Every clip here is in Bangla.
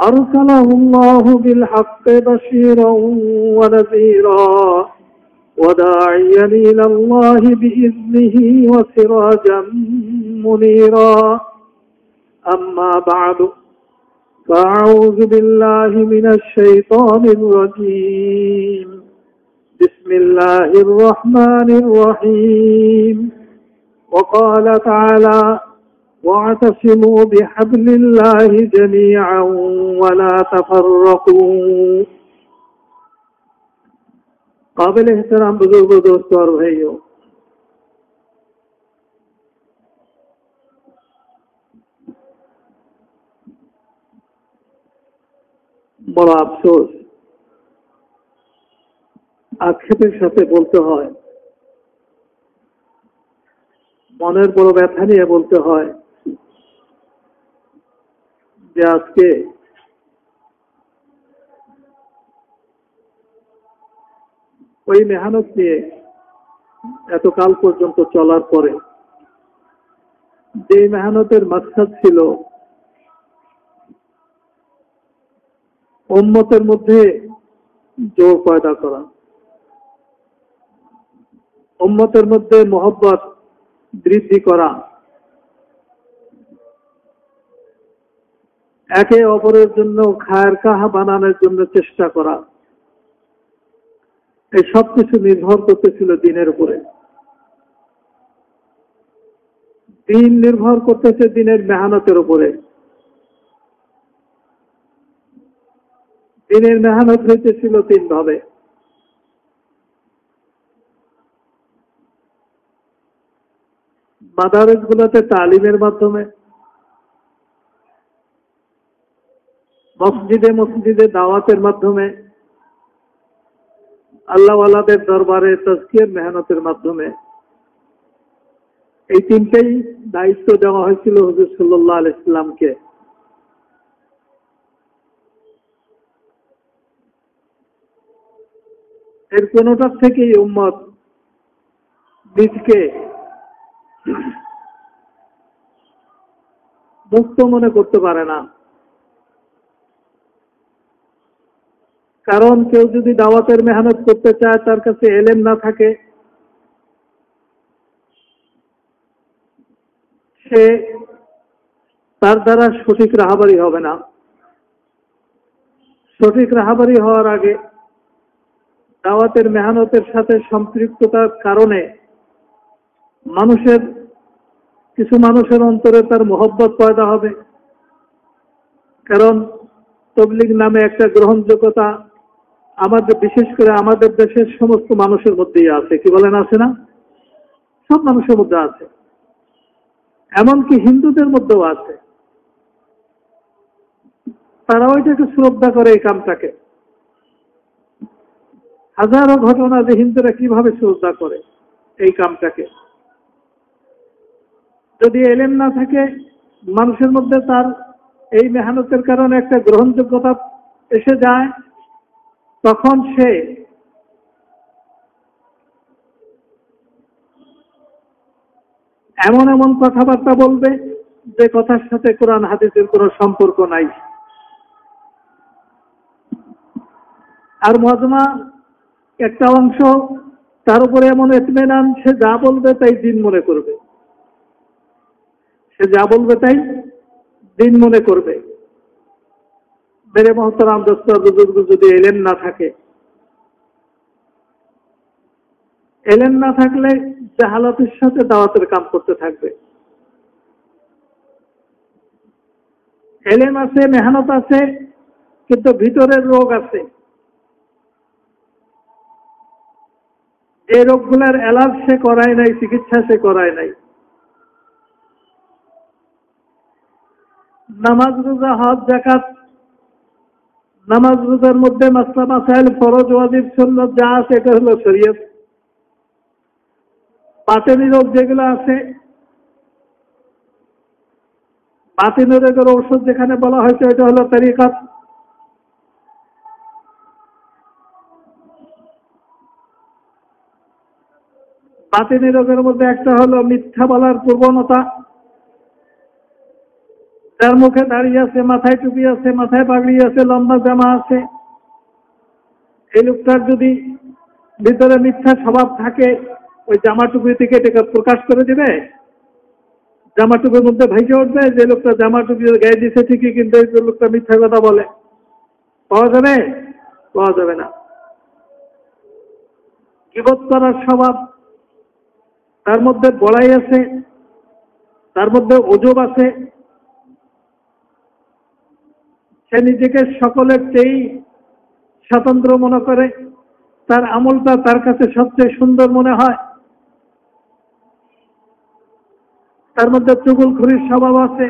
أرسله الله بالحق بشيرا ونذيرا وداعيا إلى الله بإذنه وسراجا منيرا. أما بعد فأعوذ بالله من الشيطان الرجيم. بسم الله الرحمن الرحيم. وقال تعالى واعتصموا بحبل الله جميعا ولا تفرقوا قابل احترام بزرگ دوستو اور بھائیو বড় আফসোস আক্ষেপের সাথে বলতে হয় মনের বড় ব্যথা নিয়ে বলতে হয় যে আজকে ওই মেহনত নিয়ে এতকাল পর্যন্ত চলার পরে যে মেহনতের মাকসাদ ছিল, উম্মতের মধ্যে জোর পয়দা করা, উম্মতের মধ্যে মোহব্বত বৃদ্ধি করা একে অপরের জন্য খায়ের কাহা বানানোর জন্য চেষ্টা করা। এই সব কিছু নির্ভর করতেছিল দিনের উপরে। দিন নির্ভর করতেছে দিনের মেহনতের উপরে। দিনের মেহনত হইতেছিল তিন ভাবে মাদারেস গুলোতে তালিমের মাধ্যমে মসজিদে মসজিদে দাওয়াতের মাধ্যমে, আল্লাহওয়ালাদের দরবারে তস্কিয়ার মেহনতের মাধ্যমে। এই তিনটেই দায়িত্ব দেওয়া হয়েছিল হুজুর সাল্লাহ আলাইসলামকে এর কোনটার থেকেই উম্মত নিজকে মুক্ত মনে করতে পারে না। কারণ কেউ যদি দাওয়াতের মেহনত করতে চায়, তার কাছে এলেম না থাকে, সে তার দ্বারা সঠিক রাহাবারি হবে না। সঠিক রাহাবারি হওয়ার আগে দাওয়াতের মেহনতের সাথে সম্পৃক্ততার কারণে মানুষের, কিছু মানুষের অন্তরে তার মোহব্বত পয়দা হবে। কারণ তবলিগ নামে একটা গ্রহণযোগ্যতা আমাদের, বিশেষ করে আমাদের দেশের সমস্ত মানুষের মধ্যেই আছে। কি বলেন, আছে না? সব মানুষের মধ্যে আছে। এমনকি হিন্দুদের মধ্যেও আছে। তারাও এটাকে শ্রদ্ধা করে এই কামটাকে। হাজারো ঘটনা যে হিন্দুরা কীভাবে শ্রদ্ধা করে এই কামটাকে। যদি এলেম না থাকে, মানুষের মধ্যে তার এই মেহনতের কারণে একটা গ্রহণযোগ্যতা এসে যায়। তখন সে এমন এমন কথাবার্তা বলবে যে কথার সাথে কোরআন হাদিসের কোনো সম্পর্ক নাই। আর মজমা একটা অংশ, তার উপরে এমন এতমেনান সে যা বলবে তাই দিন মনে করবে। সে যা বলবে তাই দিন মনে করবে। মেরে মহতরাম দোস্তর বুজুর্গ যদি এলেন না থাকে। এলেন না থাকলে জাহালাতের সাথে দাওয়াতের কাম করতে থাকবে। এলেম আছে, মেহনত আছে, কিন্তু ভিতরের রোগ আছে। এই রোগগুলার এলাজ সে করায় নাই, চিকিৎসা সে করায় নাই। নামাজ, রোজা, হজ জাকাত নামাজ রোজার মধ্যে মাসলা মাসাইল, ফরজ, ওয়াজিব, সুন্নত যা আছে এটা হলো শরীয়ত। পাতেনি রোগ যেগুলো আছে পাতেনি রোগের ঔষধ যেখানে বলা হয়েছে এটা হলো তরিকাত। বাতিনি রোগের মধ্যে একটা হলো মিথ্যা বলার প্রবণতা। তার মুখে দাঁড়িয়ে আছে, মাথায় টুপি আছে, মাথায় পাগড়ি আছে, লম্বা জামা আছে। এই লোকটার যদি ভিতরে মিথ্যা স্বভাব থাকে, ওই জামা টুপি থেকে এটাকে প্রকাশ করে দিবে? জামা টুপির মধ্যে ভাইকে উঠবে? যে লোকটা জামা টুপি গায়ে দিছে ঠিকই, কিন্তু এই লোকটা মিথ্যা কথা বলে। পাওয়া যাবে? পাওয়া যাবে না। কিবত করার স্বভাব তার মধ্যে বড়াই আছে, তার মধ্যে অজব আছে। সে নিজেকে সকলের চেয়েই স্বতন্ত্র মনে করে। তার আমলটা তার কাছে সবচেয়ে সুন্দর মনে হয়। তার মধ্যে চুগুলখুরির স্বভাব আছে।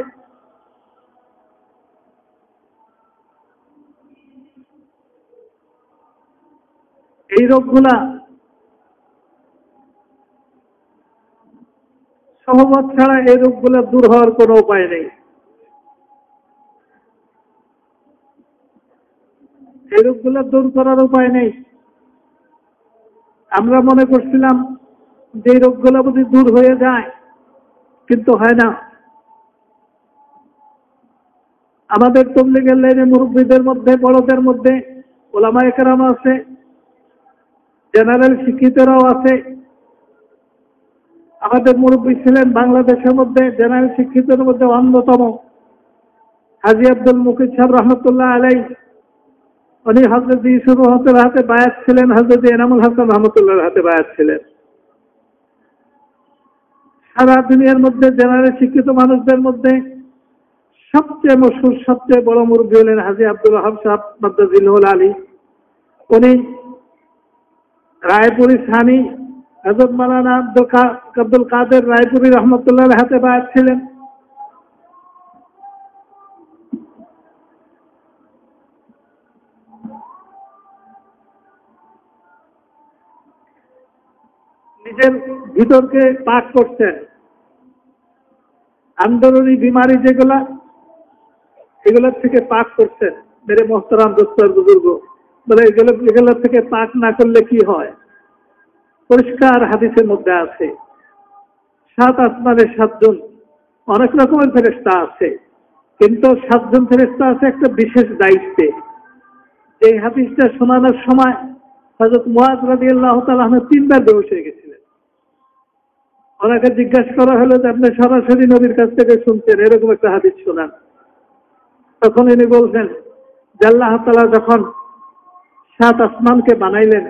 এই রোগগুলা সহমত ছাড়া এই রোগগুলো দূর হওয়ার কোনো উপায় নেই। এই রোগগুলো দূর করার উপায় নেই। আমরা মনে করছিলাম যে রোগগুলো যদি দূর হয়ে যায়, কিন্তু হয় না। আমাদের তবলিগের লাইনে মুরব্বীদের মধ্যে, বড়দের মধ্যে ওলামা একরাম আছে, জেনারেল শিক্ষিতরাও আছে। আমাদের মুরব্বী ছিলেন বাংলাদেশের মধ্যে, জেনারেল শিক্ষিতের মধ্যে অন্যতম। হাজি আব্দুল মুকিদ সাহেব রহমতুল্লাহ আলাই উনি হজরত ইসুর রহমতের হাতে বায়াত ছিলেন হজরত এনামুল হাসান রহমতুল্লাহর হাতে বায়াত ছিলেন। সারা দুনিয়ার মধ্যে জেনারেল শিক্ষিত মানুষদের মধ্যে সবচেয়ে মশুর, সবচেয়ে বড় মুরব্বী হলেন হাজি আব্দুল হাব সাহ মাদ্দাজিল আলী। উনি রায়পুরি সানি হজরত মালানা আব্দুল আব্দুল কাদের রায়পুরি রহমতুল্লাহ হাতে বায়াত ছিলেন। নিজের ভিতরকে পাক করছেন। আন্দোলনী বিমারি যেগুলা এগুলোর থেকে পাক করছেন। মেরে মোহতারাম দোস্তর বুজুর্গ। বলে এগুলো এগুলোর থেকে পাক না করলে কি হয়? পরিষ্কার হাদিসের মধ্যে আছে। সাত আসমানের সাতজন, অনেক রকমের ফেরেস্তা আছে। কিন্তু সাতজন ফেরেস্তা আছে একটা বিশেষ দায়িত্বে। এই হাদিসটা শোনানোর সময় হজরত মুয়াজ রাজি আল্লাহ তালাহমেদ তিনবার বেহস হয়ে গেছিলেন ওনাকে জিজ্ঞাসা করা হলো যে, আপনি সরাসরি নবীর কাছ থেকে শুনছেন? এরকম একটা হাদিস শোনান। তখন ইনি বলছেন, যে আল্লাহ তালা যখন সাত আসমানকে বানাইলেন,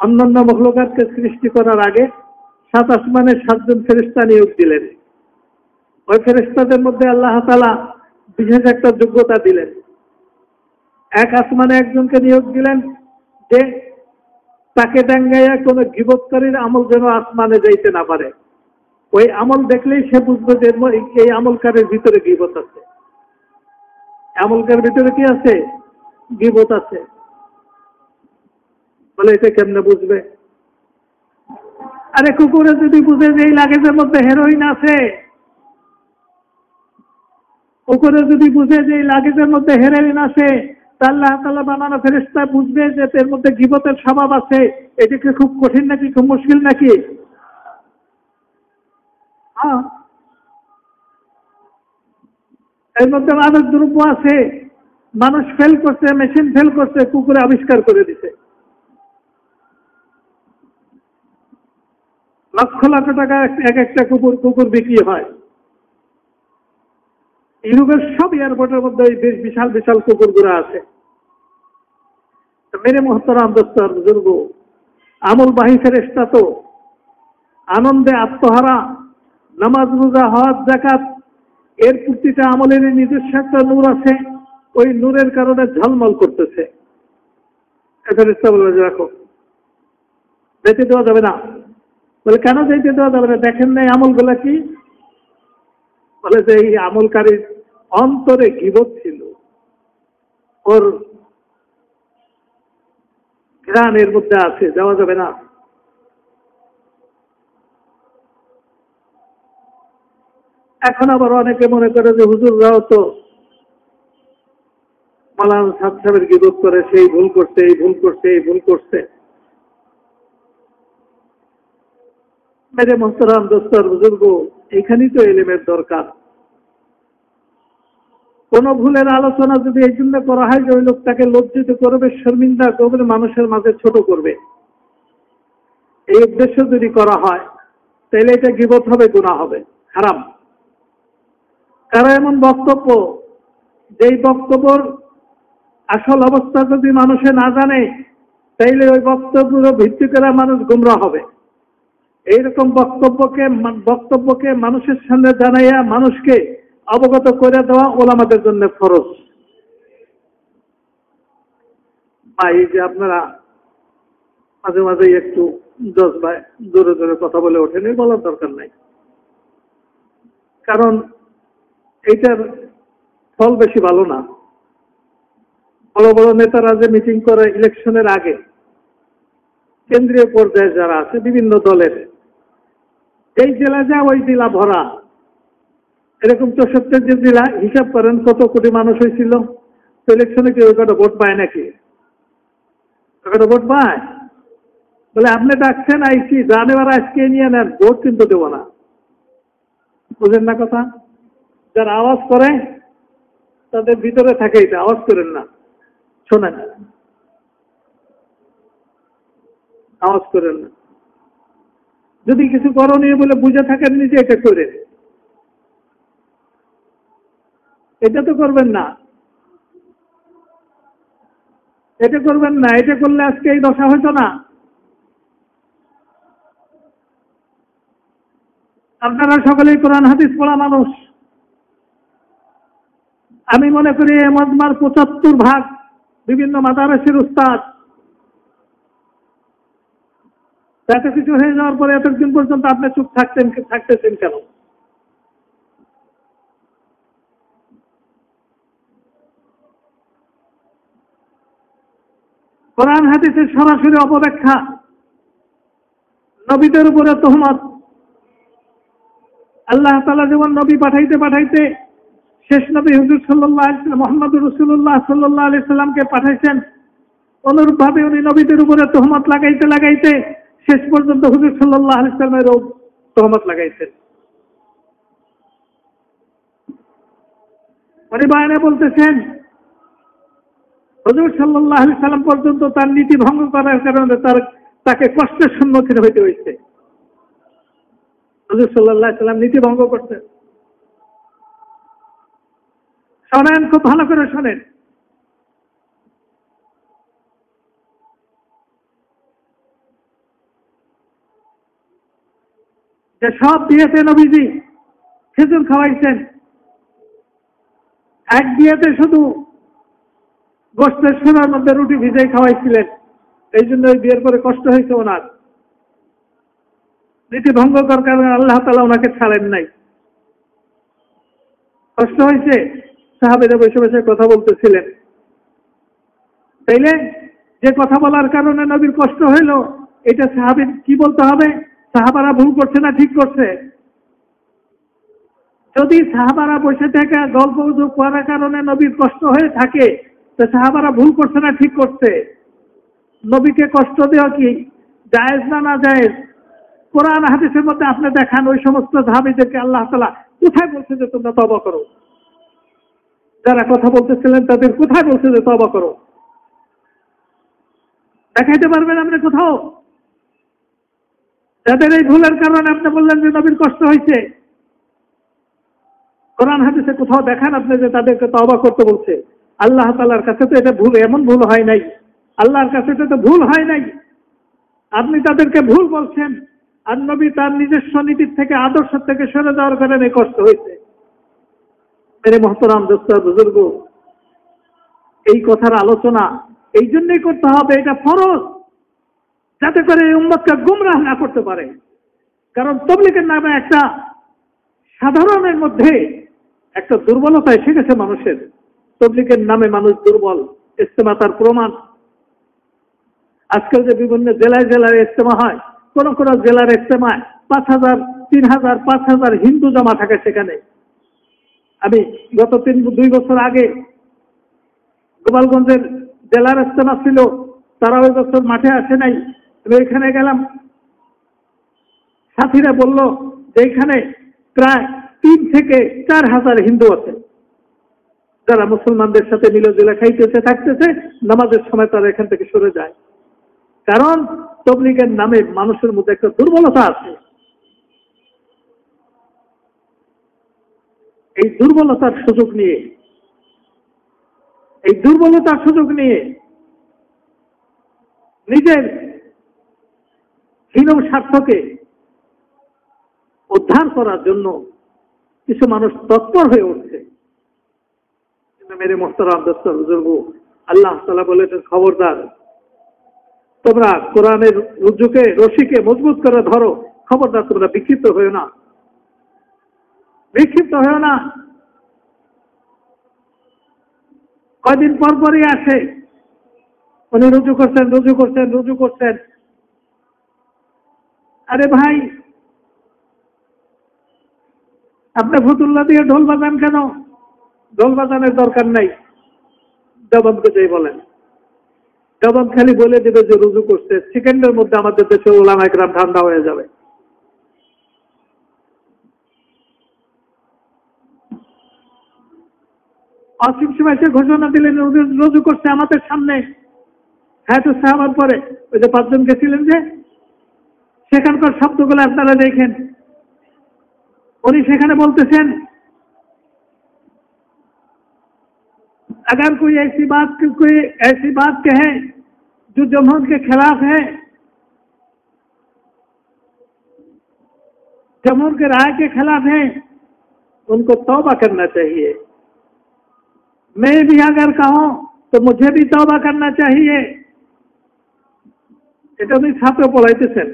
অন্যান্য মহলকাতকে সৃষ্টি করার আগে সাত আসমানের সাতজন ফেরিস্তা নিয়োগ দিলেন। ওই ফেরিস্তাদের মধ্যে আল্লাহ তালা বিশেষ একটা যোগ্যতা দিলেন। এক আসমানে একজনকে নিয়োগ দিলেন, যে তাকে ডাঙ্গাইয়া কোন গিবৎকারীর আমল যেন আসমানে যাইতে না পারে। ওই আমল দেখলেই সে বুঝবে যে এই আমলকারের ভিতরে গিবত আছে। আমলকার ভিতরে কি আছে? গিবত আছে। বলে এটা কেমনে বুঝবে? আরে কুকুরে যদি বুঝে যে এই লাগেজের মধ্যে হেরোইন আছে, কুকুরে যদি বুঝে যে এই লাগেজের মধ্যে হেরোইন আছে আল্লাহ বানানো ফেরেস্তা বুঝবে যে এর মধ্যে গিবতের স্বভাব আছে। খুব কঠিন নাকি, খুব মুশকিল নাকি? হ্যাঁ। এর মধ্যে দ্রব্য আছে। মানুষ ফেল করছে মেশিন ফেল করছে, কুকুরে আবিষ্কার করে দিছে। লক্ষ লক্ষ টাকা এক একটা কুকুর কুকুর বিক্রি হয়। ইউরোপের সব এয়ারপোর্টের মধ্যে ওই বেশ বিশাল বিশাল কুকুরগুলো আছে। মেরে মহতরাম দোস্তর বুজুর্গ, আমল বাহি ফেরেস্তা তো, আনন্দে আত্মহারা, নামাজ রোজা হওয়ার জাকাত এর প্রতিটা আমলের নিজস্ব একটা নূর আছে, ওই নূরের কারণে ঝলমল করতেছে। যে রাখো যেতে দেওয়া যাবে না। বলে, কেন যেতে দেওয়া যাবে না? দেখেন না আমলগুলা কি? বলে যে এই আমলকারীর অন্তরে গিবত ছিল। ওর ঘ্রাণ এর মধ্যে আছে, যাওয়া যাবে না। এখন আবার অনেকে মনে করে যে হুজুররাও তো মালান সাদ সাহেবের গিবত করে, সেই ভুল করছে, এই ভুল করছে, এই ভুল করছে। মেরে মোহতারাম দোস্তর বুজুর্গ এখানেই তো এলিমের দরকার। কোন ভুলের আলোচনা যদি এই জন্য করা হয় যে ওই লোকটাকে লজ্জিত করবে, শর্মিন্দা করবে মানুষের মাঝে ছোট করবে। এই উদ্দেশ্য যদি করা হয়, তাহলে এটা গিবত হবে গুণা হবে। হারাম। কারও এমন বক্তব্য, যেই বক্তব্যর আসল অবস্থা যদি মানুষে না জানে, তাইলে ওই বক্তব্যগুলো ভিত্তি করে মানুষ গুমরা হবে। এইরকম বক্তব্যকে বক্তব্যকে মানুষের সামনে জানাইয়া মানুষকে অবগত করে দেওয়া ওলামাদের জন্য বা এই যে আপনারা মাঝে মাঝে একটু দশ ভাই জোরে জোরে কথা বলে ওঠেন বলার দরকার নাই। কারণ এইটার ফল বেশি ভালো না। বড় বড় নেতারা যে মিটিং করে ইলেকশনের আগে, কেন্দ্রীয় পর্যায়ে যারা আছে, বিভিন্ন দলের এই জেলা যা ওই জেলা ভরা, এরকম চৌষট্টি যে জেলা, হিসাব করেন কত কোটি মানুষ হয়েছিল? তো ইলেকশনে কি ওই কটা ভোট পায় নাকি? কটা ভোট পায়? বলে, আপনি ডাকছেন, আইসি, যান, এবার আজকে নিয়ে নেন, ভোট কিন্তু দেবো না। বুঝেন না কথা? যারা আওয়াজ করে, তাদের ভিতরে থাকে এটা, আওয়াজ করেন না, শোনেন। আওয়াজ করেন না। যদি কিছু করণীয় বলে বুঝে থাকেন নিজে, এটা করে এটা তো করবেন না। এটা করবেন না, এটা করলে আজকে এই দশা হতো না। আপনারা সকলেই কোরআন, হাদিস পড়া মানুষ। আমি মনে করি এ পঁচাত্তর ভাগ বিভিন্ন মাদারাসের উস্তাদ এত কিছু হয়ে যাওয়ার পরে এতদিন পর্যন্ত আপনি চুপ থাকতেন থাকতেছেন কেন? কোরআন হাদিসের সরাসরি অপব্যাখ্যা। নবীদের উপরে তোহমত। আল্লাহ তালা যেমন নবী পাঠাইতে পাঠাইতে শেষ নবী হুজুর সাল্লাহ মোহাম্মদ রসুল্লাহ সাল্লাহ আলি সাল্লামকে পাঠাইছেন, অনুরূপভাবে উনি নবীদের উপরে তোহমত লাগাইতে লাগাইতে শেষ পর্যন্ত হুজুর সাল্লাহ আলি সাল্লামের তোহমত লাগাইছেন। উনি বায়না বলতেছেন হজরত সাল্লাহ সাল্লাম পর্যন্ত তার নীতি ভঙ্গ করার কারণে তার, তাকে কষ্টের সম্মুখীন হইতে হয়েছে হজরত সাল্লাহ সাল্লাম নীতি ভঙ্গ করতেন। শোনেন, খুব ভালো করে শোনেন। যে সব দিয়েছে নবীজি, খেজুর খাওয়াইছেন। এক বিয়েতে শুধু গোষ্ঠের সোনার মধ্যে রুটি ভিজাই খাওয়াইছিলেন। এই জন্য ওই বিয়ের পরে কষ্ট হয়েছে ওনার। নীতি ভঙ্গ করার কারণে আল্লাহ তালা ওনাকে ছাড়েন নাই। কষ্ট হয়েছে, সাহাবেরা বসে বসে কথা বলতেছিলেন। তাইলে যে কথা বলার কারণে নবীর কষ্ট হইল, এটা সাহাবির কি বলতে হবে? সাহাবারা ভুল করছে না, ঠিক করছে? যদি সাহাবারা বসে থেকে গল্প করার কারণে নবীর কষ্ট হয়ে থাকে, তো সাহাবারা ভুল করছে না, ঠিক করছে? নবীকে কষ্ট দেওয়া কি? জায়েজ না না জায়েজ? কোরআন হাদিসের মধ্যে আপনি দেখান, ওই সমস্ত সাহাবিদেরকে আল্লাহ তালা কোথায় বলছে যে তোমরা তবা করো? যারা কথা বলতেছিলেন তাদের কোথায় বলছে যে তবা করো? দেখাইতে পারবেন আপনি কোথাও? যাদের এই ভুলের কারণে আপনি বললেন যে নবীর কষ্ট হয়েছে। কোরআন হাদিসে কোথাও দেখান আপনি যে তাদেরকে তওবা করতে বলছে। আল্লাহ তালার কাছে তো এটা ভুল, এমন ভুল হয় নাই। আল্লাহর কাছে তো ভুল হয় নাই। আপনি তাদেরকে ভুল বলছেন, আর নবী তার নিজস্ব নীতির থেকে আদর্শ থেকে সরে যাওয়ার কারণে কষ্ট হয়েছে। মেরে মহতরাম, দোস্ত, বুজুর্গ, এই কথার আলোচনা, এই জন্যই করতে হবে, এটা ফরজ। যাতে করে এই উম্মতকে গুমরাহ না করতে পারে। কারণ তবলিকের নামে একটা সাধারণের মধ্যে একটা দুর্বলতা এসে গেছে মানুষের। তবলিকের নামে মানুষ দুর্বল ইস্তেমা তার প্রমাণ। আজকাল যে বিভিন্ন জেলায় জেলায় ইস্তেমা হয়, কোন কোন জেলার ইস্তেমায় পাঁচ হাজার, তিন হাজার, পাঁচ হাজার হিন্দু জমা থাকে সেখানে। আমি গত তিন, দুই বছর আগে গোপালগঞ্জের জেলার ইস্তেমা ছিল, তারা ওই বছর মাঠে আসে নাই। ওইখানে গেলাম। সাথীরা বলল যে এখানে প্রায় তিন থেকে চার হাজার হিন্দু আছে। যারা মুসলমানদের সাথে মিলজুলা খাইতেছে, থাকতেছে, নামাজের সময় তারা এখান থেকে সরে যায়। কারণ তবলিগের নামে মানুষের মধ্যে একটা দুর্বলতা আছে। এই দুর্বলতার সুযোগ নিয়ে, এই দুর্বলতার সুযোগ নিয়ে নিজের হীন স্বার্থকে উদ্ধার করার জন্য কিছু মানুষ তৎপর হয়ে উঠছে। মেরে মোস্তরাম বুজুর্গ আল্লাহ তালা বলেছেন, খবরদার, তোমরা কোরআনের রুজুকে, রশিকে মজবুত করে ধরো, খবরদার তোমরা বিক্ষিপ্ত হয়েও না। বিক্ষিপ্ত হয়েও না। কয়দিন পর পরই আসে। উনি রুজু করছেন রুজু করছেন রুজু করছেন। আরে ভাই, আপনি ফতুল্লা দিয়ে ঢোল বাজান কেন? ঢোল বাজানের দরকার নাই। জবাবকে যাই বলেন। জবাব খালি বলে দেবে যে রুজু করছে। সেকেন্ডের মধ্যে আমাদের দেশে ওলামা একরাম ঠান্ডা হয়ে যাবে। অসীম সময় সে ঘোষণা দিলেন রুজু- রুজু করছে আমাদের সামনে। হ্যাঁ তো সাহাবার পরে। ওই যে পাঁচজন গেছিলেন যে সেখানকার শব্দগুলো আপনারা দেখেন উনি সেখানে বলতেছেন अगर कोई ऐसी बात कोई ऐसी बात कहे जो जमहूर के खिलाफ है जमहूर के राय के खिलाफ है उनको तौबा करना चाहिए मैं भी अगर कहूं तो मुझे भी तौबा करना चाहिए এটা উনি ছাত্র পড়াইতেছেন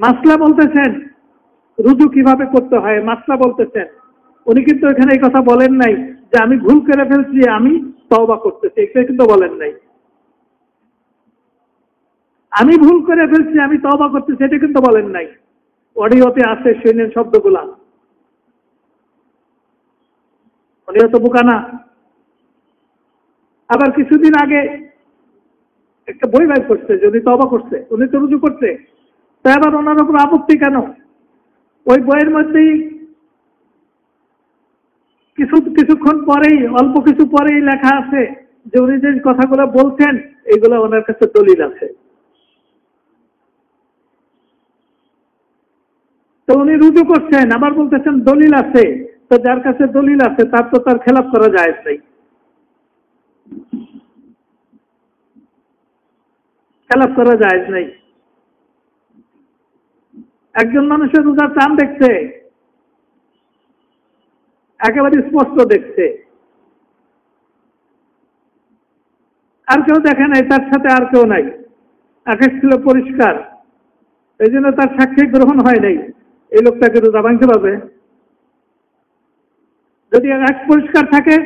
মাসলা বলতেছেন, রুজু কীভাবে করতে হয়? মাসলা বলতেছেন। উনি কিন্তু এখানে এই কথা বলেন নাই যে আমি ভুল করে ফেলছি, আমি তওবা করতেছি। এটা কিন্তু বলেন নাই। আমি ভুল করে ফেলছি, আমি তওবা করতেছি, এটা কিন্তু বলেন নাই। অডিওতে আছে শুনেন শব্দগুলা। উনি তো বোকানা আবার কিছুদিন আগে একটা বই বাইর করছে যে উনি তবা করছে, উনি তো রুজু করছে। তা আবার ওনার উপর আপত্তি কেন? ওই বইয়ের মধ্যেই কিছু, কিছুক্ষণ পরেই, অল্প কিছু পরেই লেখা আছে যে উনি যে কথাগুলো বলছেন, এইগুলো ওনার কাছে দলিল আছে। তো উনি রুজু করছেন, আবার বলতেছেন দলিল আছে। তো যার কাছে দলিল আছে, তার তো তার খেলাপ করা যায় নাই। খেলাপ করা যায় নাই। একজন মানুষের রোজার চান দেখছে, একেবারে স্পষ্ট দেখছে। আর কেউ দেখে নাই, তার সাথে আর কেউ নাই। আকাশ ছিল পরিষ্কার, এই জন্য তার সাক্ষী গ্রহণ হয় নাই। এই লোকটাকে রোজা ভাঙতে পারবে যদি এক পরিষ্কার থাকে,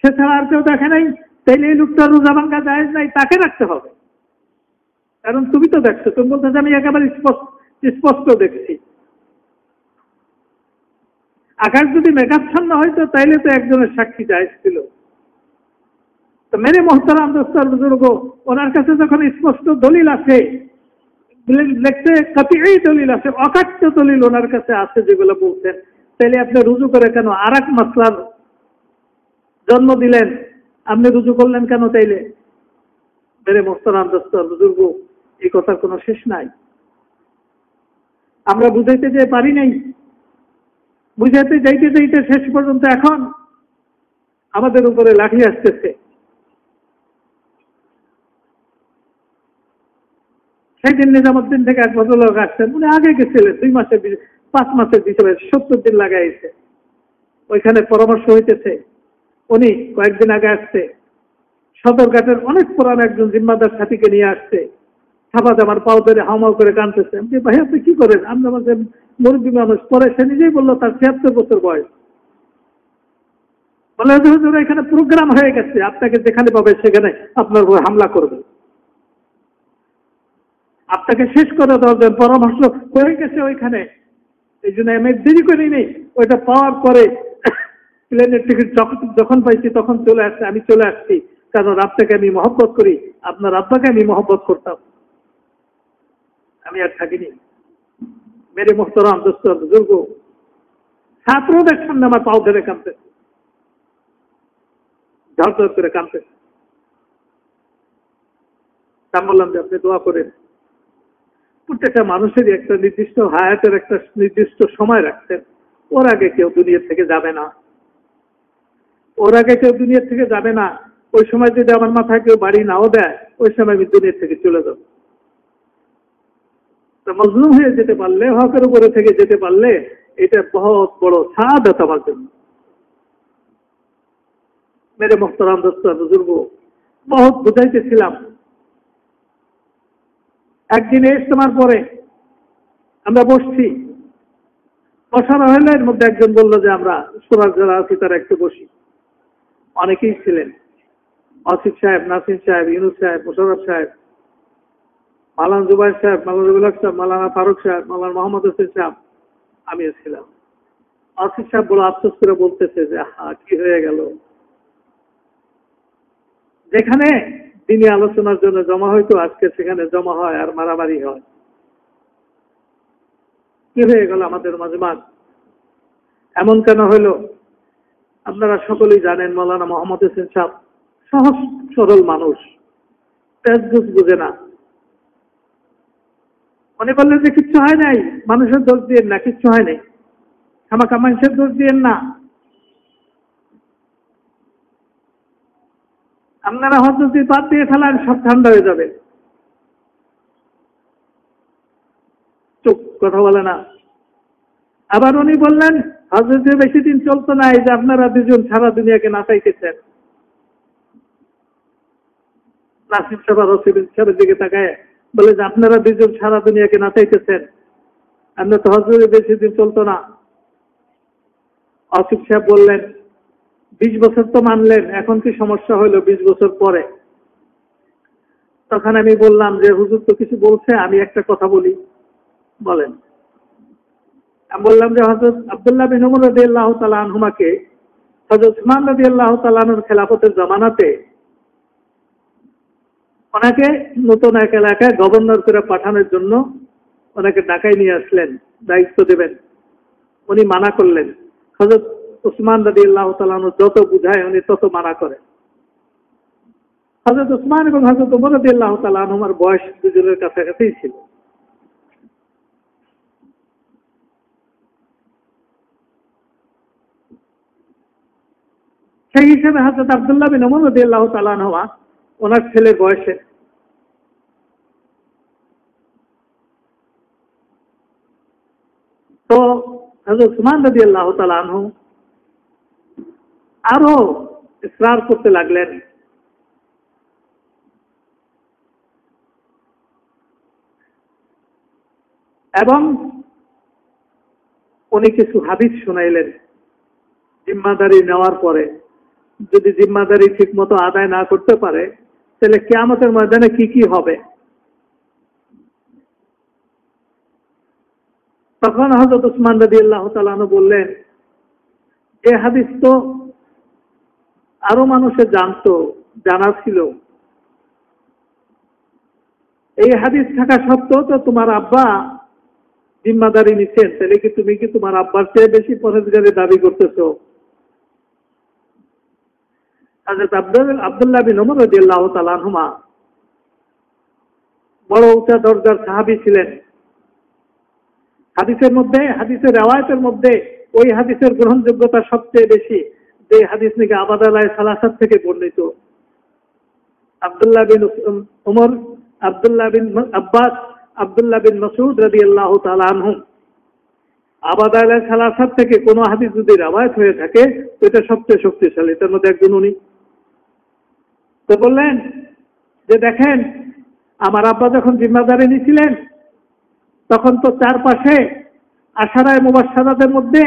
সে ছাড়া আর কেউ দেখে নাই, তাইলে এই লোকটা রোজা ভাঙ্গা যায় নাই, তাকে রাখতে হবে। কারণ তুমি তো দেখছ, তুমি বলতে আমি একেবারে স্পষ্ট স্পষ্ট দেখছি। আকাশ যদি মেঘাচ্ছন্ন হয়তো তাইলে তো একজনের সাক্ষী যায় ছিল। তো মেরে মোহতারাম দোস্তার বুজুর্গ, ওনার কাছে যখন স্পষ্ট দলিল আছে লিখতে কতিই দলিল আছে অকাট্য দলিল ওনার কাছে আছে যেগুলো বলছেন, তাইলে আপনি রুজু করে কেন? আর এক মাসলার জন্ম দিলেন, আপনি রুজু করলেন কেন তাইলে? মেরে মোহতারাম দোস্তার বুজুর্গ, এই কথার কোনো শেষ নাই। আমরা বুঝাইতে যে পারি নাই বুঝাতে যাইতে যাইতে শেষ পর্যন্ত এখন আমাদের উপরে লাঠি আসতেছে। সেই দিন নিজামুদ্দিন থেকে এক ভদ্রলোক আসছেন, উনি আগে গেছিলেন, দুই মাসের পাঁচ মাসের ভিতরে সত্তর দিন লাগাইছে। ওইখানে পরামর্শ হইতেছে, উনি কয়েকদিন আগে আসছে। সদরঘাটের অনেক পুরান একজন জিম্মাদার সাথীকে নিয়ে আসছে। ছাপা জামার পাও ধরে হামাও করে কানতেছে আমি ভাই আপনি কি করেন? আপনি আমাদের মুরব্বী মানুষ পরে সে নিজেই বলল তার ছিয়াত্তর বছর বয়স। বলে "হুজুর, হুজুর এখানে প্রোগ্রাম হয়ে গেছে। আপনাকে যেখানে পাবে সেখানে আপনার উপর হামলা করবে। আপনাকে শেষ করে দেওয়ার পরামর্শ হয়ে গেছে ওইখানে। এই জন্য আমি দেরি করি নেই ওইটা পাওয়ার পরে প্লেনের টিকিট যখন যখন পাইছি তখন চলে আসছে। আমি চলে আসছি। কারণ আপনাকে আমি মহব্বত করি। আপনার আব্বাকে আমি মহব্বত করতাম। আমি আর থাকিনি। মেরে মোহতরাম দোস্ত বুজুর্গ। ছাত্রদের সামনে আমার পাও ধরে কাঁদতে। ঝড় করে কাঁদতে। আমি বললাম যে, আপনি দোয়া করেন। প্রত্যেকটা মানুষেরই একটা নির্দিষ্ট হায়াতের একটা নির্দিষ্ট সময় রাখতেন। ওর আগে কেউ দুনিয়া থেকে যাবে না। ওর আগে কেউ দুনিয়া থেকে যাবে না। ওই সময় যদি আমার মাথায় কেউ বাড়ি নাও দেয়, ওই সময় আমি দুনিয়া থেকে চলে যাব। মজলুম হয়ে যেতে পারলে, হকের উপরে থেকে যেতে পারলে এটা বহুত বড় সাদত আমার জন্য মেরে মোহতারাম দোস্ত, বুজুর্গ, বহুত বুঝাইতেছিলাম। একদিন ইজতেমার পরে আমরা বসছি। বসার হলে এর মধ্যে একজন বলল যে, আমরা সুরাজ যারা আছি তারা একটু বসি। অনেকেই ছিলেন। অসিফ সাহেব নাসিম সাহেব, ইউনুস সাহেব মোশারফ সাহেব মালান জুবাইর সাহেব, মালান রবিল সাহেব, মালানা ফারুক সাহেব, মালান মোহাম্মদ হোসেন সাহেব আমিও ছিলাম। আসিফ সাহেব বলে আফসোস করে বলতেছে যে হা কি হয়ে গেল? যেখানে তিনি আলোচনার জন্য জমা হইতো আজকে সেখানে জমা হয় আর মারামারি হয়। কি হয়ে গেল আমাদের মাঝে মাঝ? এমন কেন হইল আপনারা সকলেই জানেন মৌলানা মোহাম্মদ হোসেন সাহেব সহজ সরল মানুষ। তেজগুজ বুঝে না। উনি বললেন যে কিচ্ছু হয় নাই, মানুষের দোষ দিয়েন না, কিচ্ছু হয় নাই। খামাখা মানুষের দোষ দিয়েন না। আপনারা হয়তো যদি বাদ দিয়ে ফেলান, সব ঠান্ডা হয়ে যাবে। চুপ, কথা বলে না। আবার উনি বললেন, হজরত বেশি দিন চলতো না, এই যে আপনারা দুজন সারা দুনিয়াকে নাচাইতেছেন নাসিম সাহেব আর রসিবিন সাহেবের দিকে তাকায়। বলে যে, আপনারা দুজন সারা দুনিয়াকে নাচাইতেছেন। আপনার তো হজরত বেশি দিন চলতো না। অসিফ সাহেব বললেন, বিশ বছর তো মানলেন, এখন কি সমস্যা হইল বিশ বছর পরে? তখন আমি বললাম যে, হুজুর তো কিছু বলছে, আমি একটা কথা বলি। বলেন। আমি বললাম যে, হজরত আবদুল্লাহ বিন উমর আল্লাহ তালা আনহুমাকে, হজরত উসমান রদি আল্লাহ তালানুর খেলাফতের জমানাতে ওনাকে নতুন এক এলাকায় গভর্নর করে পাঠানোর জন্য ওনাকে ঢাকায় নিয়ে আসলেন, দায়িত্ব দেবেন। উনি মানা করলেন। হজরত উসমান রদি আল্লাহ তালানু যত বুঝায়, উনি তত মানা করেন। হজরত উসমান এবং হজরত উমর রদি আল্লাহ তালানুমার বয়স দুজনের কাছাকাছি ছিল। সেই হিসেবে হজরত আবদুল্লাহ বিন ওমর রদি আল্লাহ তালানহা ওনার ছেলের বয়সে। তো হজরত উসমান আল্লাহ তালানহ আরও ইসরার করতে লাগলেন। এবং উনি কিছু হাদিস শোনাইলেন জিম্মাদারি নেওয়ার পরে। যদি জিম্মাদারি ঠিক মতো আদায় না করতে পারে তাহলে কেয়ামতের ময়দানে কি কি হবে? তখন হজরত উসমান রদি আল্লাহ তালানু বললেন, এ হাদিস তো আরও মানুষে জানতো, জানা ছিল। এই হাদিস থাকা সত্ত্বেও তো তোমার আব্বা জিম্মাদারি নিচ্ছেন তাহলে কি তুমি কি তোমার আব্বার চেয়ে বেশি পরেজগারি দাবি করতেছো? হাজরত আব্দুল, আবদুল্লাহ বিন ওমর রাদিয়াল্লাহু বড় উঁচা দরজার সাহাবী ছিলেন। হাদিসের মধ্যে, হাদিসের রেওয়ায়তের মধ্যে ওই হাদিসের গ্রহণযোগ্যতা সবচেয়ে বেশি যে হাদিস নাকি আবাদ আলাহ সালাসাদ থেকে বর্ণিত। আবদুল্লাহ বিন উমর, আবদুল্লাহ বিন আব্বাস, আবদুল্লাহ বিন মসুদ রাদি আল্লাহ আনহুম আবাদ আলাহ সালাসাদ থেকে কোনো হাদিস যদি রাবায়ত হয়ে থাকে, তো এটা সবচেয়ে শক্তিশালী। তার মধ্যে একজন উনি তো বললেন যে দেখেন, আমার আব্বা যখন জিম্মাদারি নিয়েছিলেন, তখন তো চারপাশে আশারায় মুবাসাদাদের মধ্যে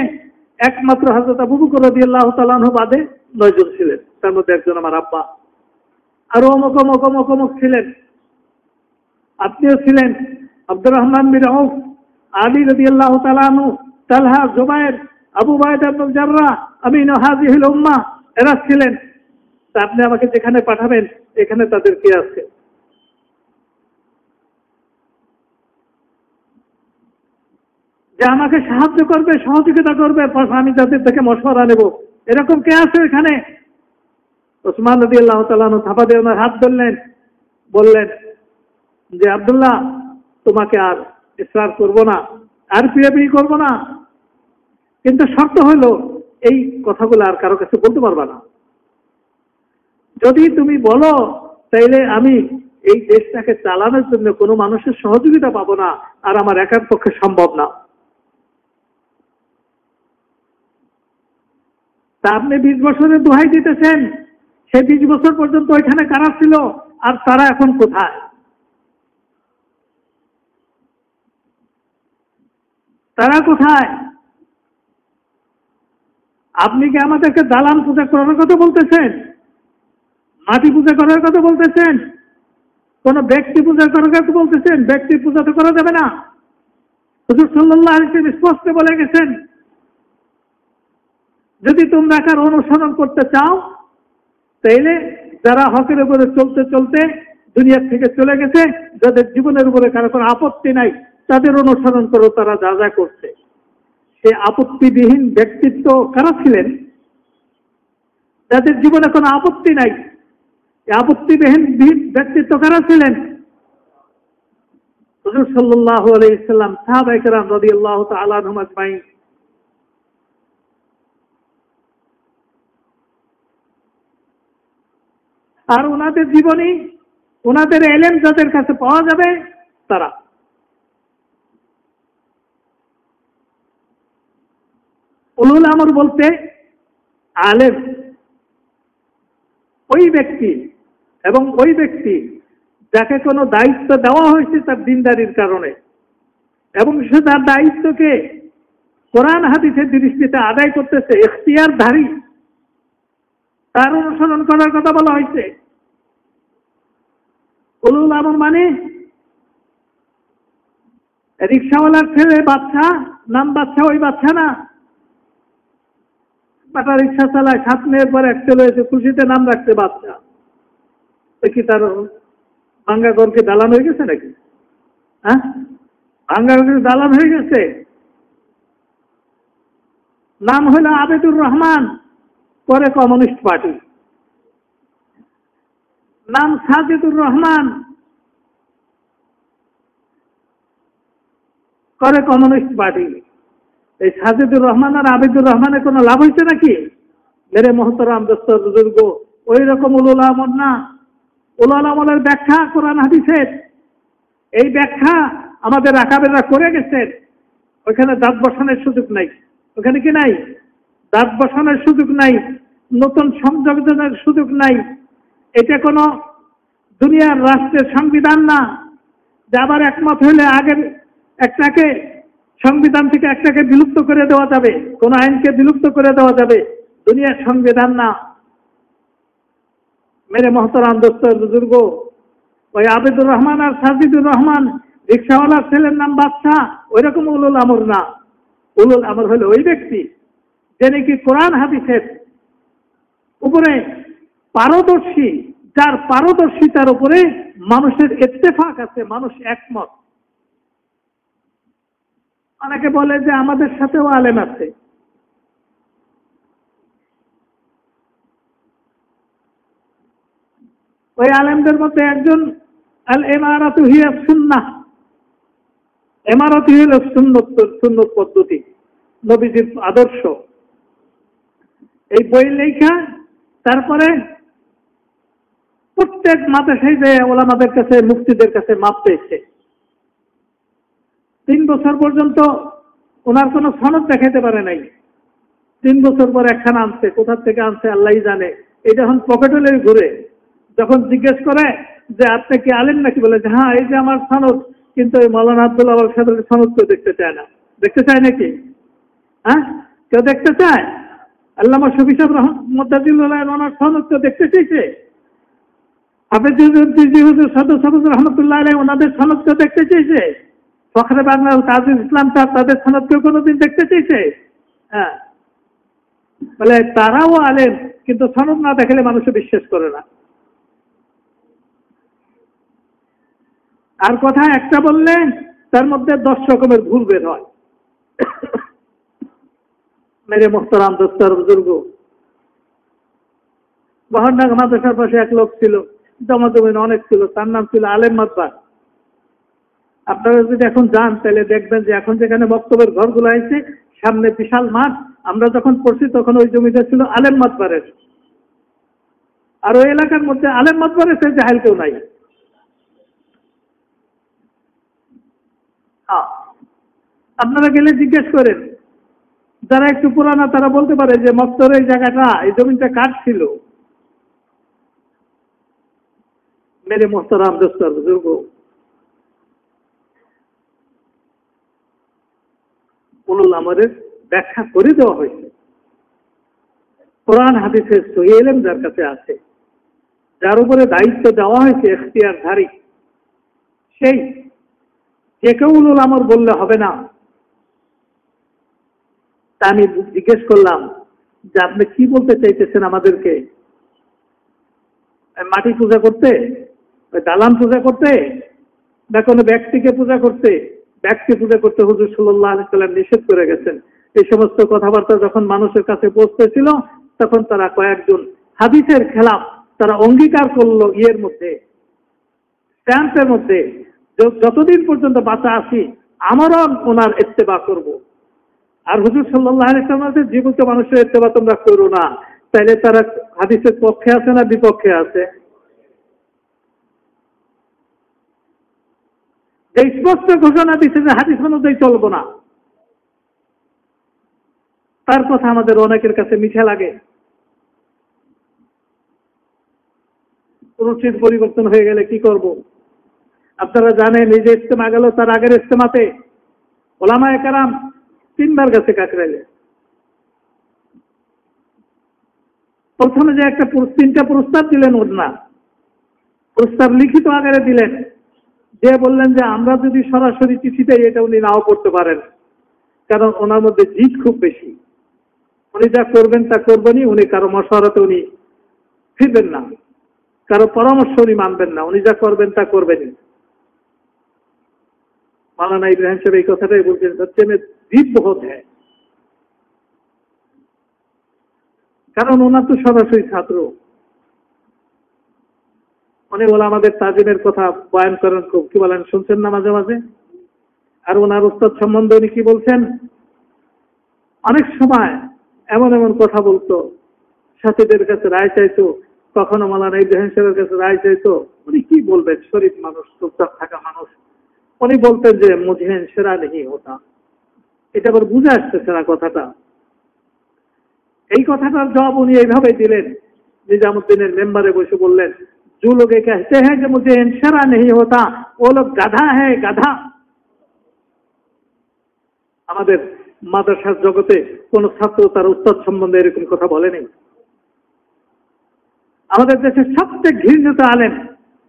একমাত্র হজরত আবু বকর রাদিয়াল্লাহু তাআলা আনহু বাদে নয়জন ছিলেন। তার মধ্যে একজন আমার আব্বা। আরও অমুক অমুক অমুক অমুক ছিলেন। আপনিও ছিলেন আব্দুর রহমান বিন আউফ, আলী রাদিয়াল্লাহু তাআলা আনহু, তালহা জুবায়ের আবু বাইদ আব্দুল জাররা আমিন হাজিহিল উম্মা এরা ছিলেন। আপনি আমাকে যেখানে পাঠাবেন, এখানে তাদের কে আছে? যে আমাকে সাহায্য করবে, সহযোগিতা করবে আমি তাদের থেকে মশওয়ারা নেব। এরকম কে আছে এখানে? ওসমান নদী আল্লাহ তালু থাপা দিয়ে ওনার হাত ধরলেন, বললেন যে, আবদুল্লাহ, তোমাকে আর ইসরার করব না, আর পিড়াপিড়ি করব না। কিন্তু শর্ত হলো এই কথাগুলো আর কারও কাছে বলতে পারবা না। যদি তুমি বলো, তাইলে আমি এই দেশটাকে চালানোর জন্য কোনো মানুষের সহযোগিতা পাবো না, আর আমার একার পক্ষে সম্ভব না। তা আপনি বিশ বছরের দোহাই দিতেছেন সে বিশ বছর পর্যন্ত ওইখানে কারা ছিল, আর তারা এখন কোথায়? তারা কোথায়? আপনি কি আমাদেরকে দালান পূজা করার কথা বলতেছেন? মাটি পূজা করার কথা বলতেছেন? কোন ব্যক্তি পূজা করার কথা বলতেছেন? ব্যক্তি পূজা তো করা যাবে না। হুজুর সাল্লাহ স্পষ্ট বলে গেছেন, যদি তোমরা কার অনুসরণ করতে চাও, তাইলে যারা হকের উপরে চলতে চলতে দুনিয়ার থেকে চলে গেছে, যাদের জীবনের উপরে কারও কোনো আপত্তি নাই, তাদের অনুসরণ করো, তারা যা যা করছে। সে আপত্তিবিহীন ব্যক্তিত্ব কারা ছিলেন? যাদের জীবনে কোনো আপত্তি নাই আপত্তিবিহীন বিহীন ব্যক্তিত্ব কারা ছিলেন? আর ওনাদের জীবনী, ওনাদের এলেম যাদের কাছে পাওয়া যাবে, তারা। উলুল আমর বলতে, আলেম। ওই ব্যক্তি এবং ওই ব্যক্তি যাকে কোনো দায়িত্ব দেওয়া হয়েছে তার দিনদারির কারণে, এবং সে তার দায়িত্বকে কোরআন হাদিসের দৃষ্টিতে আদায় করতেছে, এখতিয়ারধারী। তার অনুসরণ করার কথা বলা হয়েছে। উলুল আমর মানে রিক্সাওয়ালার ছেলে, বাচ্চা, নাম বাচ্চা, ওই বাচ্চা না। বাটা রিক্সা চালায়, সাত মেয়ের পর এক ছেলে হয়েছে খুশিতে নাম রাখতে বাচ্চা। কি তার ভাঙ্গা ঘরকে দালান হয়ে গেছে নাকি? হ্যাঁ? ভাঙ্গা দালান হয়ে গেছে? নাম হলো আবেদুর রহমান করে কমিউনিস্ট পার্টি। নাম সাজিদুর রহমান করে কমিউনিস্ট পার্টি। এই সাজিদুর রহমান আর আবিদুর রহমানের কোনো লাভ হয়েছে নাকি? মেরে মহতরাম দোস্ত বুজুর্গ, ওই রকম উলুল আমল না উলুল আমলের ব্যাখ্যা কোরআন হাদিসের। এই ব্যাখ্যা আমাদের আকাবেরা করে গেছেন। ওইখানে দাঁত বসানোর সুযোগ নাই। ওখানে কি নাই? দাঁত বসানোর সুযোগ নাই। নতুন সংযোজনের সুযোগ নাই। এটা কোনো দুনিয়ার রাষ্ট্রের সংবিধান না। যে আবার একমত হলে আগের একটাকে সংবিধান থেকে একটাকে বিলুপ্ত করে দেওয়া যাবে। কোন আইনকে বিলুপ্ত করে দেওয়া যাবে। দুনিয়ার সংবিধান না। মেরে মহতরাম দোস্ত বুজুর্গ ওই আবেদুর রহমান আর সাজিদুর রহমান রিক্সাওয়ালার ছেলের নাম বাচ্চা ওই রকম উলুল আমর না। উলুল আমর হলো ওই ব্যক্তি যে নাকি কোরআন, হাদিসের উপরে পারদর্শী, যার পারদর্শিতার উপরে মানুষের ইত্তেফাক আছে, মানুষ একমত। অনেকে বলে যে আমাদের সাথেও আলেম আছে। ওই আলেমদের মধ্যে একজন আল এমারাতু হিয়া সুন্নাহ। এমারত সুন্নত পদ্ধতি, নবীজির আদর্শ। এই বই লেখা, তারপরে প্রত্যেক মাদ্রাসায় যে ওলামাদের কাছে মুক্তিদের কাছে মাপ পেয়েছে তিন বছর পর্যন্ত ওনার কোনো সনদ দেখাতে পারে নাই। তিন বছর পর একখানা আনছে, কোথার থেকে আনছে আল্লাহ জানে। এই যখন পকেটে ঘুরে যখন জিজ্ঞেস করে যে, আপনি কি আলেন নাকি? বলে যে হ্যাঁ এই যে আমার সনদ, কিন্তু এই মৌলানা আব্দুল আবার সাথে সনদ কেউ দেখতে চায় না। দেখতে চায় নাকি? হ্যাঁ? কেউ দেখতে চায়? আল্লামা শফি সাহেব রহমদাদুল্লাহ ওনার সনদ কেউ দেখতে চেয়েছে হ্যাঁ। বলে, তারাও আলেন কিন্তু সনদ না দেখলে মানুষে বিশ্বাস করে না। আর কথা একটা বললে তার মধ্যে দশ রকমের ভুল বের হয়। মেরে মোহতারাম দোস্তার বুজুর্গ। বহরনাগ মাদ্রাসার পাশে এক লোক ছিল জমা জমিন অনেক ছিল, তার নাম ছিল আলেম মাদবার আপনারা যদি এখন যান, তাহলে দেখবেন যে এখন যেখানে বক্তব্যের ঘরগুলো আছে, সামনে বিশাল মাঠ, আমরা যখন পড়ছি তখন ওই জমিটা ছিল আলেম মাদবারের আর ওই এলাকার মধ্যে আলেম মাদবারের সে জাহেল কেউ নাই। আপনারা গেলে জিজ্ঞেস করেন। যারা একটু পুরানা, তারা বলতে পারে যে মক্তর এই জায়গাটা, এই জমিটা কার ছিল? মেরে মোহতারাম দোস্তর বুজুর্গ আমাদের ব্যাখ্যা করে দেওয়া হয়েছে। কোরআন, হাদিসের সহি এলেম যার কাছে আছে, যার উপরে দায়িত্ব দেওয়া হয়েছে, এখতিয়ারধারী। সেই যে কেউ উলুল আমর বললে হবে না। তা আমি জিজ্ঞেস করলাম, যে আপনি কি বলতে চাইতেছেন আমাদেরকে? মাটি পূজা করতে? দালান পূজা করতে? না কোনো ব্যক্তিকে পূজা করতে? ব্যক্তি পূজা করতে হুজুর সাল্লাহ আলি সাল্লাম নিষেধ করে গেছেন। এই সমস্ত কথাবার্তা যখন মানুষের কাছে পৌঁছতেছিল, তখন তারা কয়েকজন হাদিসের খেলাফ তারা অঙ্গীকার করল ইয়ের মধ্যে, স্ট্যাম্পের মধ্যে। যতদিন পর্যন্ত বাঁচা আছি, আমারও ওনার ইত্তেবা করব। আর হুজুর সাল্লাহ আলি জীবিত মানুষের ইত্তেবা তোমরা করো না। তাইলে তারা হাদিসের পক্ষে আছে না বিপক্ষে আছে? যে স্পষ্ট ঘোষণা দিচ্ছে যে হাদিস অনুযায়ী চলবো না। তার কথা আমাদের অনেকের কাছে মিঠে লাগে। রুচির পরিবর্তন হয়ে গেলে কি করব? আপনারা জানেন, এই যে ইস্তেমা গেল তার আগের ইস্তেমাতে ওলামায় কারাম তিনবার গেছে কাকরাইলে। প্রথমে যে একটা তিনটা প্রস্তাব দিলেন ওর না প্রস্তাব লিখিত আকারে দিলেন। যে বললেন যে, আমরা যদি সরাসরি চিঠি দেয় এটা উনি নাও করতে পারেন। কারণ ওনার মধ্যে জিত খুব বেশি। উনি যা করবেন তা করবেনই, উনি কারও মশারাতে উনি ফিরবেন না। কারও পরামর্শ উনি মানবেন না। উনি যা করবেন তা করবেনই। মালানা ইব্রাহিম সাহেব এই কথাটাই বলছেন সত্যি জিদ বহুত হ্যাঁ। কারণ ওনার তো সরাসরি ছাত্র। উনি বলে আমাদের তাজিমের কথা বয়ান করেন, খুব কি বলেন, শুনছেন না মাঝে মাঝে? আর ওনার উস্তাদ সম্বন্ধে উনি কি বলছেন? অনেক সময় এমন এমন কথা বলতো, সাথীদের কাছে রায় চাইতো, কখনো মালানা ইব্রাহিম সাহেবের কাছে রায় চাইতো। উনি কি বলবেন? শরীফ মানুষ, চুপচাপ থাকা মানুষ। উনি বলতেন যে মুঝে সেরা নেই হতা এটা আবার বুঝে আসতেছে না কথাটা এই কথাটার জবাব উনি এইভাবে দিলেন নিজামুদ্দিনের মেম্বারে বসে বললেন जो लोग ये कहते हैं कि मुझे इंशरा नहीं होता वो लोग গাধা है গাধা আমাদের মাদ্রাসার জগতে কোন ছাত্র তার উস্তাদ সম্বন্ধে এরকম কথা বলেনি আমাদের দেশে সবচেয়ে ঘৃণিত আলেন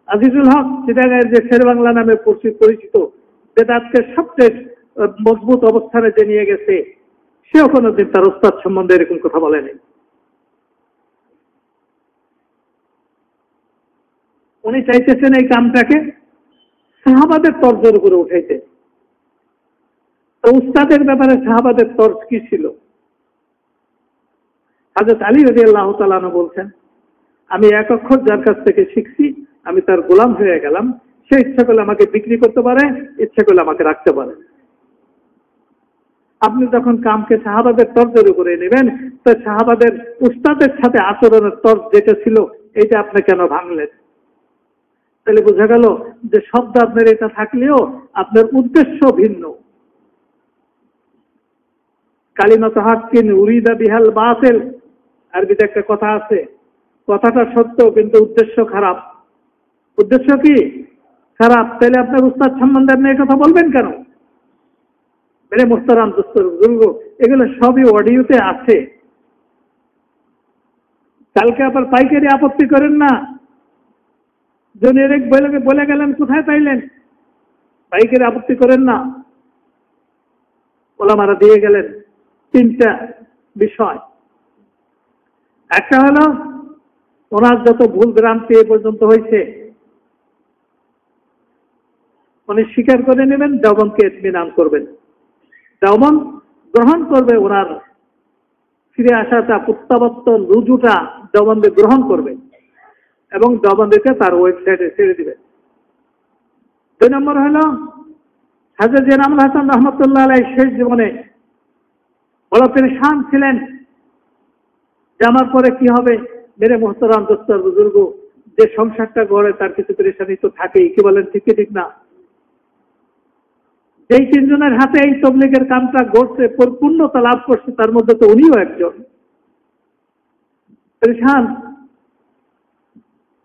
আজিজুল হক চিটাগাঁয়ের যে শের বাংলা নামে পরিচিত বেদাতকে সবচেয়ে মজবুত অবস্থানে যে নিয়ে গেছে, সেও কোনোদিন তার উস্তাদ সম্বন্ধে এরকম কথা বলেনি উনি চাইতেছেন এই কামটাকে সাহাবাদের তর্জের উপরে উঠাইতে। তো উস্তাদের ব্যাপারে সাহাবাদের তর্জ কি ছিল? হাজরত আলী রবি আল্লাহ তালানো বলছেন, আমি এক অক্ষর যার কাছ থেকে শিখছি আমি তার গোলাম হয়ে গেলাম। সে ইচ্ছা করলে আমাকে বিক্রি করতে পারে, ইচ্ছা করলে আমাকে রাখতে পারে। আপনি যখন কামকে সাহাবাদের তর্জের উপরে নেবেন, তো সাহাবাদের উস্তাদের সাথে আচরণের তর্জ যেটা ছিল এটা আপনি কেন ভাঙলেন? তাহলে বোঝা গেল যে শব্দ আপনার এটা থাকলেও আপনার উদ্দেশ্য ভিন্ন। কালিমত হাক্কিন উরিদা বিহাল বাসেল আরবিতে একটা কথা আছে, কথাটা সত্য কিন্তু উদ্দেশ্য খারাপ। উদ্দেশ্য কি? খারাপ তাহলে আপনার উস্তাদ সম্বন্ধে আপনি এই কথা বলবেন কেন? মেরে মোস্তারাম দোস্তর বুজুর্গ, এগুলো সবই অডিওতে আছে। কালকে আবার পাইকারি আপত্তি করেন না? জনের বলে বলে গেলেন, কোথায় পাইলেন? পাইকারি আপত্তি করেন না। ওলামারা দিয়ে গেলেন তিনটা বিষয়। একটা হলো, ওনার যত ভুল ভ্রান্তি এ পর্যন্ত হয়েছে উনি স্বীকার করে নেবেন দেওবনকে এতমিনান করবেন। দেওবন গ্রহণ করবে ওনার ফিরে আসাটা প্রত্যাবর্তন রুজুটা দেওবন্দে গ্রহণ করবে এবং দেওবন্দিকে তার ওয়েবসাইটে ছেড়ে দিবে। দুই নম্বর হলো হাজর জেনামুল হাসান রহমতুল্লাহ আলাই শেষ জীবনে বড় পেরেশান ছিলেন যে আমার পরে কি হবে? মেরে মোহতারাম দোস্তর বুজুর্গ, যে সংসারটা গড়ে তার কিছু পেরেশানি তো থাকেই, কি বলেন ঠিক ঠিক না? যেই তিনজনের হাতে এই তবলিগের কামটা গড়ছে পূর্ণতা লাভ করছে, তার মধ্যে তো উনিও একজন। পরেশান।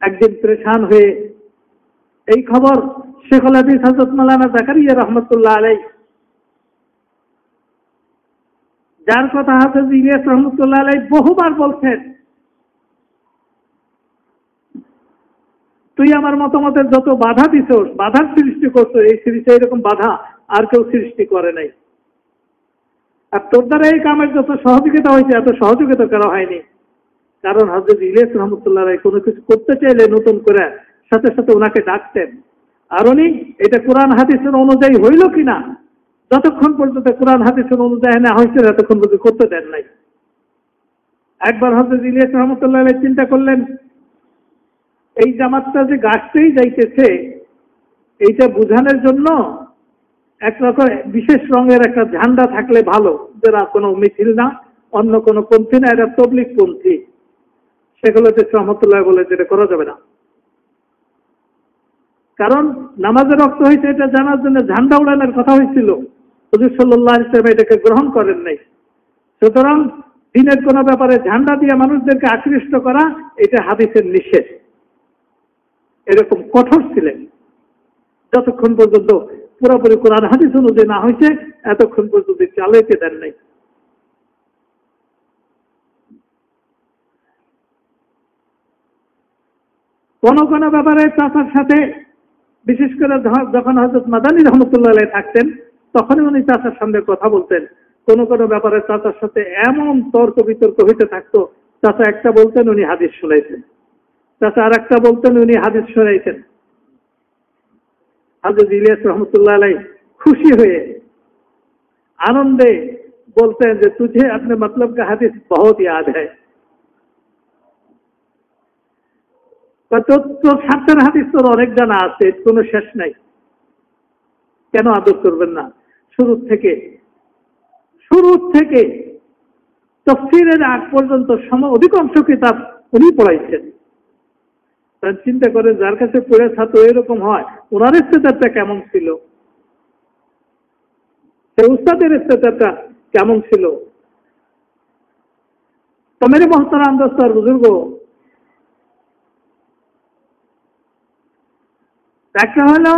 একদিন পরেশান হয়ে এই খবর শেখুল হাদিস হজরত মালানা জাকারিয়া রহমতুল্লাহ আলাই যার কথা হাফেজ ইলিয়াস রহমতুল্লাহ আলাই বহুবার বলছেন, তুই আমার মতামতের যত বাধা দিছ বাধার সৃষ্টি করছ এই সিরিজে এরকম বাধা আর কেউ সৃষ্টি করে নাই। আর তোর দ্বারা এই কামের যত সহযোগিতা হয়েছে, এত সহযোগিতা করা হয়নি। কারণ হজরত ইলিয়াস রহমতুল্লাহ রায় কোনো কিছু করতে চাইলে নতুন করে সাথে সাথে ওনাকে ডাকতেন। আর উনি, এটা কোরআন হাদিসের অনুযায়ী হইল কিনা, যতক্ষণ পর্যন্ত কোরআন হাদিসের অনুযায়ী না হয়েছে ততক্ষণ পর্যন্ত করতে দেন নাই। একবার হজরত ইলিয়াস রহমতুল্লাহ চিন্তা করলেন, এই জামাতটা যে গাছতেই যাইতেছে, এইটা বুঝানোর জন্য এক রকম বিশেষ রঙের একটা ঝান্ডা থাকলে ভালো, যারা কোনো মিছিল না, অন্য কোনো পন্থী না, এটা তবলিক পন্থী। সেগুলোতে রহমতুল্লাহ বলে যেটা করা যাবে না। কারণ নামাজের রক্ত হয়েছে এটা জানার জন্য ঝান্ডা উড়ানোর কথা হয়েছিল হুজুর সাল্লাহ ইসলাম এটাকে গ্রহণ করেন নাই। সুতরাং দিনের কোনো ব্যাপারে ঝান্ডা দিয়ে মানুষদেরকে আকৃষ্ট করা, এটা হাদিসের নিষেধ। এরকম কঠোর ছিলেন। যতক্ষণ পর্যন্ত পুরোপুরি কোরআন, হাদিস অনুযায়ী না হয়েছে, এতক্ষণ পর্যন্ত চালাইতে দেন নাই। কোন কোন ব্যাপারে চাচার সাথে, বিশেষ করে যখন হজরত মাদানী রহমতুল্লাহ থাকতেন, তখনই উনি চাচার সামনে কথা বলতেন। কোন কোন ব্যাপারে চাচার সাথে এমন তর্ক বিতর্ক হইতে থাকতো, চাচা একটা বলতেন, উনি হাদিস শুনাইতেন। চাচা আর একটা বলতেন, উনি হাদিস শোনাইতেন। হাজর ইলিয়াস রহমতুল্লাহ আলাই খুশি হয়ে আনন্দে বলতেন যে তুঝে আপনি मतलब का হাদিস बहुत याद है তোর স্বার্থের হাদিস তোর অনেক জানা আছে কোনো শেষ নাই কেন আদর করবেন না শুরু থেকে শুরু থেকে তফসিরের আগ পর্যন্ত সম অধিকাংশ কিতাব উনি পড়াইছেন তার চিন্তা করে, যার কাছে পড়ে ছাত্র এরকম হয়, ওনার স্টেটারটা কেমন ছিল? সে উস্তাদের স্টেটারটা কেমন ছিল? তো মেরে মহতারাম দোস্তর বুজুর্গ। একটা হলো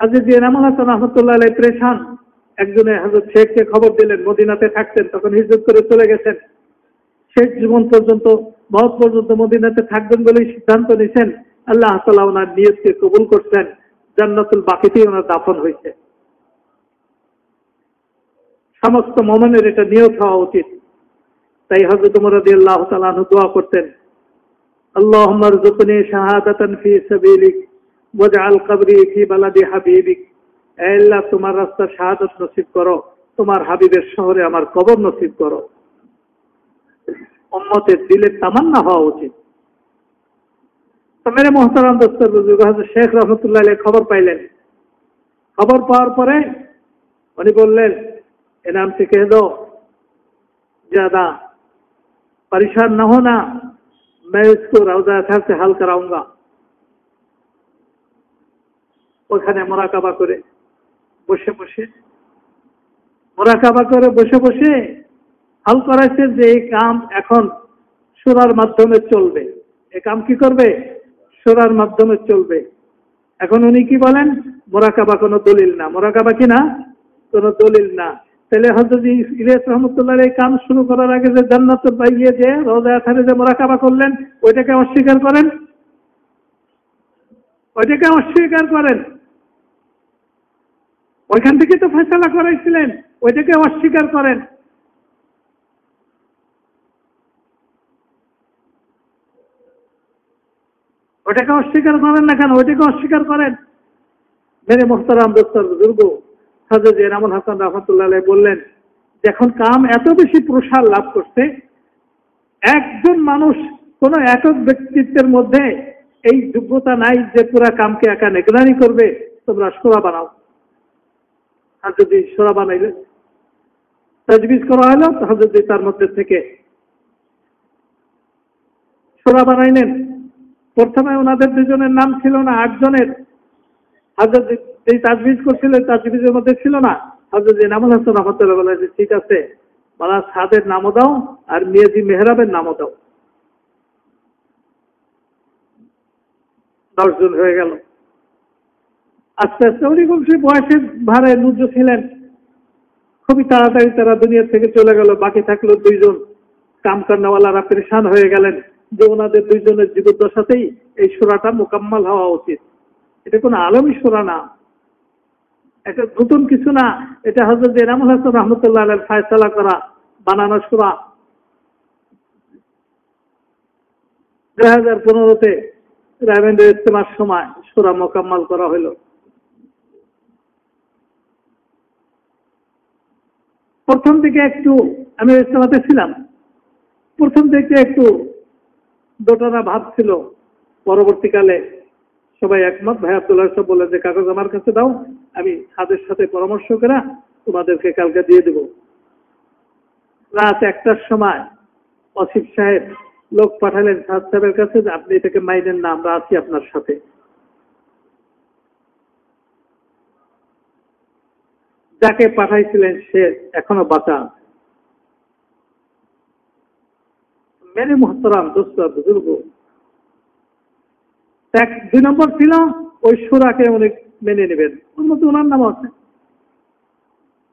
হাজির এনামুল হাসান রহমতুল্লাহ প্রেশান, একজনে হাজর শেখকে খবর দিলেন, মদিনাতে থাকতেন, তখন হিজরত করে চলে গেছেন। শেষ জীবন পর্যন্ত মত পর্যন্ত মদিনাতে থাকবেন বলেই সিদ্ধান্ত নিয়েছেন। আল্লাহ তালা ওনার নিয়তকে কবুল করছেন। জান্নাতুল বাকিতেই ওনার দাফন হয়েছে। সমস্ত মমনের এটা নিয়ত হওয়া উচিত। তাই হজরত মরাদি আল্লাহ তালাহ দোয়া করতেন আল্লাহ রজুকনি শাহাদাতান ফি সাবিলিক ওয়াজআল কবরি ফি বালাদি হাবিবিক। আল্লাহ, তোমার রাস্তা শাহাদত নসিব করো, তোমার হাবিবের শহরে আমার কবর নসিব করো। উম্মতের দিলের তামান্না হওয়া উচিত তো মেরে মোহতারাম দোস্তর শেখ রহমতুল্লাহ খবর পাইলেন খবর পাওয়ার পরে উনি বললেন इनाम से कह दो ज्यादा परेशान न होना मैं इसको रौजा अथार से हल कराऊंगा ওখানে মোরাকাবা করে বসে বসে মোরাকাবা করে বসে বসে হাল করাইছে যে এই কাম এখন সুরার মাধ্যমে চলবে। এ কাম কি করবে? সুরার মাধ্যমে চলবে। এখন উনি কি বলেন? মোরাকাবা কোনো দলিল না। মোরাকাবা কি না? কোনো দলিল না। তাহলে হজরত ইলিয়াস রহমতুল্লাহ এই কাম শুরু করার আগে যে জান্নাত পাইয়ে যে রোজা আথারে যে মোরাকাবা করলেন, ওইটাকে অস্বীকার করেন? ওইটাকে অস্বীকার করেন? ওইখান থেকে তো ফেসলা করাইছিলেন। ওইটাকে অস্বীকার করেন? ওটাকে অস্বীকার করেন না কেন? ওইটাকে অস্বীকার করেন। মেরে মোহতারাম দোস্তর বুজুর্গ হাজর এনামুল হাসান রহমতুল্লাহ বললেন এখন কাম এত বেশি প্রসার লাভ করছে, একজন মানুষ কোন একক ব্যক্তিত্বের মধ্যে এই যোগ্যতা নাই যে পুরা কামকে একা নিগরানি করবে, তোমরা সোরা বানাও। আর যদি সোরা বানাইলে তাজবিজ করা হলো তাহলে যদি তার মধ্যে থেকে সোরা বানাইলেন। প্রথমে ওনাদের দুজনের নাম ছিল না, আটজনের। হাজর এই তাজবিজ করছিলেন তাজবিজের মধ্যে ছিল না। হাজর নামুল হাসান রহমতুল্লাহ বলে যে ঠিক আছে, মালা সাদের নামও দাও আর মিয়াজি মেহরাবের নামও দাও। দশজন হয়ে গেল। আস্তে আস্তে খুব সেই বয়সের ভারে নুজ্জ ছিলেন। খুবই তাড়াতাড়ি তারা দুনিয়া থেকে চলে গেল। বাকি থাকল দুইজন। কাম কর্নাওয়ালারা পরেশান হয়ে গেলেন। যে ওনাদের দুইজনের জীবদ্দশাতেই এই সুরাটা মোকাম্মল হওয়া উচিত। এটা কোনো আলমী সুরা না। এটা নতুন কিছু না। এটা হজরত এনামুল হাসান রহমতুল্লাহ ফায়সালা করা বানানো সুরা। দুই হাজার পনেরোতে রায়বেন্দ্র ইস্তেমার সময় সুরা মোকাম্মল করা হইল। প্রথম দিকে একটু, আমি ইস্তেমাতে ছিলাম। প্রথম দিকে একটু দোটানা ভাব ছিল পরবর্তীকালে সবাই একমত। ভাই আব্দুল্লাহ সব বললেন যে, কাগজ আমার কাছে দাও, আমি হাতের সাথে পরামর্শ করে তোমাদেরকে কালকে দিয়ে দেব। রাত একটার সময় অসিফ সাহেব লোক পাঠালেন, সাদ সাহেবের কাছে যে আপনি এটাকে মাইনেন না, আমরা আছি আপনার সাথে। যাকে পাঠাইছিলেন সে এখনও বাঁচা মেরে মোহতরাম, দোস্ত, বুজুর্গ। এক, দুই নম্বর ছিল ওই সুরাকে উনি মেনে নেবেন। ওর মধ্যে ওনার নাম আছে।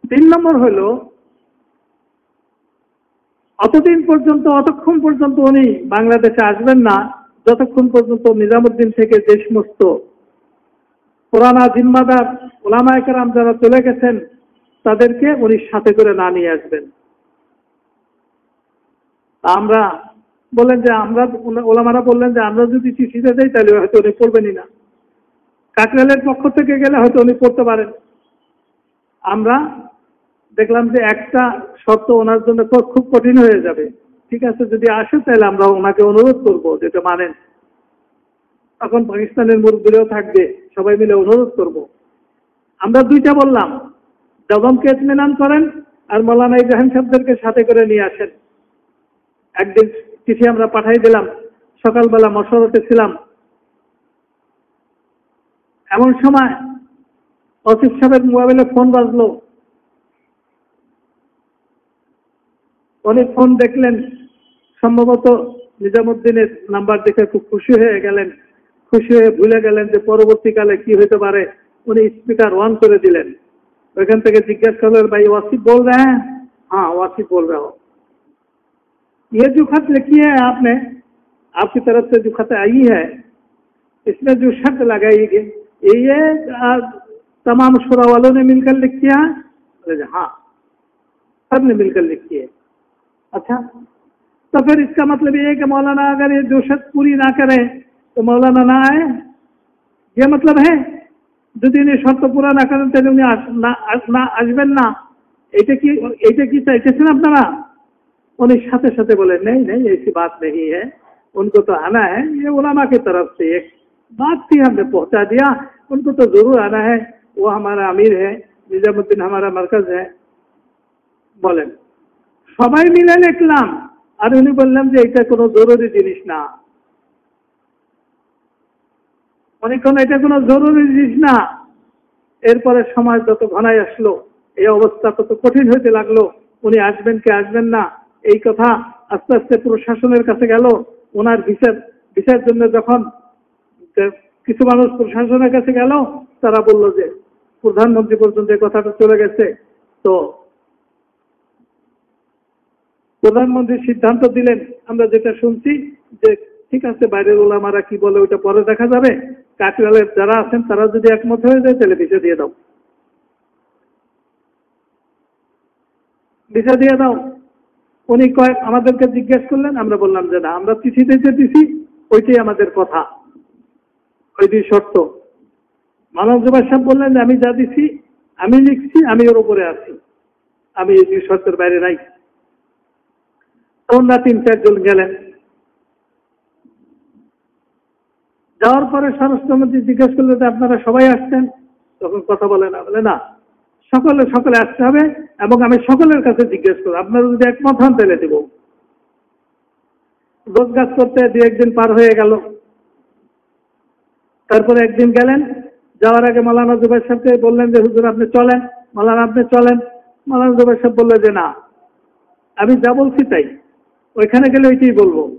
তিন নম্বর হইল, অতদিন পর্যন্ত, অতক্ষণ পর্যন্ত উনি বাংলাদেশে আসবেন না, যতক্ষণ পর্যন্ত নিজামুদ্দিন থেকে যে সমস্ত পুরানা জিম্মাদার ওলামায়কেরাম যারা চলে গেছেন, তাদেরকে উনি সাথে করে না নিয়ে আসবেন। আমরা বললেন যে আমরা, ওলামারা বললেন যে আমরা যদি চিঠিতে দেই, তাহলে হয়তো উনি পড়বেনই না। কাকরালের পক্ষ থেকে গেলে হয়তো উনি পড়তে পারেন। আমরা দেখলাম যে একটা শর্ত ওনার জন্য খুব কঠিন হয়ে যাবে। ঠিক আছে, যদি আসে, তাহলে আমরা ওনাকে অনুরোধ করব যেটা মানেন। তখন পাকিস্তানের মুরব্বীরাও থাকবে, সবাই মিলে অনুরোধ করব। আমরা দুইটা বললাম জগমকে ইতমিনান করেন আর মৌলানা ইব্রাহিম সাহেবদেরকে সাথে করে নিয়ে আসেন। একদিন চিঠি আমরা পাঠাই দিলাম। সকালবেলা মশরতে ছিলাম। এমন সময় অসিফ সাহেবের মোবাইলে ফোন বাজলো। উনি ফোন দেখলেন। সম্ভবত নিজামুদ্দিনের নাম্বার দেখে খুব খুশি হয়ে গেলেন। খুশি হয়ে ভুলে গেলেন যে পরবর্তীকালে কি হতে পারে। উনি স্পিকার ওয়ান করে দিলেন। ওইখান থেকে জিজ্ঞাসা করলেন, ভাই, ওয়াসিফ বলবে হ্যাঁ? হ্যাঁ ওয়াসিফ বল রহা ये जो खत लिखी है आपने आपकी तरफ से जो खत आई है इसमें जो शर्त लगाई गई ये तमाम शुरा वालों ने मिलकर लिखी है हाँ सब ने मिलकर लिखी है अच्छा तो फिर इसका मतलब ये है कि मौलाना अगर ये जो शर्त पूरी ना करे তো মৌলানা না আয় যে মতলব হ্যাঁ যদি উনি শর্ত পুরা না করেন তাহলে উনি না আসবেন না এটা কি এইটা কি চাইতেছেন আপনারা उन्हें साथे साथे बोले नहीं नहीं ऐसी बात नहीं है उनको तो आना है ये उलामा की तरफ से एक बात थी हमने पहुंचा दिया उनको तो जरूर आना है वो हमारा अमीर है निजामुद्दीन हमारा मरकज है বলেন সবাই মিলে লিখলাম আর উনি বললাম যে এটা কোনো জরুরি জিনিস না অনেকক্ষণ এটা কোনো জরুরি জিনিস না এরপরে সমাজ যত ঘনায় আসলো এই অবস্থা কত কঠিন হইতে লাগলো উনি আসবেন কি আসবেন না এই কথা আস্তে আস্তে প্রশাসনের কাছে গেল। ওনার বিচার বিচার জন্য যখন কিছু মানুষ প্রশাসনের কাছে গেল, তারা বলল যে প্রধানমন্ত্রী পর্যন্ত এই কথাটা চলে গেছে। তো প্রধানমন্ত্রী সিদ্ধান্ত দিলেন, আমরা যেটা শুনছি যে ঠিক আছে, বাইরের ওলামারা কি বলে ওটা পরে দেখা যাবে। কাটিয়ালের যারা আছেন, তারা যদি একমত হয়ে যায়, তাহলে ভিসা দিয়ে দাও। ভিসা দিয়ে দাও। উনি কয়েক আমাদেরকে জিজ্ঞেস করলেন, আমরা বললাম যে না, আমরা চিঠি যে দিছি ওইটাই আমাদের কথা। ওই দুই শর্ত। মানব জবাই সাহেব বললেন যে আমি যা দিছি, আমি লিখছি, আমি ওর উপরে আছি। আমি এই দুই শর্তের বাইরে নাই। ওনারা তিন চারজন গেলেন। যাওয়ার পরে স্বরাষ্ট্রমন্ত্রী জিজ্ঞেস করল যে, আপনারা সবাই আসছেন? তখন কথা বলে না বলে না। সকলে সকলে আসতে হবে এবং আমি সকলের কাছে জিজ্ঞেস করব। আপনারা যদি একমত হন তাহলে দেব। রোজ গাছ করতে দু একদিন পার হয়ে গেল। তারপরে একদিন গেলেন, যাওয়ার আগে মালানা জুবাই সাহেবকে বললেন যে, হুজুর, আপনি চলেন। মালানা, আপনি চলেন। মালানা জুবাই সাহেব বললেন যে, না, আমি যা বলছি তাই। ওইখানে গেলে ওইটাই বলব।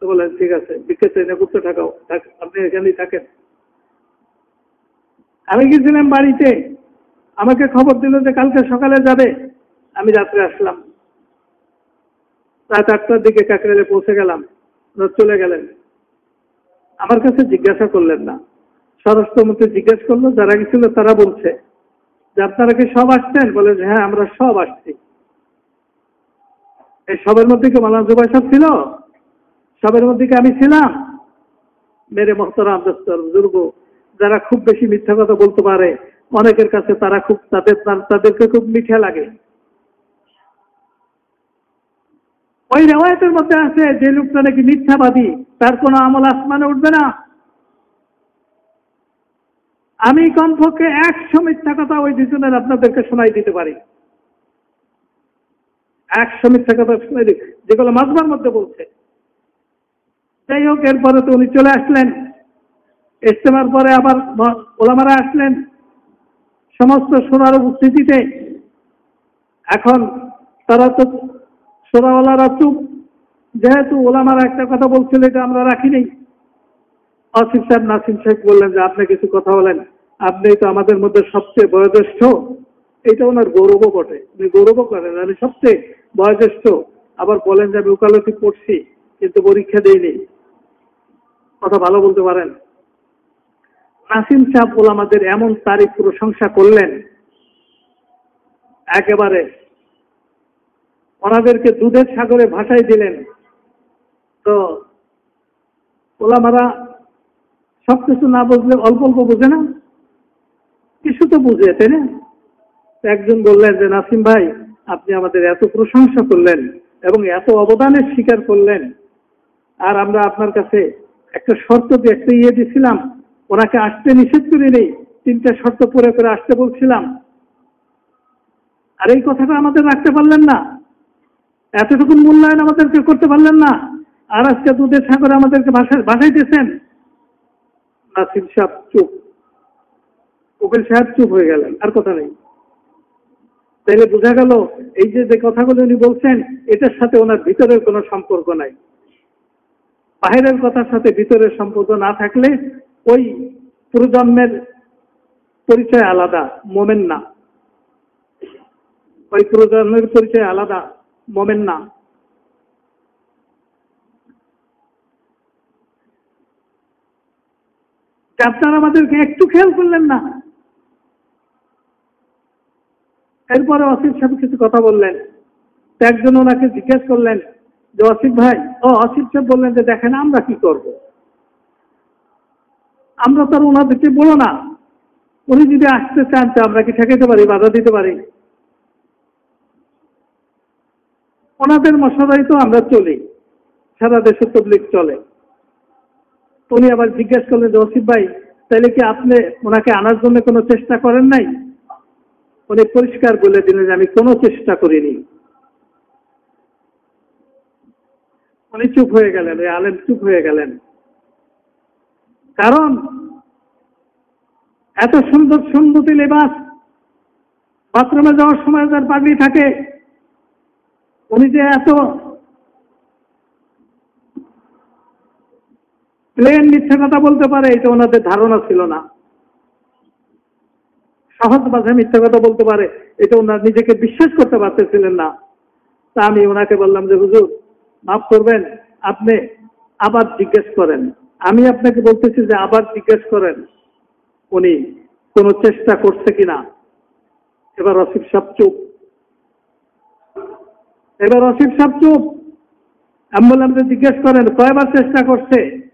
তো বললেন, ঠিক আছে বিকেল ট্রেনে করতে থাকাও আপনি এখানেই থাকেন। আমি গেছিলাম বাড়িতে। আমাকে খবর দিল যে কালকে সকালে যাবে। আমি রাত্রে আসলাম। রাত আটটার দিকে কাকরালে পৌঁছে গেলাম। চলে গেলেন। আমার কাছে জিজ্ঞাসা করলেন না। স্বরাষ্ট্রমন্ত্রী জিজ্ঞেস করল, যারা গেছিল তারা বলছে যে, আপনারা কি সব আসছেন? বলে যে হ্যাঁ আমরা সব আসছি। এই সবের মধ্যে কি মালান জুবাই সাহেব ছিল? সবের মধ্যে কি আমি ছিলাম? মেরে মহতরাম দস্তর বুজুর্গ, যারা খুব বেশি মিথ্যা কথা বলতে পারে অনেকের কাছে তারা খুব, তাদের তাদেরকে খুব মিঠা লাগে। ওই রেওয়ায়তের মধ্যে আছে, যে লোকটা নাকি মিথ্যাবাদী, তার কোনো আমল আসমানে উঠবে না। আমি কমপক্ষে একশো মিথ্যা কথা ওই দুজনের আপনাদেরকে শোনাই দিতে পারি। একশো মিথ্যা কথা শোনাই দিই যেগুলো মাজবার মধ্যে বলছে। যাই হোক, এরপরে তো উনি চলে আসলেন। ইস্তেমার পরে আবার ওলামারা আসলেন। সমস্ত সোনার উপস্থিতিতে এখন তারা তো সোনাওয়ালারা চুপ। যেহেতু ওলামারা একটা কথা বলছিল, এটা আমরা রাখিনি আসিফ সাহেব, নাসিম সাহেব বললেন যে, আপনি কিছু কথা বলেন। আপনি তো আমাদের মধ্যে সবচেয়ে বয়োজ্যেষ্ঠ। এটা ওনার গৌরবও বটে। উনি গৌরবও করেন। আমি সবচেয়ে বয়োজ্যেষ্ঠ। আবার বলেন যে, আমি উকালতি পড়ছি, কিন্তু পরীক্ষা দেইনি। কথা ভালো বলতে পারেন। নাসিম সাহেব আমাদের এমন তারিখ প্রশংসা করলেন, একেবারে ওনাদেরকে দুধের সাগরে ভাসাই দিলেন। তো ওলামারা সব কিছু না বুঝলে অল্প অল্প বুঝে না? কিছু তো বুঝে, তাই না? একজন বললেন যে, নাসিম ভাই, আপনি আমাদের এত প্রশংসা করলেন এবং এত অবদানের স্বীকার করলেন। আর আমরা আপনার কাছে একটা শর্ত দিয়ে একটা ইয়ে দিছিলাম ওনাকে আসতে নিষেধ করি নেই। তিনটা শর্ত পরে করে আসতে বলছিলাম। আর এই কথাটা আমাদের রাখতে পারলেন না। এতটুকু মূল্যায়ন আমাদেরকে করতে পারলেন না। আর আজকে দুধের সাগরে আমাদেরকে ভাসাইতেছেন নাসিম সাহেব চুপ। উকিল সাহেব চুপ হয়ে গেলেন, আর কথা নেই। তাহলে বোঝা গেল, এই যে যে কথাগুলো উনি বলছেন, এটার সাথে ওনার ভিতরের কোনো সম্পর্ক নাই। বাহিরের কথার সাথে ভিতরের সম্পর্ক না থাকলে ওই প্রজন্মের পরিচয় আলাদা, মোমেন না। ওই প্রজন্মের পরিচয় আলাদা, মোমেন না। আপনারা আমাদেরকে একটু খেয়াল করলেন না। এরপরে অসিফ সাহেব কিছু কথা বললেন। একজন ওনাকে জিজ্ঞেস করলেন যে অসিফ ভাই, ও অসিফ সাহেব বললেন যে, দেখেন আমরা কি করব। আমরা তো আর ওনাদেরকে বলো না। উনি যদি আসতে চান তো আমরা কি ঠেকাতে পারি, বাধা দিতে পারি? ওনাদের মশারাই তো আমরা চলি, সারা দেশে তবলিক চলে। উনি আবার জিজ্ঞেস করলেন যে অসিফ ভাই তাহলে কি আপনি ওনাকে আনার জন্য কোনো চেষ্টা করেন নাই? উনি পরিষ্কার বলে দিলেন আমি কোনো চেষ্টা করিনি। উনি চুপ হয়ে গেলেন, ওই আলেম চুপ হয়ে গেলেন। কারণ এত সুন্দর সুন্দরী লেবাস, বাথরুমে যাওয়ার সময় তার পাগড়ি থাকে, উনি যে এত প্লেন মিথ্যে কথা বলতে পারে, এটা ওনাদের ধারণা ছিল না। সহজ ভাষায় মিথ্যে কথা বলতে পারে, এটা ওনার নিজেকে বিশ্বাস করতে পারতেছিলেন না। তা আমি ওনাকে বললাম যে, হুজুর, মাফ করবেন, আপনি আবার জিজ্ঞেস করেন। আমি আপনাকে বলতেছি যে আবার জিজ্ঞেস করেন, উনি কোনো চেষ্টা করছে কিনা। এবার অসিফ সাহ চুপ। এবার অসিফ সাহ চুপ। যে জিজ্ঞেস করেন, কয়বার চেষ্টা করছে?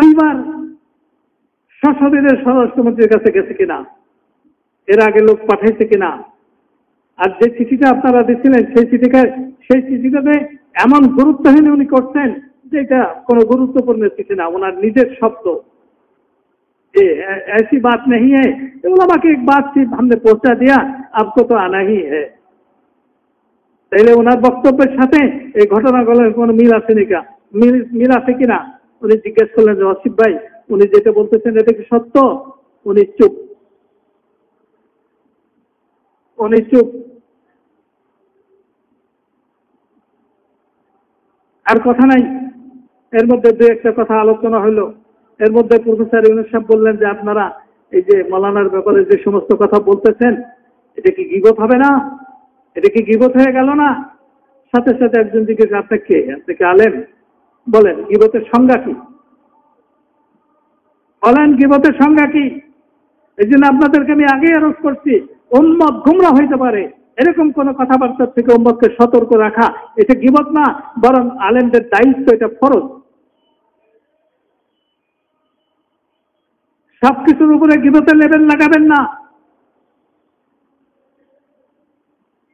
দুইবার। সংসদের স্বরাষ্ট্রমন্ত্রীর কাছে গেছে কিনা? এর আগে লোক পাঠাইছে কিনা? আর যে চিঠিটা আপনারা দিচ্ছিলেন সেই চিঠিকে সেই চিঠিটাতে এমন গুরুত্বহীন উনি করছেন যে এটা কোনো গুরুত্বপূর্ণ চিঠি না ওনার নিজের শব্দ যে ऐ- ऐसी बात नहीं है तो उलमा की एक बात थी हमने पहुंचा दिया आपको तो आना ही है তাইলে ওনার বক্তব্যের সাথে এই ঘটনাগুলোর কোনো মিল আছে নাকি মিল মিল আছে কিনা উনি জিজ্ঞেস করলেন যে অসিফ ভাই উনি যেটা বলতেছেন এটা কি সত্য উনি চুপ উনি চুপ আর কথা নাই। এর মধ্যে দু একটা কথা আলোচনা হলো এর মধ্যে প্রফেসর ইউনুস সাহেব বললেন যে, আপনারা এই যে মলানার ব্যাপারে যে সমস্ত কথা বলতেছেন, এটা কি গিবত হবে না? এটা কি গিবত হয়ে গেল না? সাথে সাথে একজন জিজ্ঞেস আপনি কে? আপনি কি আলেন বলেন, গিবতের সংজ্ঞা কি? বলেন, গিবতের সংজ্ঞা কি? এই জন্য আপনাদেরকে আমি আগেই আরোপ করছি, উম্মত গুমরা হইতে পারে। এরকম কোন কথাবার্তা থেকে উম্মতকে সতর্ক রাখা, এটা গিবত না, বরং আলেমদের দায়িত্ব এটা ফরজ। সবকিছুর উপরে গিবতের লেভেল লাগাবেন না।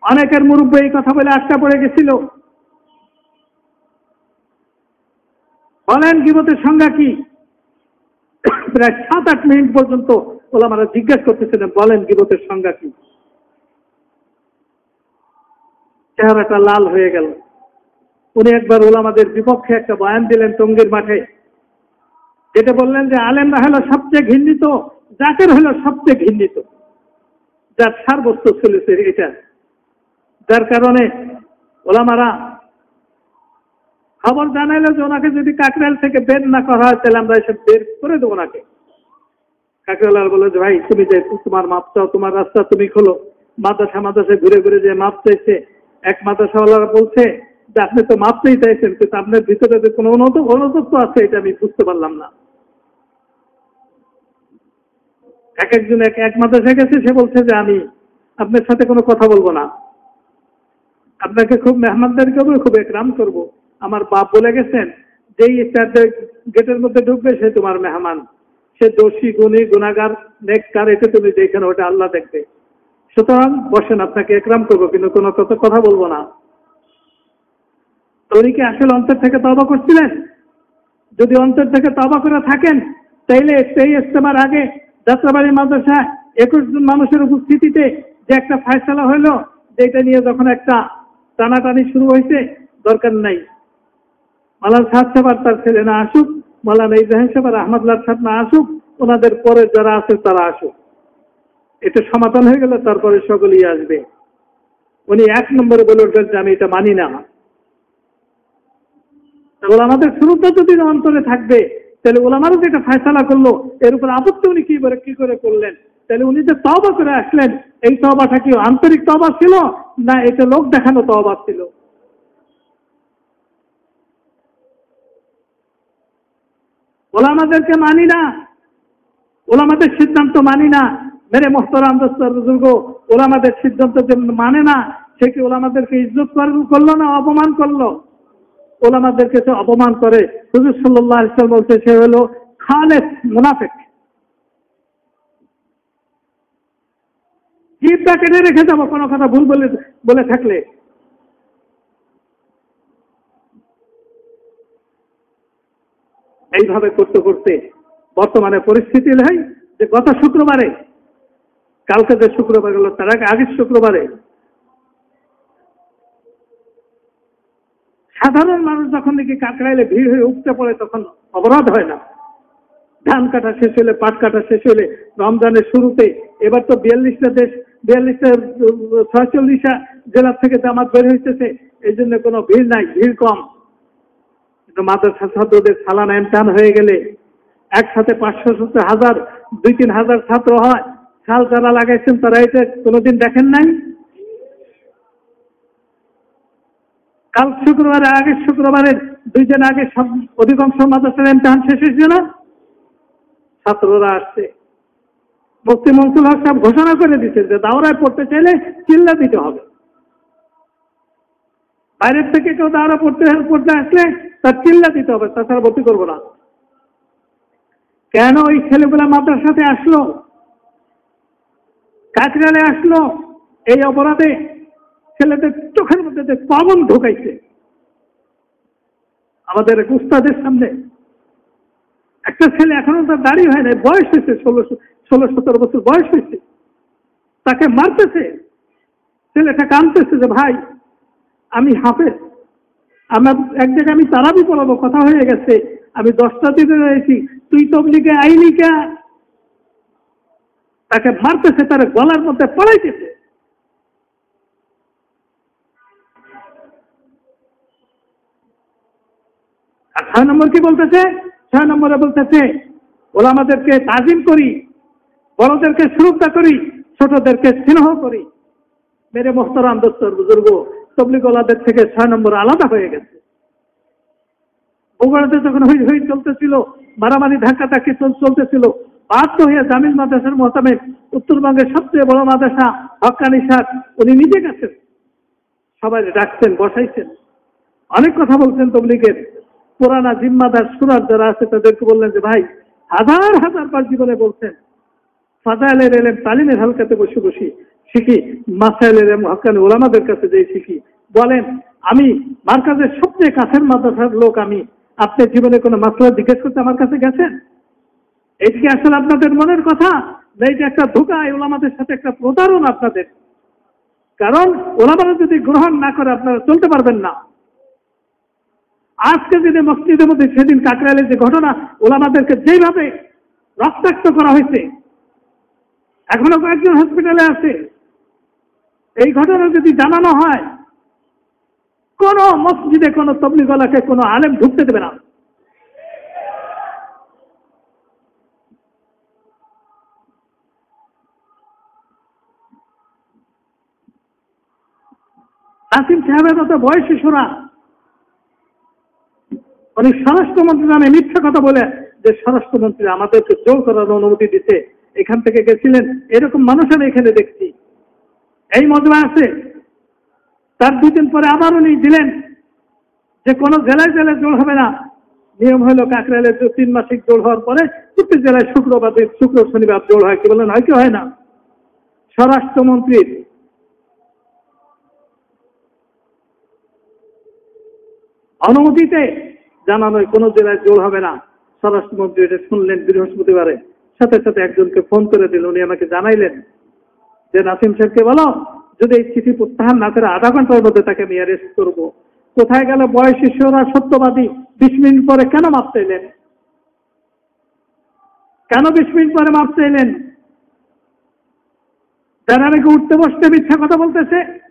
অনেকের মুরব্বী এই কথা বলে আটকা পড়ে গেছিল। বলেন গিবতের সংজ্ঞা কি? প্রায় সাত আট মিনিট পর্যন্ত ওলামারা জিজ্ঞেস করতেছিলেন, বলেন গিবতের সংজ্ঞা কি? চেহারাটা লাল হয়ে গেল। উনি একবার ওলামাদের বিপক্ষে একটা বয়ান দিলেন টঙ্গির মাঠে। যেটা বললেন যে, আলেমরা হলো সবচেয়ে ঘৃণিত জাকের হলো সবচেয়ে ঘৃণিত। যার সারবস্তু সে- এটা। যার কারণে ওলামারা খবর জানাইলো যে, ওনাকে যদি কাকরাইল থেকে বের না করা হয়, তাহলে আমরা এসে বের করে দেবো ওনাকে। কাকরাইলার বলে যে, ভাই, তুমি যে তোমার মাপ চাও, তোমার রাস্তা তুমি খোলো। মাদ্রাসা মাদ্রাসা ঘুরে ঘুরে যে মাপ চাইছে এক মাদ্রাসাওয়ালারা বলছে যে আপনি তো মাপতেই চাইছেন, কিন্তু আপনার ভিতরে যে কোনো অনত অনতত্ব আছে, এটা আমি বুঝতে পারলাম না। এক একজন এক এক মাদ্রাসায় গেছে, সে বলছে যে আমি আপনার সাথে কোনো কথা বলব না। আপনাকে খুব মেহমানদারি করব, খুব একরাম করব। আমার বাপ বলে গেছেন, যেই চারটে গেটের মধ্যে ঢুকবে, সে তোমার মেহমান। সে দোষী, গুণী, গুণাগার, নেককার, এটা তুমি দেখেন ওটা আল্লাহ দেখবে। সুতরাং বসেন, আপনাকে একরাম করব, কিন্তু কোনো কত কথা বলব না। উনি কি আসলে অন্তর থেকে তবা করছিলেন? যদি অন্তর থেকে তবা করে থাকেন, তাইলে সেই ইস্তেমার আগে যাত্রাবাড়ি মাদ্রাসায় একুশ জন মানুষের উপস্থিতিতে যে একটা ফায়সালা হইল যেটা নিয়ে যখন একটা টানাটানি শুরু হয়েছে দরকার নাই। মালান সাহেব সাহেব তার ছেলে না আসুক মালান ইব্রাহিম সাহেব আর আহমদুল্লাহ সাহেব না আসুক, ওনাদের পরে যারা আছে তারা আসুক। এটা সমাধান হয়ে গেলে তারপরে সকলেই আসবে। উনি এক নম্বরে বলে উঠলেন যে, আমি এটা মানি না। তাহলে আমাদের শুরুটা যদি অন্তরে থাকবে, তাহলে ওলামারও যেটা ফায়সালা করল, এর উপর আপত্তি উনি কি করে কি করে করলেন? তাহলে উনি যে তবা করে আসলেন, এই তবাটা কি আন্তরিক তবা ছিল, না এটা লোক দেখানো তবা ছিল? ওলামাদেরকে মানি না। ওলামাদের সিদ্ধান্ত মানি না। মেরে মোহতরাম দোস্তর বুজুর্গ, ওলামাদের সিদ্ধান্ত মানে না, সে কি ওলামাদেরকে ইজ্জত কর- করল না অপমান করল? ওলামাদেরকে সে অপমান করে। হুজুর সাল্লাহ ইসলাম বলছে, সে হলো খালেদ মুনাফেক। জিপটা কেটে রেখে যাব, কোনো কথা ভুল বলে বলে থাকলে। এইভাবে করতে করতে বর্তমানে পরিস্থিতি নেই যে গত শুক্রবারে কালকে যে শুক্রবার গেল, তার আগে আগের শুক্রবারে সাধারণ মানুষ যখন দেখি কাকড়াইলে ভিড় হয়ে উঠতে পড়ে, তখন অবরোধ হয় না। ধান কাটা শেষ হলে, পাট কাটা শেষ হলে, রমজানের শুরুতে, এবার তো বিয়াল্লিশটা দেশ বিয়াল্লিশটা, ছয়চল্লিশটা জেলার থেকে জামাত বের হইতেছে, এই জন্য কোনো ভিড় নাই, ভিড় কম। কিন্তু মাদ্রাসা ছাত্রদের সালানা ইমতান হয়ে গেলে, একসাথে পাঁচশো সত্তর হাজার, দুই তিন হাজার ছাত্র হয়। সাল যারা লাগাইছেন তারা এটা কোনোদিন দেখেন নাই? কাল শুক্রবারে আগের শুক্রবারের দুই দিন আগে সব অধিকাংশ মাদ্রাসার ইমতাহান শেষ হয়েছে না ছাত্ররা আসছে। মুফতি মনসুল হক সাহেব ঘোষণা করে দিচ্ছে যে দাওরায় পড়তে চাইলে চিল্লা দিতে হবে। বাইরের থেকে কেউ দাওরা পড়তে পড়তে আসলে তার চিল্লা দিতে হবে, তাছাড়া ভর্তি করব না। কেন ওই ছেলেগুলা মাদ্রাসাতে আসলো? কাকরালে আসলো এই অপরাধে ছেলেদের চোখের মধ্যে যে পাবন ঢোকাইছে। আমাদের উস্তাদের সামনে একটা ছেলে এখনও তার দাঁড়িয়ে হয় নাই, বয়স হয়েছে ষোলো ষোলো সতেরো বছর বয়স হয়েছে। তাকে মারতেছে। ছেলেটা কানতেছে যে, ভাই, আমি হাফেজ। আমার এক জায়গায় আমি তারাবি পড়াবো, কথা হয়ে গেছে। আমি দশটা দিতে রয়েছি। তুই তবলিকে কা তাকে মারতেছে, তার গলার মধ্যে পড়াইতেছে আর ছয় নম্বর কি বলতেছে? ছয় নম্বরে বলতেছে, ওরা আমাদেরকে তাজিম করি, বড়দেরকে শ্রদ্ধা করি, ছোটদেরকে স্নেহ করি। মেরে মোহতারাম দোস্তর বুজুর্গ, তবলিগলাদের থেকে ছয় নম্বর আলাদা হয়ে গেছে। বগুড়াতে যখন হই হই চলতেছিল, মারামারি ধাক্কা ধাক্কি চলতেছিল বাধ্য হয়ে জামিল মাদ্রাসার মহতামে উত্তরবঙ্গের সবচেয়ে বড় মাদ্রাসা হকানি সাহ উনি নিজে গেছেন। সবাই ডাকছেন, বসাইছেন। অনেক কথা বলছেন তবলিগের। পুরানা জিম্মাদার সুরার যারা আছে তাদেরকে বললেন যে, ভাই, হাজার হাজার বার জীবনে বলছেন, ফাজাইলের এলেম তালিমের হালকাতে বসে বসি, শিখি, মাসাইলের এলেম হকানি ওলামাদের কাছে যেই শিখি। বলেন, আমি মার্কাজের সবচেয়ে কাছের মাদ্রাসার লোক আমি। আপনি জীবনে কোনো মাসলা জিজ্ঞেস করতে আমার কাছে গেছেন? এটি আসলে আপনাদের মনের কথা? না এটা একটা ধোকা ওলামাদের সাথে একটা প্রতারণ আপনাদের। কারণ ওলামারা যদি গ্রহণ না করে, আপনারা চলতে পারবেন না। আজকে যদি মসজিদের মধ্যে সেদিন কাকরাইলের যে ঘটনা, ওলামাদেরকে যেভাবে রক্তাক্ত করা হয়েছে, এখনও কয়েকজন হসপিটালে আছে, এই ঘটনা যদি জানানো হয়, কোন মসজিদে কোন তবলিগলাকে কোনো আলেম ঢুকতে দেবে না। নাসিম সাহেবের মতো বয়সী শোনা উনি স্বরাষ্ট্রমন্ত্রী নামে মিথ্যা কথা বলে যে স্বরাষ্ট্রমন্ত্রী আমাদেরকে জোর করার অনুমতি দিতে এখান থেকে গেছিলেন, এরকম মানুষ আমি এখানে দেখছি। এই মজমা আছে। তার দুদিন পরে আবার উনি দিলেন যে কোনো জেলায় জেলায় জোর হবে না। নিয়ম হলো কাকরাইলের তিন মাসিক জোর হওয়ার পরে প্রত্যেক জেলায় শুক্রবার শুক্র শনিবার জোর হয়, কি বলেন, হয় কি হয় না? স্বরাষ্ট্রমন্ত্রীর অনুমতিতে জানানোয় কোনো জেলায় জোর হবে না। স্বরাষ্ট্রমন্ত্রী এটা শুনলেন বৃহস্পতিবারে। সাথে সাথে একজনকে ফোন করে দিল, উনি আমাকে জানাইলেন যে, নাসিম সাহেবকে বলো, যদি এই চিঠি প্রত্যাহার না করে আধা ঘণ্টার মধ্যে তাকে আমি অ্যারেস্ট করব। কোথায় গেল বয়স শিশুরা সত্যবাদী? বিশ মিনিট পরে কেন মাপ চাইলেন কেন বিশ মিনিট পরে মাপ চাইলেন যারা নাকি উঠতে বসতে মিথ্যা কথা বলতেছে?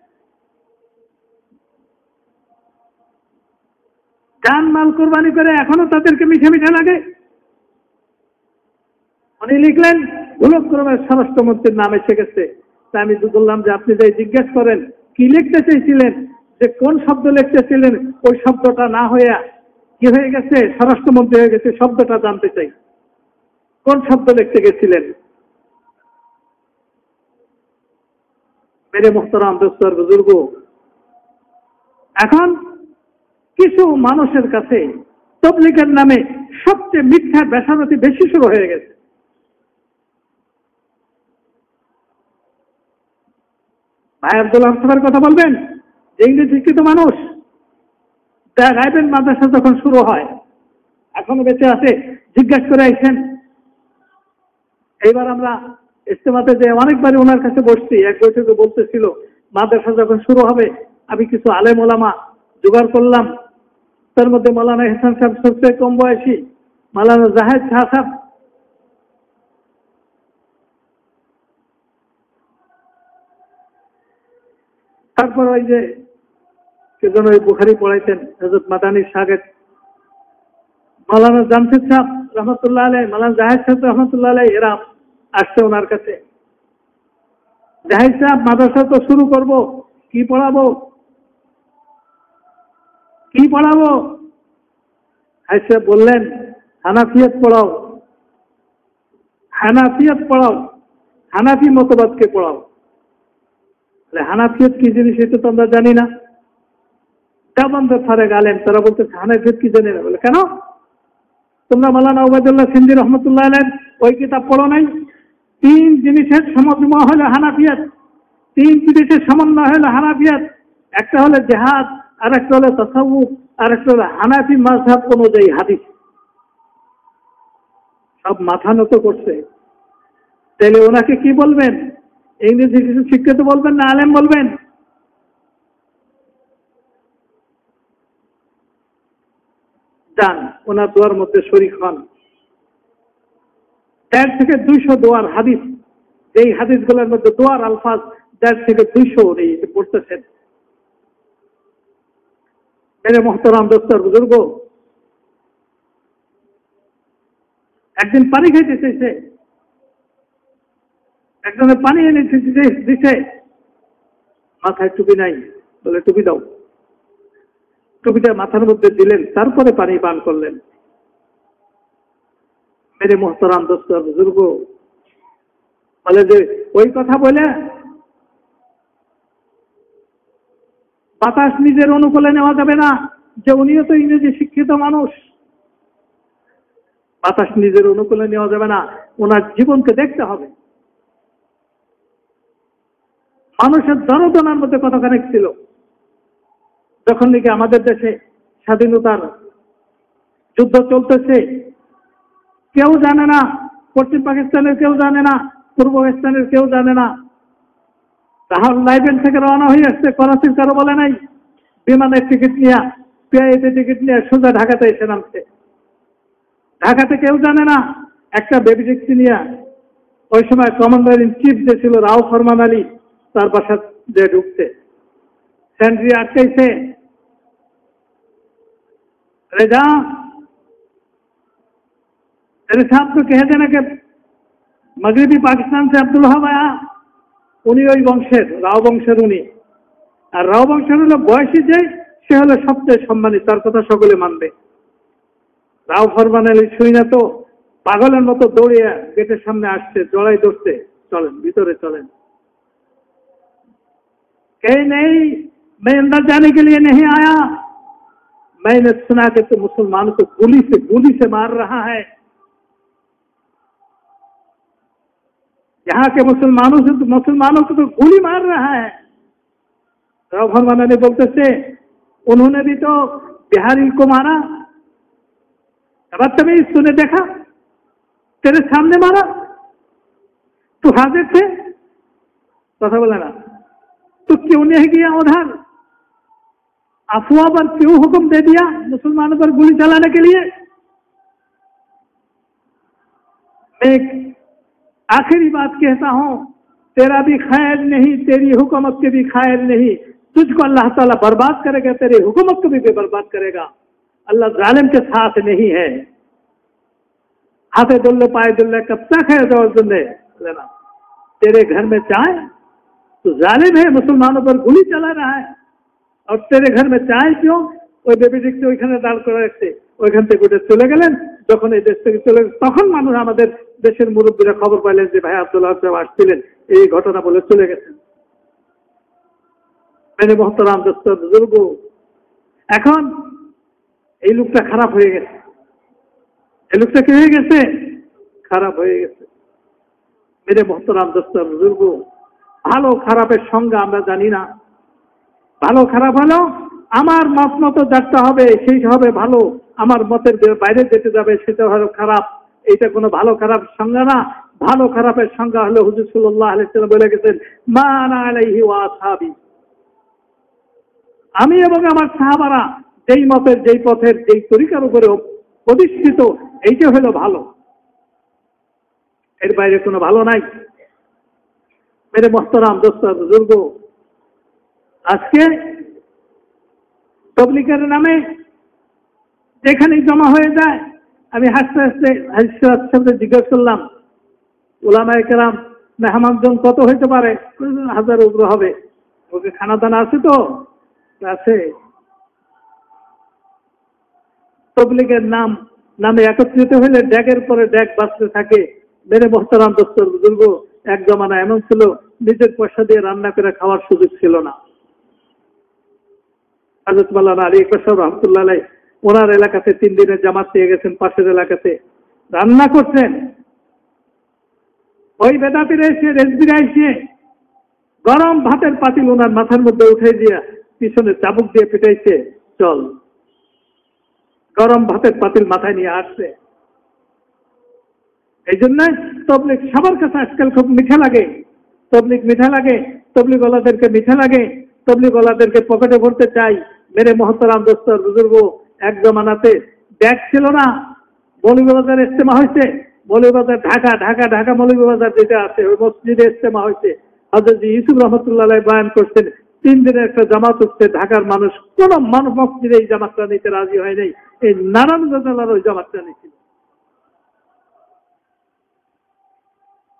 যান মাল কোরবানি করে এখনও তাদেরকে মিঠে মিঠে লাগে? উনি লিখলেন ভুলক্রমের স্বরাষ্ট্রমন্ত্রীর নাম এসে গেছে। তা আমি বললাম যে, আপনি যাই জিজ্ঞেস করেন, কি লিখতে চেয়েছিলেন? যে কোন শব্দ লিখতেছিলেন ওই শব্দটা না হয়ে কি হয়ে গেছে? স্বরাষ্ট্রমন্ত্রী হয়ে গেছে, শব্দটা জানতে চাই। কোন শব্দ লিখতে গেছিলেন? মেরে মোহতারাম দোস্তর বুজুর্গ। এখন কিছু মানুষের কাছে তবলিগের নামে সবচেয়ে মিথ্যা বেসারতি বেশি শুরু হয়ে গেছে। ভাই আব্দুল হাসানের কথা বলবেন? যে ইংরেজ শিক্ষিত মানুষ। রাইবেন মাদ্রাসা যখন শুরু হয়, এখনও বেঁচে আছে। জিজ্ঞাসা করে আসছেন এইবার আমরা ইস্তেমাতে যে অনেকবারই ওনার কাছে বসছি, এক বৈঠকে বলতেছিল, মাদ্রাসা যখন শুরু হবে, আমি কিছু আলেম ওলামা জোগাড় করলাম তার মধ্যে মালানা হেসান সাহেব সবচেয়ে কম বয়সী, মালানা জাহেদ শাহ সাহেব। তারপর ওই যে কে যেন ওই বুখারি পড়াইতেন হজরত মাদানী সাগের মালানা জামশেদ সাহেব রহমতুল্লাহ আলাই মালানা জাহেদ সাহেব রহমতুল্লাহ আলাই এরা আসছে ওনার কাছে। জাহিদ সাহেব মাদ্রাসা তো শুরু করব, কি পড়াবো? কি পড়াবো? সাহেব বললেন, হানাফিয়ত পড়াও। হানাফিয়ত পড়াও। হানাফি মতবাদকে পড়াও। তাহলে হানাফিয়ত কি জিনিস এটা তো আমরা জানি না। দেবন্ধ ফারেক আলেম, তারা বলতেছে, হানাফিয়ত কি জানি না? বলে, কেন? তোমরা মালানা ওবায়দুল্লাহ সিন্দি রহমতুল্লাহ আলেন ওই কিতাব পড়ো নাই? তিন জিনিসের সমন্বয় হলো হানাফিয়াত। তিন জিনিসের সমন্বয় হলো হানাফিয়াত। একটা হলো জেহাদ আর একটা হলো তসাউফ আর একটা হলো হানাফি মাঝহাব অনুযায়ী হাদিস। সব মাথা নত করছে। তাহলে ওনাকে কি বলবেন? ইংরেজি কিছু শিক্ষিত বলবেন না আলেম বলবেন? যান, ওনার দোয়ার মধ্যে শরিক হন। দেড় থেকে দুইশো দোয়ার হাদিস। এই হাদিসগুলোর মধ্যে দোয়ার আলফাজ দেড় থেকে দুইশো উনি পড়তেছেন। মেরে মোহতরাম দোস্তর বুজুর্গ। একদিন পানি খাইতে চেয়েছে একজনের পানি এনে দিছে মাথায় টুপি নাই, বলে, টুপি দাও। টুপিটা মাথার মধ্যে দিলেন, তারপরে পানি পান করলেন। মেরে মোহতরাম দোস্ত বুজুর্গ বলে যে, ওই কথা বলে বাতাস নিজের অনুকূলে নেওয়া যাবে না, যে উনিও তো ইংরেজি শিক্ষিত মানুষ। বাতাস নিজের অনুকূলে নেওয়া যাবে না, ওনার জীবনকে দেখতে হবে। মানুষের জনতনার মধ্যে কতখানি ছিল। যখন নাকি আমাদের দেশে স্বাধীনতার যুদ্ধ চলতেছে, কেউ জানে না, পশ্চিম পাকিস্তানের কেউ জানে না, পূর্ব পাকিস্তানের কেউ জানে না রাহুল লাইবেন থেকে রওনা হয়ে আসছে করাচির কারো বলে নাই বিমানের টিকিট নিয়ে পিআইতে টিকিট নিয়ে সোজা ঢাকাতে এসে নামছে ঢাকাতে কেউ জানে না একটা বেবি ট্যাক্সি নিয়ে ওই সময় কমান্ডার ইন চিফ যে ছিল রাও ফরমান আলী তার বাসা যে ঢুকছে সেন্ট্রি আটকাইছে अरे जा तेरे साहब तो कह देना कि मगरबी पाकिस्तान से अब्दुल वहाब आया উনি ওই বংশের রাও বংশের উনি আর রাও বংশের হলো বয়সী যে সে হলো সবচেয়ে সম্মানিত তার কথা সকলে মানবে রাও ফরমান আলী শুই না তো পাগলের মতো দৌড়িয়ে গেটের সামনে আসছে জড়াই ধরছে চলেন ভিতরে চলেন कहे नहीं मैं अंदर जाने के लिए नहीं आया मैंने सुना कि तो मुसलमानों को गोली से गोली से मार रहा है यहाँ के मुसलमानों से तो मुसलमानों को तो गोली मार रहा है। तो राव वाला ने बोलते से, उन्होंने भी तो बिहार को मारा। बदतमीज तूने देखा? तेरे सामने मारा? तू हाजिर थे? तो पता बोला ना तो क्यों नहीं गया उधर? अफवाह पर क्यों हुक्म दे दिया मुसलमानों पर गोली चलाने के लिए? मैं आखिरी बात कहता हूं तेरा भी खैर नहीं तेरी हुकूमत के भी खैर नहीं तुझको अल्लाह ताला बर्बाद करेगा तेरी हुकूमत को भी बर्बाद करेगा अल्लाह जालिम के साथ नहीं है हाथे दुल्ले पाए दुल्ले कब तक है दौड़ दुल्ले लेना तेरे घर में चाय तो जालिम है मुसलमानों पर गुली चला रहा है और तेरे घर में চায় क्यों ওই বেবি দেখতে ওইখানে দাঁড় করে রাখছে ওইখান থেকে উঠে চলে গেলেন। যখন এই দেশ থেকে চলে তখন মানুষ আমাদের দেশের মুরব্বীরা খবর পাইলেন যে, ভাই আব্দুল্লাহ সাহেব আসছিলেন, এই ঘটনা বলে চলে গেছেন। এখন এই লোকটা খারাপ হয়ে গেছে। এই লোকটা কি হয়ে গেছে? খারাপ হয়ে গেছে। মেরে মহতরাম দোস্ত বুজুর্গ ভালো খারাপের সঙ্গে আমরা জানি না। ভালো খারাপ হলো আমার মত মতো যাতে হবে, সেই হবে ভালো। আমার মতের বাইরে যেতে যাবে, সেটা হলো খারাপ। এটা কোনো ভালো খারাপ সংজ্ঞা না। ভালো খারাপের সংজ্ঞা হলো হুজুর সাল্লাহ আলাইসাল্লাম বলে গেছেন, মা আনা আলাইহি ওয়া আমি এবং আমার সাহাবারা যেই মতের, যেই পথের, যেই তরিকার উপরে প্রতিষ্ঠিত, এইটা হলো ভালো। এর বাইরে কোনো ভালো নাই। মেরে মস্তরাম দোস্ত, বুজুর্গ, আজকে তবলিকের নামে যেখানেই জমা হয়ে যায়, আমি হাসতে হাসতে হাসতে জিজ্ঞেস করলাম ওলামা কেরাম, মেহমানজন কত হইতে পারে? হাজার উগ্র হবে। ওকে খানা দানা আছে তো? আছে। তবলিগের নাম, নামে একত্রিত হইলে ড্যাগের পরে ড্যাগ বাঁচতে থাকে। মেরে মোহতারাম দোস্তর বুজুর্গ, এক জমানা এমন ছিল, নিজের পয়সা দিয়ে রান্না করে খাওয়ার সুযোগ ছিল না। হাজরত মাল্লানা আলী কসাব রহমতুল্লাহ আলাই ওনার এলাকাতে তিন দিনের জামাত পেয়ে গেছেন পাশের এলাকাতে। রান্না করছেন। ওই বেদাতিরা এসে রেসবিরা এসে গরম ভাতের পাতিল ওনার মাথার মধ্যে উঠে দিয়ে পিছনে চাবুক দিয়ে পিটাইছে, চল। গরম ভাতের পাতিল মাথায় নিয়ে আসছে। এই জন্য তবলিক সবার কাছে আজকাল খুব মিঠা লাগে। তবলিক মিঠা লাগে তবলিক ওলাদেরকে মিঠা লাগে তবলিক ওলাদেরকে পকেটে ভরতে চাই। মেরে মহতরাম দোস্তর বুজুর্গ এক জমানাতে ব্যাগ ছিল না, মৌলভীবাজার ইস্তেমা হয়েছে। মৌলভীবাজার ঢাকা ঢাকা ঢাকা মৌলভীবাজার যেটা আছে, ওই মসজিদে ইস্তেমা হয়েছে। হজরত ইউসুফ রহমতুল্লাহ বয়ান করছেন, তিন দিনের একটা জামাত উঠছে, ঢাকার মানুষ, কোন মানুষ মসজিদে এই জামাতটা নিতে রাজি হয় নাই। এই নারায়ণগঞ্জ ওই জামাতটা নিয়েছিল।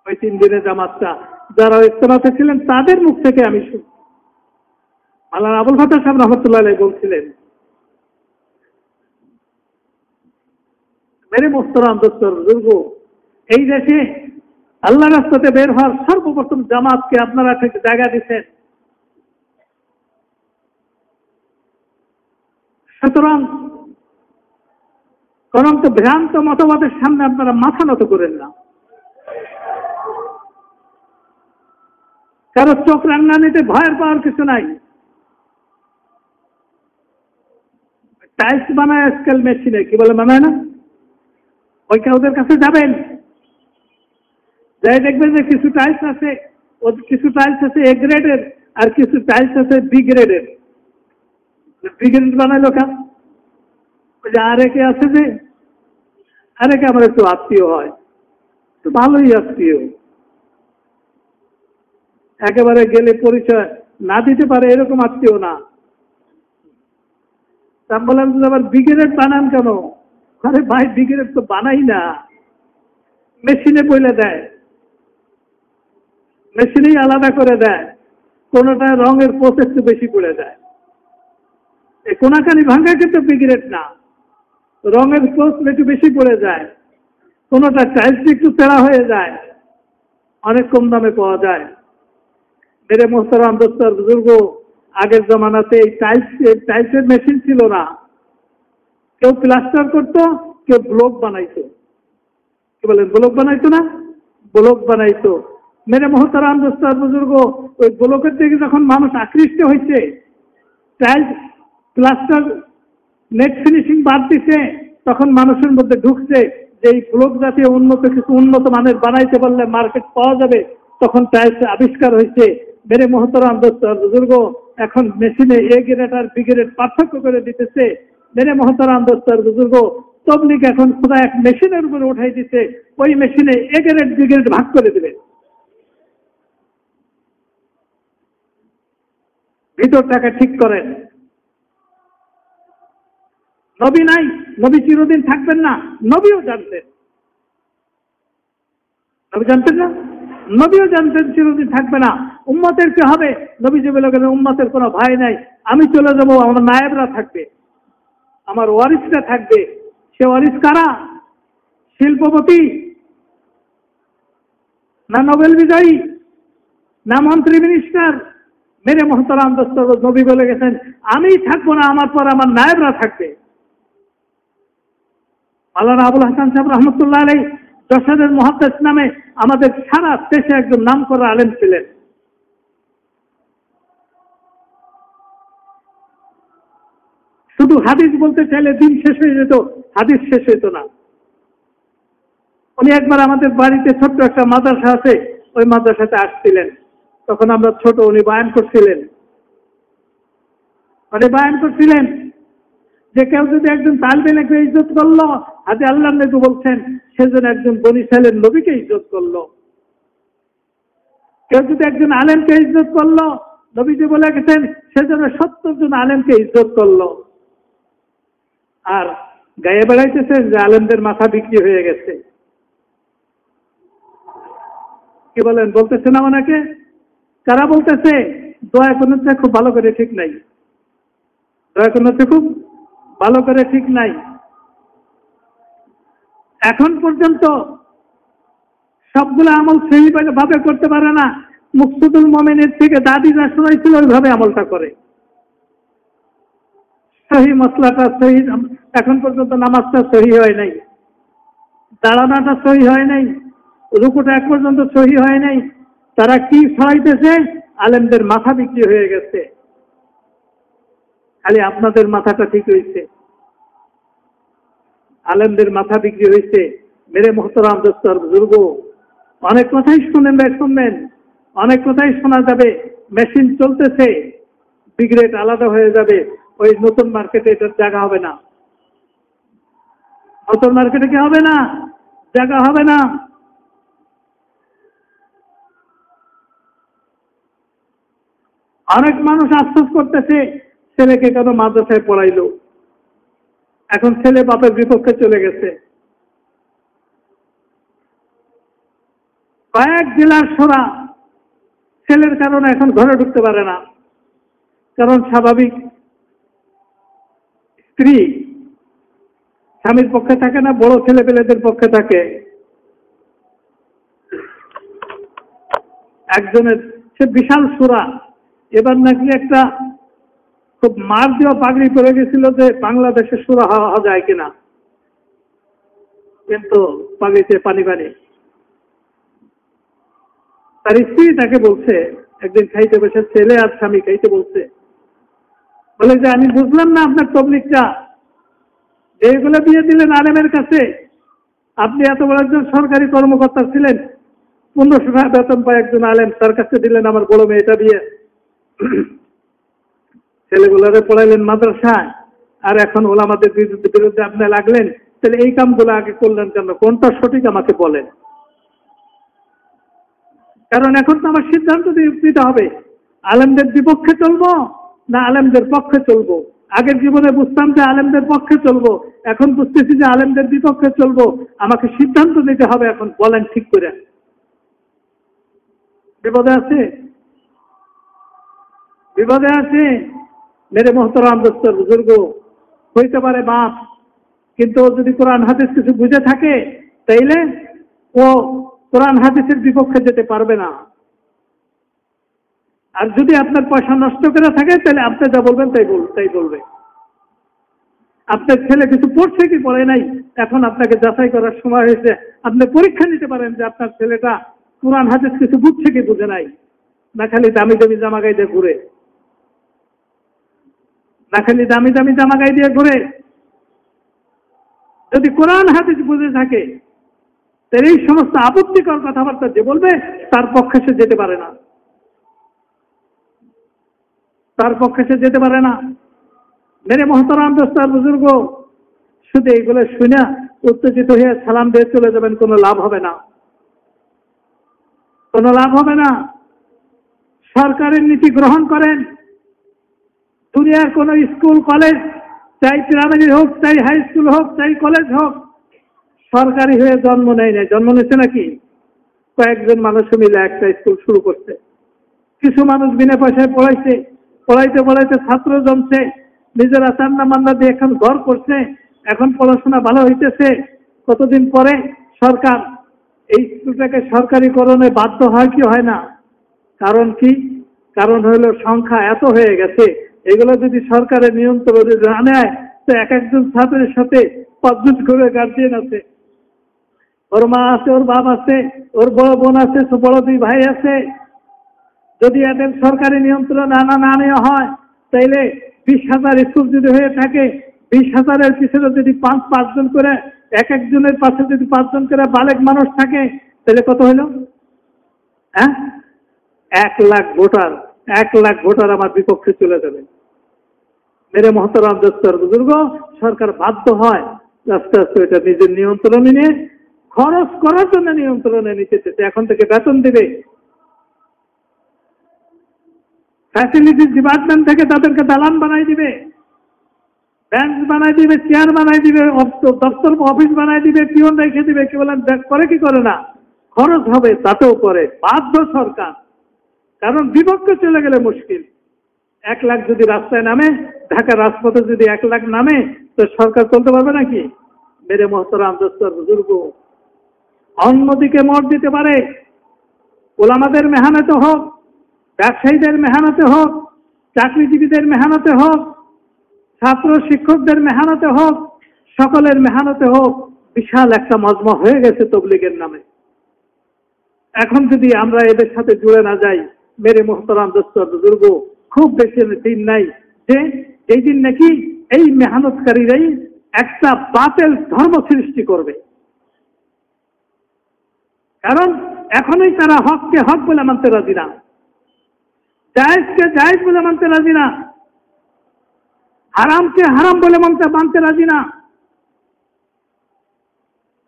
ওই তিন দিনের জামাতটা, যারা ইস্তেমাতে ছিলেন, তাদের মুখ থেকে আমি শুনি আল্লাহ আবুল ফাতাহ সাহেব রহমতুল্লাহ বলছিলেন, মেরে মোস্তরাম দোস্তর দুর্গ এই দেশে আল্লাহ রাস্তাতে বের হওয়ার সর্বপ্রথম জামাতকে আপনারা ঠিক জায়গা দিচ্ছেন সুতরাং কারণ তো ভ্রান্ত মতবাদের সামনে আপনারা মাথা নত করেন না। কারও চোখ রান্না নিতে ভয়ের পাওয়ার কিছু নাই। টাইলস বানায় আজকাল মেশিনে, কি বলে বানায় না? ওইটা ওদের কাছে যাবেন। যাই দেখবেন যে কিছু টাইলস আছে কিছু টাইলস আছে এ গ্রেডের আর কিছু টাইলস আছে বি গ্রেডের বি গ্রেড বানায় লোকা যে আরেকে আছে যে আরেকে আমার একটু আত্মীয় হয়। তো ভালোই আত্মীয়। একেবারে গেলে পরিচয় না দিতে পারে এরকম আত্মীয় না। তা বললাম আবার বিগ্রেড বানান কেন? আরে ভাই বিগ্রেড তো বানাই না। মেশিনে বইলে দেয়। মেশিনেই আলাদা করে দেয়। কোনোটা রঙের পোষ একটু বেশি করে দেয় এই কোনাকানি ভাঙ্গা কিন্তু বিগ্রেড না। রঙের পোষ একটু বেশি পড়ে যায়। কোনোটা টাইলস একটু তেড়া হয়ে যায়। অনেক কম দামে পাওয়া যায়। মেরে মোহতারাম দোস্তর বুজুর্গ আগের জমানাতে এই টাইলস টাইলসের মেশিন ছিল না। কেউ প্লাস্টার করতো, কেউ ব্লক বানাইতো। কি বলেন ব্লক বানাইতো না? ব্লক বানাইতো। মেরে মহতারাম, দোস্তার বুজুর্গ, ওই ব্লকের থেকে যখন মানুষ আকৃষ্ট হয়েছে টাইলস প্লাস্টার নেট ফিনিশিং বাদ দিছে, তখন মানুষের মধ্যে ঢুকছে যে এই ব্লক জাতীয় উন্নত, কিছু উন্নত মানের বানাইতে পারলে মার্কেট পাওয়া যাবে, তখন টাইলস আবিষ্কার হয়েছে মেরে মহতরাম, দোস্তার বুজুর্গ এখন মেশিনে এ গ্রেড আর বি গ্রেড পার্থক্য করে দিতেছে। মেরে মহতরাম দোস্তার বুজুর্গ তবলিক এখন খোদা এক মেশিনের উপরে উঠাই দিতে ওই মেশিনে এ গ্রেড বি গ্রেড ভাগ করে দেবে। ভিতরটাকে ঠিক করেন। নবী নাই, নবী চিরদিন থাকবেন না, নবীও জানতেন। নবী জানতেন না? নবীও জানতেন চিরদিন থাকবে না। উম্মতের কি হবে? নবী যে বলে গেলেন, উম্মতের কোনো ভাই নাই। আমি চলে যাব, আমার নায়েবরা থাকবে। আমার ওয়ারিসরা থাকবে। সে ওয়ারিস কারা? শিল্পপতি? না নোবেল বিজয়ী? না মন্ত্রী মিনিস্টার? মেরে মোহতারাম দস্তর নবী বলে গেছেন, আমি থাকব না, আমার পর আমার নায়েবরা থাকবে। আল্লাহ আবুল হাসান সাহেব রহমতুল্লাহ আলাই যশোরের মহাদ্দেশ নামে আমাদের সারা দেশে একজন নাম করা আলেম ছিলেন। শুধু হাদিস বলতে চাইলে দিন শেষ হয়ে যেত, হাদিস শেষ হইত না। উনি একবার আমাদের বাড়িতে ছোট্ট একটা মাদ্রাসা আছে, ওই মাদ্রাসাতে আসছিলেন। তখন আমরা ছোট, উনি বায়ান করছিলেন। উনি বায়ান করছিলেন যে কেউ যদি একজন তালবেলাকে ইজ্জত করল, হাতে আল্লাহ নবী বলছেন সেজন একজন বনি সালের নবীকে ইজ্জত করল। কেউ যদি একজন আলেমকে ইজ্জত করল, নবীজি বলে গেছেন সেজন্য সত্তর জন আলেমকে ইজ্জত করল। আর গায়ে বেড়াইতেছেন যে আলেমদের মাথা বিক্রি হয়ে গেছে। কি বলেন বলতেছে না ওনাকে কারা বলতেছে? দয়া করতে খুব ভালো করে ঠিক নাই। দয়া করতে খুব ভালো করে ঠিক নাই। এখন পর্যন্ত সবগুলো আমল সেই ভাবে করতে পারে না। মুকসুদুল মোমেনের থেকে দাদি যা শোনাইছিল ওইভাবে আমলটা করে। সহি মশলাটা সহি, এখন পর্যন্ত নামাজটা সহি হয় নাই। দাঁড়ানোটা সহি হয় নাই। রুকুটা এক পর্যন্ত সহি হয় নাই। তারা কি সহাইতেছে আলেমদের মাথা বিক্রি হয়ে গেছে। খালি আপনাদের মাথাটা ঠিক হয়েছে। আলেমদের মাথা বিক্রি হয়েছে। মেরে মোহতরাম দোস্তর বুজুর্গ। অনেক কথাই শুনেন শুনবেন। অনেক কথাই শোনা যাবে। মেশিন চলতেছে। বিগ্রেড আলাদা হয়ে যাবে। ওই নতুন মার্কেটে এটার জায়গা হবে না। নতুন মার্কেটে কি হবে না? জায়গা হবে না। অনেক মানুষ আশ্বাস করতেছে। ছেলেকে কেন মাদ্রাসায় পড়াইলো? এখন ছেলে বাপের বিপক্ষে চলে গেছে। কয়েক জেলার সোরা ছেলের কারণে এখন ঘরে ঢুকতে পারে না। কারণ স্বাভাবিক স্ত্রী স্বামীর পক্ষে থাকে না, বড় ছেলে পেলেদের পক্ষে থাকে। একজনের সে বিশাল সুরা এবার নাকি একটা খুব মার দেওয়া পাগড়ি পরে গেছিল যে বাংলাদেশে সুরা হওয়া যায় কিনা। কিন্তু পাগড়িতে পানি পানি। তার স্ত্রী তাকে বলছে, একদিন খাইতে বসে ছেলে আর স্বামী খাইতে বলছে। বলে যে, আমি বুঝলাম না আপনার তবলিকটা যেগুলো দিয়ে দিলেন আলেমের কাছে, আপনি এত বড় একজন সরকারি কর্মকর্তা ছিলেন। পনেরোশো টাকা বেতন পায় একজন আলেম, তার কাছে দিলেন আমার বড় মেয়েটা দিয়ে ছেলেগুলোরে পড়াইলেন মাদ্রাসায়, আর এখন ওলামাদের বিরুদ্ধে বিরুদ্ধে আপনি লাগলেন, তাহলে এই কামগুলো আগে করলেন কেন? কোনটা সঠিক আমাকে বলেন। কারণ এখন তো আমার সিদ্ধান্ত দিতে হবে, আলেমদের বিপক্ষে চলবো না আলেমদের পক্ষে চলবো? আগের জীবনে বুঝতাম যে আলেমদের পক্ষে চলবো, এখন বুঝতেছি যে আলেমদের বিপক্ষে চলবো। আমাকে সিদ্ধান্ত দিতে হবে এখন, বলেন ঠিক করে। বিপদে আছে? বিপদে আছে? মেরে মোহতরাম দোস্তর বুজুর্গ, হইতে পারে বাপ, কিন্তু ও যদি কোরআন হাদিস কিছু বুঝে থাকে, তাইলে ও কোরআন হাদিসের বিপক্ষে যেতে পারবে না। আর যদি আপনার পয়সা নষ্ট করে থাকে তাহলে আপনি যা বলবেন তাই বল, তাই বলবে। আপনার ছেলে কিছু পড়ছে কি পড়ে নাই? এখন আপনাকে যাচাই করার সময় হয়েছে। আপনি পরীক্ষা নিতে পারেন যে আপনার ছেলেটা কোরআন হাদিস কিছু বুঝছে কি বুঝে নাই। না খালি দামি দামি জামা গাই দিয়ে ঘুরে। না খালি দামি দামি জামা গাই দিয়ে ঘুরে। যদি কোরআন, হাদিস বুঝে থাকে, তাহলে এই সমস্ত আপত্তিকর কথাবার্তা যে বলবে, তার পক্ষে সে যেতে পারে না। তার পক্ষে সে যেতে পারে না। মেরে মহতরাম দোস্তার বুজুর্গ, শুধু এইগুলো শুনে উত্তেজিত হয়ে সালাম দিয়ে চলে যাবেন, কোনো লাভ হবে না। কোনো লাভ হবে না। সরকারের নীতি গ্রহণ করেন। দুনিয়ার কোন স্কুল, কলেজ, চাই প্রাইমারি হোক, চাই হাই স্কুল হোক, চাই কলেজ হোক, সরকারি হয়ে জন্ম নেয় নাই। জন্ম নিচ্ছে নাকি? কয়েকজন মানুষ মিলে একটা স্কুল শুরু করছে। কিছু মানুষ বিনা পয়সায় পড়াইছে। পড়াইতে পড়াইতে ছাত্র জমছে। নিজেরা চান্না মান্না দিয়ে এখন ঘর করছে। এখন পড়াশোনা ভালো হইতেছে। কতদিন পরে সরকার এই স্কুলটাকে সরকারিকরণে বাধ্য হয় কি হয় না? কারণ কি? কারণ হলো সংখ্যা এত হয়ে গেছে। এগুলো যদি সরকারের নিয়ন্ত্রণে নেয়, তো এক একজন ছাত্রের সাথে পাঁচজন করে গার্জিয়ান আছে। ওর মা আছে, ওর বাপ আছে, ওর বড় বোন আছে বড় দুই ভাই আছে। যদি এদের সরকারি নিয়ন্ত্রণ আনা না নেওয়া হয়, তাইলে বিশ হাজার স্কুল যদি হয়ে থাকে, বিশ হাজারের পিছনে যদি পাঁচ পাঁচজন করে, এক একজনের পাশে যদি পাঁচজন করে বালেক মানুষ থাকে তাহলে কত হলো হ্যাঁ? এক লাখ ভোটার, এক লাখ ভোটার আমার বিপক্ষে চলে যাবে। মেরে মহতরাম দোস্তর বুজুর্গ সরকার বাধ্য হয় আস্তে আস্তে এটা নিজের নিয়ন্ত্রণে নিয়ে খরচ করার জন্য নিয়ন্ত্রণে নিতে চেয়েছে এখন থেকে বেতন দেবে ফ্যাসিলিটিস ডিপার্টমেন্ট থেকে তাদেরকে দালান বানাই দিবে ব্যাংক বানাই দিবে চেয়ার বানাই দিবে দপ্তর অফিস বানাই দিবে পিওন রেখে দিবে কি বলেন করে কি করে না খরচ হবে তাতেও করে বাধ্য সরকার কারণ বিপক্ষে চলে গেলে মুশকিল এক লাখ যদি রাস্তায় নামে, ঢাকার রাজপথে যদি এক লাখ নামে, তো সরকার চলতে পারবে নাকি? মেরে মহতরাম, দোস্তর বুজুর্গ। অন্যদিকে মত দিতে পারে। ওলামাদের মেহানতে হোক, ব্যবসায়ীদের মেহানতে হোক, চাকরিজীবীদের মেহানতে হোক, ছাত্র শিক্ষকদের মেহানতে হোক, সকলের মেহানতে হোক, বিশাল একটা মজমা হয়ে গেছে তবলিগের নামে। এখন যদি আমরা এদের সাথে জুড়ে না যাই, মেরে মোহতরাম দোস্ত বুজুর্গ খুব বেশি দিন নাই। যে, এই দিন নাকি এই মেহনতকারীরাই একটা বাতেল ধর্ম সৃষ্টি করবে। কারণ এখনই তারা হককে হক বলে মানতে রাজি না। জায়েজকে জায়েজ বলে মানতে রাজি না। হারামকে হারাম বলে মানতে মানতে রাজি না।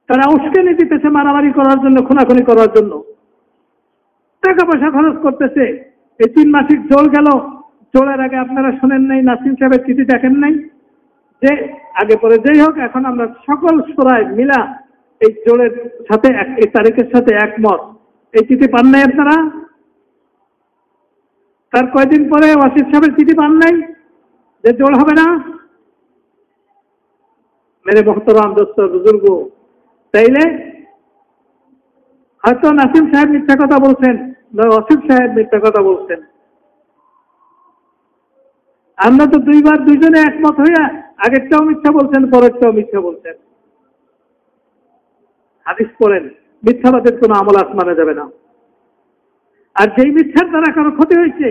তারা উস্কেনি দিতেছে মারামারি করার জন্য, খুনাখুনি করার জন্য। টাকা পয়সা খরচ করতেছে। এই তিন মাসিক জোর গেল। জোরের আগে আপনারা শোনেন নাই, নাসিম সাহেবের চিঠি দেখেন নাই। যে আগে পরে যেই হোক, এখন আমরা সকল সুরায় মিলা এই জোরের সাথে এক- এই তারিখের সাথে একমত। এই চিঠি পান নাই আপনারা? তার কয়েকদিন পরে ওয়াসিফ সাহেবের চিঠি পান নাই? যে জোর হবে না? মেরে মোহতরাম দোস্ত, বুজুর্গ, তাইলে হয়তো নাসিম সাহেব মিথ্যা কথা বলছেন নয় অসিফ সাহেব মিথ্যা কথা বলছেন। আমরা তো দুইবার দুইজনে একমত হইয়া আগেরটাও মিথ্যা বলছেন, পরেরটাও মিথ্যা বলছেন। হাদিস করেন মিথ্যাবাদের কোনো আমল আসমানে যাবে না। আর যেই মিথ্যার দ্বারা কারও ক্ষতি হয়েছে,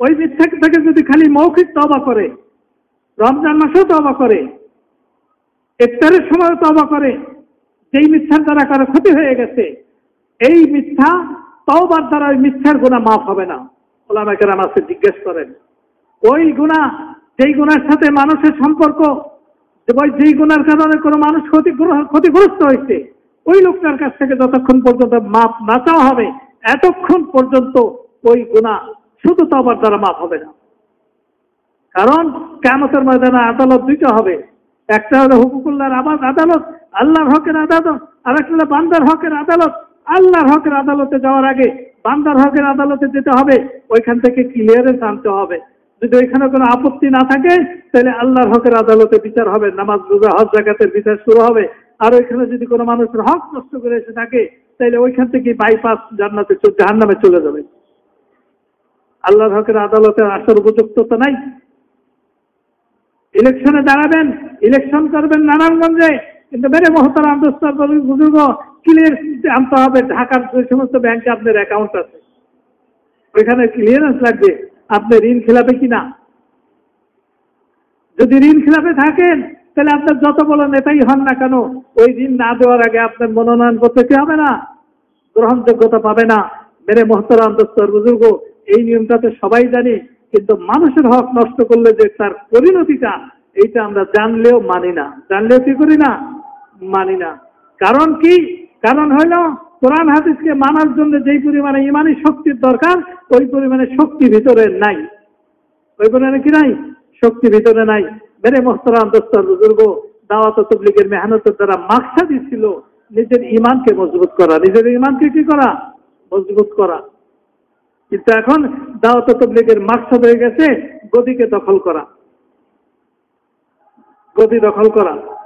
ওই মিথ্যা থেকে যদি খালি মৌখিক তবা করে, রমজান মাসেও তবা করে, ইফতারের সময় তবা করে, যেই মিথ্যার দ্বারা কারও ক্ষতি হয়ে গেছে, এই মিথ্যা তওবার দ্বারা ওই মিথ্যার গুণা মাফ হবে না। ওলামাকের আমাকে জিজ্ঞেস করেন। ওই গুণা, যেই গুণার সাথে মানুষের সম্পর্ক যেই গুণার কারণে কোনো মানুষ ক্ষতিগ্র- ক্ষতিগ্রস্ত হয়েছে, ওই লোকটার কাছ থেকে যতক্ষণ পর্যন্ত মাপ না চাওয়া হবে, এতক্ষণ পর্যন্ত ওই গুণা শুধু তবার দ্বারা মাপ হবে না। কারণ কেমতের ময়দানে আদালত দুইটা হবে। একটা হলো হুকুকুল্লাহর আবাদ আদালত, আল্লাহর হকের আদালত, আর একটা হলো বান্দার হকের আদালত। আল্লাহর হকের আদালতে যাওয়ার আগে বান্দার হকের আদালতে যেতে হবে, ওইখান থেকে ক্লিয়ারেন্স আনতে হবে। যদি ওইখানে কোনো আপত্তি না থাকে, তাহলে আল্লাহর হকের আদালতে বিচার হবে, নামাজ রোজা, হজ, জাকাতের বিচার শুরু হবে। আর ওইখানে যদি কোনো মানুষের হক নষ্ট করে এসে থাকে, তাহলে ওইখান থেকে বাইপাস জান্নাতে জাহান্নামে চলে যাবে। আল্লাহর হকের আদালতে আসার উপযুক্ততা নাই। ইলেকশনে দাঁড়াবেন, ইলেকশন করবেন নারায়ণগঞ্জে। কিন্তু বেড়ে মহতার আন্তঃস্তর বুজুর্গ ক্লিয়ার আনতে হবে। ঢাকার যে সমস্ত ব্যাংকে আপনার অ্যাকাউন্ট আছে। ওইখানে ক্লিয়ারেন্স লাগবে। আপনি ঋণ খেলাবে কিনা? যদি ঋণ খেলাপে থাকেন, তাহলে আপনার যত বড় নেতাই হন না কেন, ওই ঋণ না দেওয়ার আগে আপনার মনোনয়ন করতে কি হবে না? গ্রহণযোগ্যতা পাবে না। মেরে মহতরাম দোস্তর বুজুর্গ, এই নিয়মটা তো সবাই জানি, কিন্তু মানুষের হক নষ্ট করলে যে তার পরিণতিটা, এইটা আমরা জানলেও মানি না। জানলেও কি করি না? মানি না। কারণ কি? কারণ হইল কোরআন হাদিসকে মানার জন্য যেই পরিমাণে ইমানি শক্তির দরকার, ওই পরিমাণে শক্তি ভিতরে নাই। ওই পরিমাণে কি নাই? শক্তি ভিতরে নাই। মেরে মোহতরাম দোস্তর বুজুর্গ, দাওয়াত তবলিগের মেহনতের দ্বারা মাকসাদি ছিল নিজের ইমানকে মজবুত করা। নিজের ইমানকে কি করা? মজবুত করা। কিন্তু এখন দাওয়াত তবলিগের মাকসাদ হয়ে গেছে, গদিকে দখল করা। গদি দখল করা।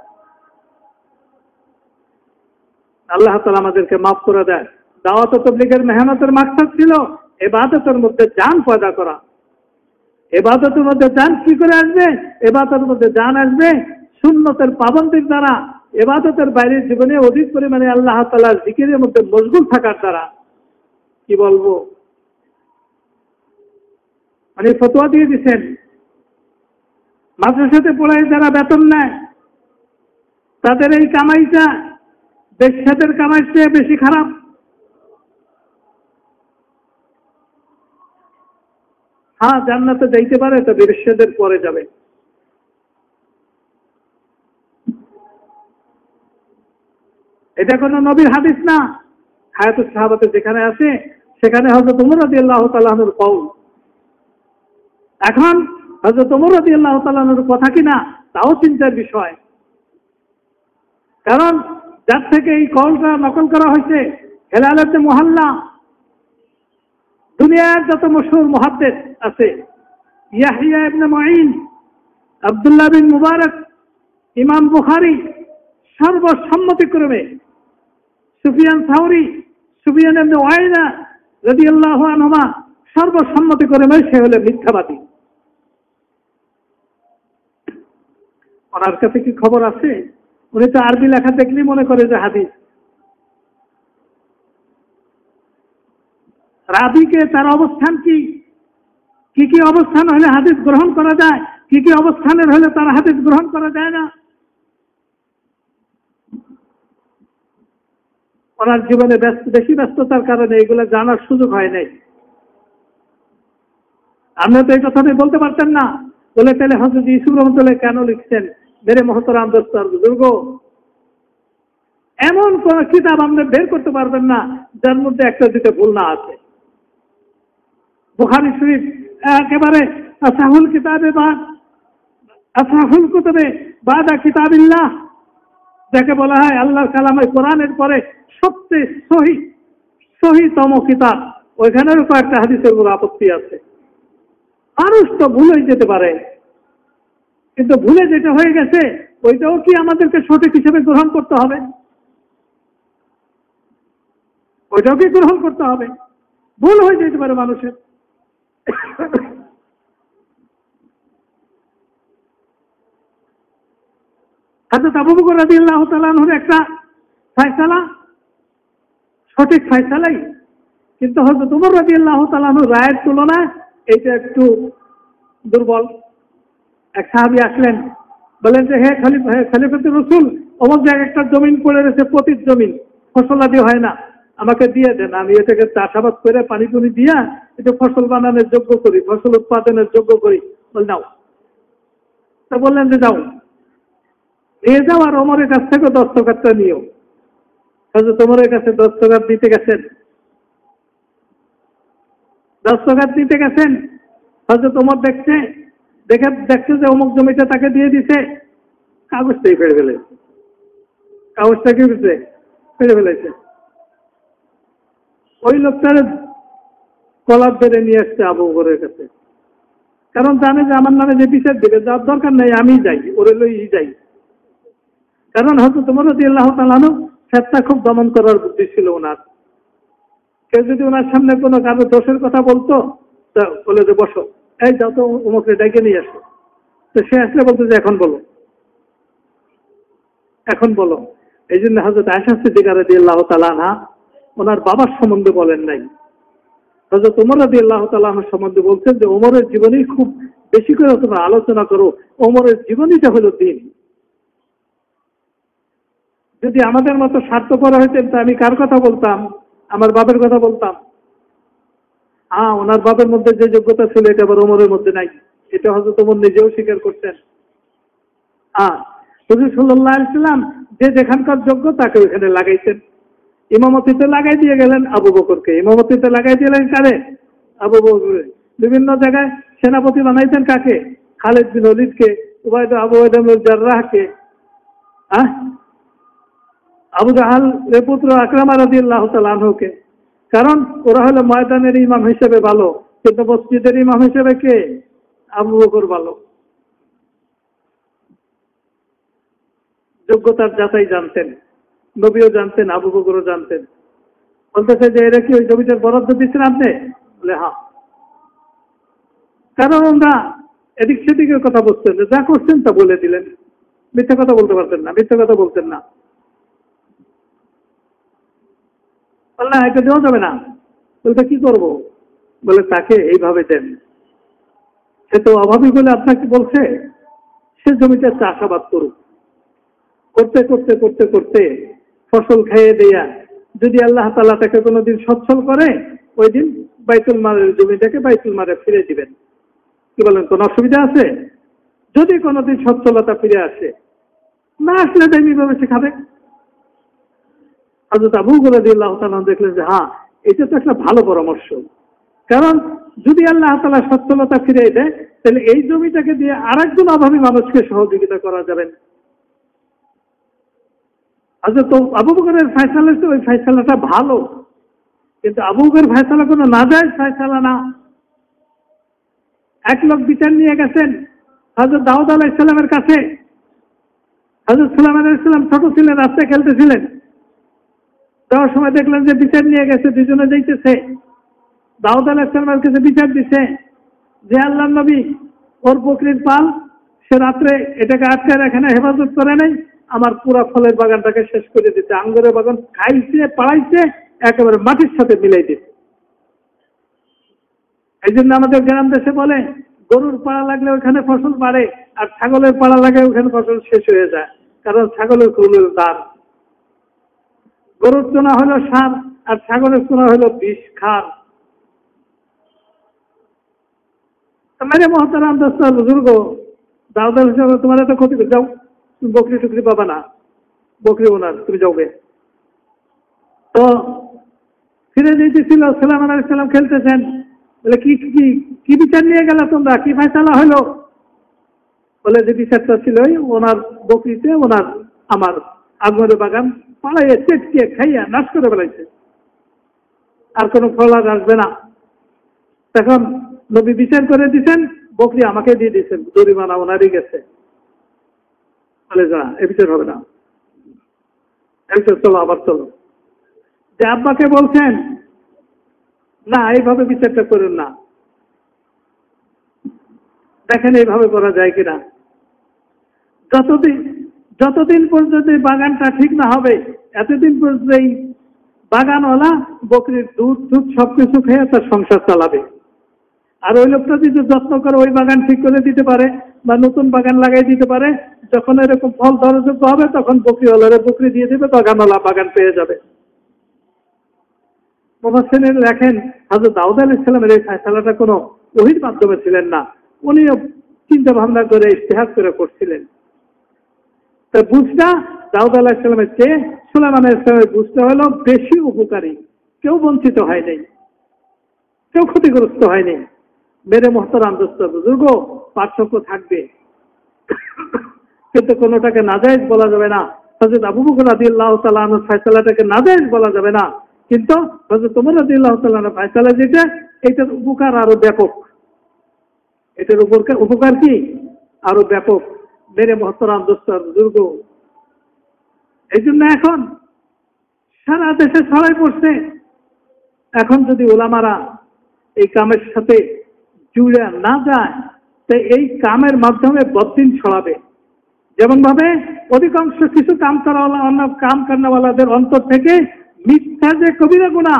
আল্লাহ তালা আমাদেরকে মাফ করে দেয় দাওয়াত তবলিগের মেহনতের মাকসাদ ছিল, এবাদতের মধ্যে জান পয়দা করা। এবাদতের মধ্যে জান কি করে আসবে? এবাদতের মধ্যে জান আসবে সুন্নতের পাবন্দির দ্বারা, এবাদতের বাইরে জীবনে অধিক পরিমাণে আল্লাহ তালার জিকিরের মধ্যে মজগুল থাকার দ্বারা। কি বলব? মানে ফতোয়া দিয়ে দিচ্ছেন মাদ্রাসাতে পড়ায় যারা বেতন নেয়, তাদের এই কামাইটা বেশ্যাদের কামাইয়ের চেয়ে বেশি খারাপ। হ্যাঁ জান্নাতে যাইতে পারে, তবে বেশ্যাদের পরে যাবে। এটা কোনো নবীর হাদিস না। হায়াত সাহাবাতে যেখানে আছে, সেখানে হজরত উমর রাজি আল্লাহ তালাহনুর কৌল এখন হজরত উমর রাজি আল্লাহ তালাহনুর কথা কিনা তাও চিন্তার বিষয়। কারণ যার থেকে এই কলটা নকল করা হয়েছে, হেলালতে মোহাল্লা। দুনিয়ার যত মশহুর মহাদ্দেশ আছে Yahya ibn Main Abdullah bin Mubarak, ইমাম বুখারি, সর্বসম্মতিক্রমে সুফিয়ান সাউরি, সুফিয়ান এমনি ওয়াইনা যদি আল্লাহ আনহমা সর্বসম্মতি করে সে হলে মিথ্যাবাদী। ওনার কাছে কি খবর আছে? উনি তো আরবি লেখা দেখলেই মনে করে যে হাদিস। রাবিকে তার অবস্থান কি? কি কি অবস্থান হলে হাদিস গ্রহণ করা যায়? কি কি অবস্থানের হলে তার হাদিস গ্রহণ করা যায় না? ওনার জীবনে ব্যস্ত, বেশি ব্যস্ততার কারণে এগুলো জানার সুযোগ হয় নাই। আপনি তো এই কথাটাই বলতে পারতেন না। বলে তাহলে হজরত ইসুফ রহমতুল্লাহ কেন লিখছেন? মেরে মহতরাম দোস্তার বুজুর্গ। এমন কোন কিতাব আপনি বের করতে পারবেন না, যার মধ্যে একটা দুটো ভুল না আছে। বুখারি শরীফ একেবারে আসাহুল কিতাবে বা আসাহুল কুতবে বাদা কিতাবিল্লাহ, যাকে বলা হয় আল্লাহর কালামে কোরআনের পরে সবচেয়ে সহি, সহিতম কিতাব। ওইখানেরও কয়েকটা হাদিসের উপর আপত্তি আছে। মানুষ তো ভুলে যেতে পারে। কিন্তু ভুলে যেটা হয়ে গেছে, ওইটাও কি আমাদেরকে সঠিক হিসেবে গ্রহণ করতে হবে? ওইটাও কি গ্রহণ করতে হবে? ভুল হয়ে যেতে পারে মানুষের। একটা সঠিক ফয়সালাই, কিন্তু রায়ের তুলনায় এটা একটু দুর্বল। এক সাহাবী আসলেন বলেন যে, হে খলিফা, হে খলিফাতুর রসুল, অমুক জায়গায় একটা জমিন পড়ে রয়েছে পতির জমিন, ফসলাদি হয় না, আমাকে দিয়ে দেন, আমি এটাকে চাষাবাদ করে পানি পুনি দিয়া এটা ফসল বানানোর যোগ্য করি, ফসল উৎপাদনের যোগ্য করি। বল নাও। তা বললেন যে, যাও। নিয়ে যাও আর অমরের কাছ থেকে দস্তকারটা নিও। তোমার কাছে দস্তকার দিতে গেছেন। দস্তকার দিতে গেছেন হয়তো তোমার দেখছে দেখে দেখছে যে অমুক জমিটা তাকে দিয়ে দিছে, কাগজটাই ফেলে কাগজটা কি হয়েছে? ফেলে ফেলেছে। ওই লোকটার কলার ধরে নিয়ে আসছে আবু বকরের কাছে। কারণ জানে যে আমার নামে যে বিচার দেবে, যার দরকার নেই আমি যাই, ওরে লই যাই। কারণ হয়তো তোমার যদি আল্লাহ তালানো ফেরটা খুব দমন করার বুদ্ধি ছিল ওনার। কেউ যদি ওনার সামনে কোনো কারও দোষের কথা বলতো, তা বলে যে বসো। এই যাও তো উমকে ডেকে নিয়ে আসো। তো সে আসলে বলতো যে, এখন বলো। এখন বলো। এই জন্য হজরত আশা সিদ্দিকার দিয়ে আল্লাহ তালানা ওনার বাবার সম্বন্ধে বলেন নাই। হজরত উমর রাদি আল্লাহ তালাহর সম্বন্ধে বলছেন যে ওমরের জীবনী খুব বেশি করে তোমরা আলোচনা করো। ওমরের জীবনীটা হলো দিন। যদি আমাদের মতো স্বার্থপর হইতেন, তা আমি কার কথা বলতাম? আমার বাবার কথা বলতাম? হ্যাঁ ওনার বাবার মধ্যে যে যোগ্যতা ছিল, এটা আবার ওমরের মধ্যে নাই। এটা হয়তো তোমার নিজেও স্বীকার করছেন হ্যাঁ হুজুর সাল্লাহ ইসলাম যে যেখানকার যোগ্য, তাকে ওইখানে লাগাইছেন ইমামতিতে লাগাই দিয়ে গেলেন আবু বকরকে। ইমামতিতে লাগাই দিলেন কারে? আবু বকর বিভিন্ন জায়গায় সেনাপতি বানাইতেন কাকে? খালেদ বিন অলিদকে উবায়দ, আবু জার্রাহকে। হ্যাঁ আবু জাহাল পুত্র আকরামা রাজি আল্লাহ তালকে কারণ ওরা হলো ময়দানের ইমাম হিসেবে ভালো, কিন্তু মসজিদের ইমাম হিসেবে কে? আবু বকর ভালো। যোগ্যতার যাচাই জানতেন, নবীও জানতেন, আবু বকরও জানতেন। বলতেছে যে, এরা কি ওই জমিটার বরাদ্দ দিচ্ছেন আপনি? বলে হ্যাঁ কারণ ওরা এদিক সেদিকের কথা বলছেন, যা করছেন তা বলে দিলেন। মিথ্যা কথা বলতে পারতেন না, মিথ্যা কথা বলতেন না। বললেন এটা দেওয়া যাবে না। বলতে কি করব? বলে, তাকে এইভাবে দেন। সে তো অভাবী বলে আপনাকে বলছে, সে জমিতে চাষাবাদ করুক। করতে করতে করতে করতে ফসল খাইয়ে দেয়া, যদি আল্লাহ তালা তাকে কোনোদিন সচ্ছল করে, ওই দিন বাইতুল মালের জমিটাকে বাইতুল মারে ফিরে দিবেন। কি বলেন, কোন অসুবিধা আছে? যদি কোনোদিন সচ্ছলতা ফিরে আসে, না আসলে দেয়নি ভাবে সে খাবে। হাজরত আবু গুলাদি আল্লাহ দেখলেন যে হ্যাঁ এটা তো একটা ভালো পরামর্শ। কারণ যদি আল্লাহ তালা সচ্ছলতা ফিরে দেয়, তাহলে এই জমিটাকে দিয়ে আরেকজন অভাবী মানুষকে সহযোগিতা করা যাবেন আচ্ছা তো আবু বকরের ফয়সালা তো ওই ফয়সালাটা ভালো, কিন্তু আবু বকরের ফয়সালা কোনো নাজায়জ ফয়সালা না। এক লোক বিচার নিয়ে গেছেন হজরত দাউদ আলাহ ইসলামের কাছে। হজরত সালাম আলাহ ইসলাম ছোট ছিলেন, রাস্তায় খেলতেছিলেন। যাওয়ার সময় দেখলাম যে বিচার নিয়ে গেছে, দুজনে যাইতেছে। দাউদ আলাহ ইসলামের কাছে বিচার দিছে যে আল্লাহ নবী ওর বকরির পাল, সে রাত্রে এটাকে আটকে রাখে না হেফাজত করে নাই, আমার পুরা ফলের বাগানটাকে শেষ করে দিতে আঙ্গুরের বাগান খাইছে, পাড়াইছে, একেবারে মাটির সাথে মিলাই দিতে এই জন্য আমাদের গ্রাম দেশে বলে, গরুর পাড়া লাগলে ওখানে ফসল বাড়ে, আর ছাগলের পাড়া লাগে ওখানে ফসল শেষ হয়ে যায়, কারণ ছাগলের কুলের দাম গরুর চোনা হলো সার, আর ছাগলের চোনা হলো বিষ খার। মেরে মহতারাম দোস্ত, বুজুর্গ দাউদার হিসাবে তোমার এত ক্ষতি করে যাও, তুমি বকরি টুকরি পাবা না, বকরি ওনার, তুমি যাওবে তো ফিরে যেতেছিল সালাম আলাহ সাল্লাম খেলতেছেন। বলে, কি কি কি বিচার নিয়ে গেল তোমরা? কি ফাইসালা হলো? বলে, যে বিচারটা ছিল ওনার বকরিতে, ওনার আমার। আগুনের বাগান পাড়াইয়ে চেটকে খাইয়া নাশ করে বেলাইছে আর কোনো ফল আর আসবে না। তখন নবী বিচার করে দিচ্ছেন বকরি আমাকে দিয়ে দিয়েছেন, জরিমানা ওনারই গেছে। বলে যা, এ বিচার হবে না। তো চলো, আবার চলো। যে আব্বাকে বলছেন, না, এইভাবে বিচারটা করুন না। দেখেন এইভাবে করা যায় কিনা? যতদিন যতদিন পর্যন্ত এই বাগানটা ঠিক না হবে, এতদিন পর্যন্ত এই বাগানওয়ালা বকরির দুধ দুধ সবকিছু খেয়ে তার সংসার চালাবে। আর ওই লোকটা যদি যত্ন করে ওই বাগান ঠিক করে দিতে পারে বা নতুন বাগান লাগাই দিতে পারে, যখন এরকম ফল ধরযোগ্য হবে, তখন বকরিওয়ালারে বকরি দিয়ে দেবে, বাগানওয়ালা বাগান পেয়ে যাবে। মোহাম্মদ লেখেন হাজর দাউদ আল ইসলামের এই ফায়সালাটা কোনো ওহির মাধ্যমে ছিলেন না। উনিও চিন্তা ভাবনা করে ইতিহাস করে করছিলেন। তো বুঝটা দাউদ আলাহ ইসলামের চেয়ে সুলাইমান ইসলামের বুঝটা হলো বেশি উপকারী। কেউ বঞ্চিত হয়নি কেউ ক্ষতিগ্রস্ত হয়নি মেরে মহতরাম দোস্ত বুজুর্গ, পার্থক্য থাকবে। কিন্তু কোনোটাকে নাজাইজ বলা যাবে না। হজরত আবু বকর আদি আল্লাহ তালাহ ফয়সালাটাকে নাজাইজ বলা যাবে না। কিন্তু হজরত তোমার আদি আল্লাহ তালাহ ফয়সালা যেটা, এটার উপকার আরও ব্যাপক। এটার উপর উপকার কি? আরও ব্যাপক। মেরে মহতরাম দোস্তর দুর্গ এই জন্য এখন সারা দেশে সবাই পড়ছে। এখন যদি ওলামারা এই কামের সাথে জুড়ে না যায় তো এই কামের মাধ্যমে বদিন ছড়াবে। যেমন ভাবে অধিকাংশ কিছু কাম করা অন্য কাম করাওয়ালাদের অন্তর থেকে মিথ্যা যে কবিরা গুণা,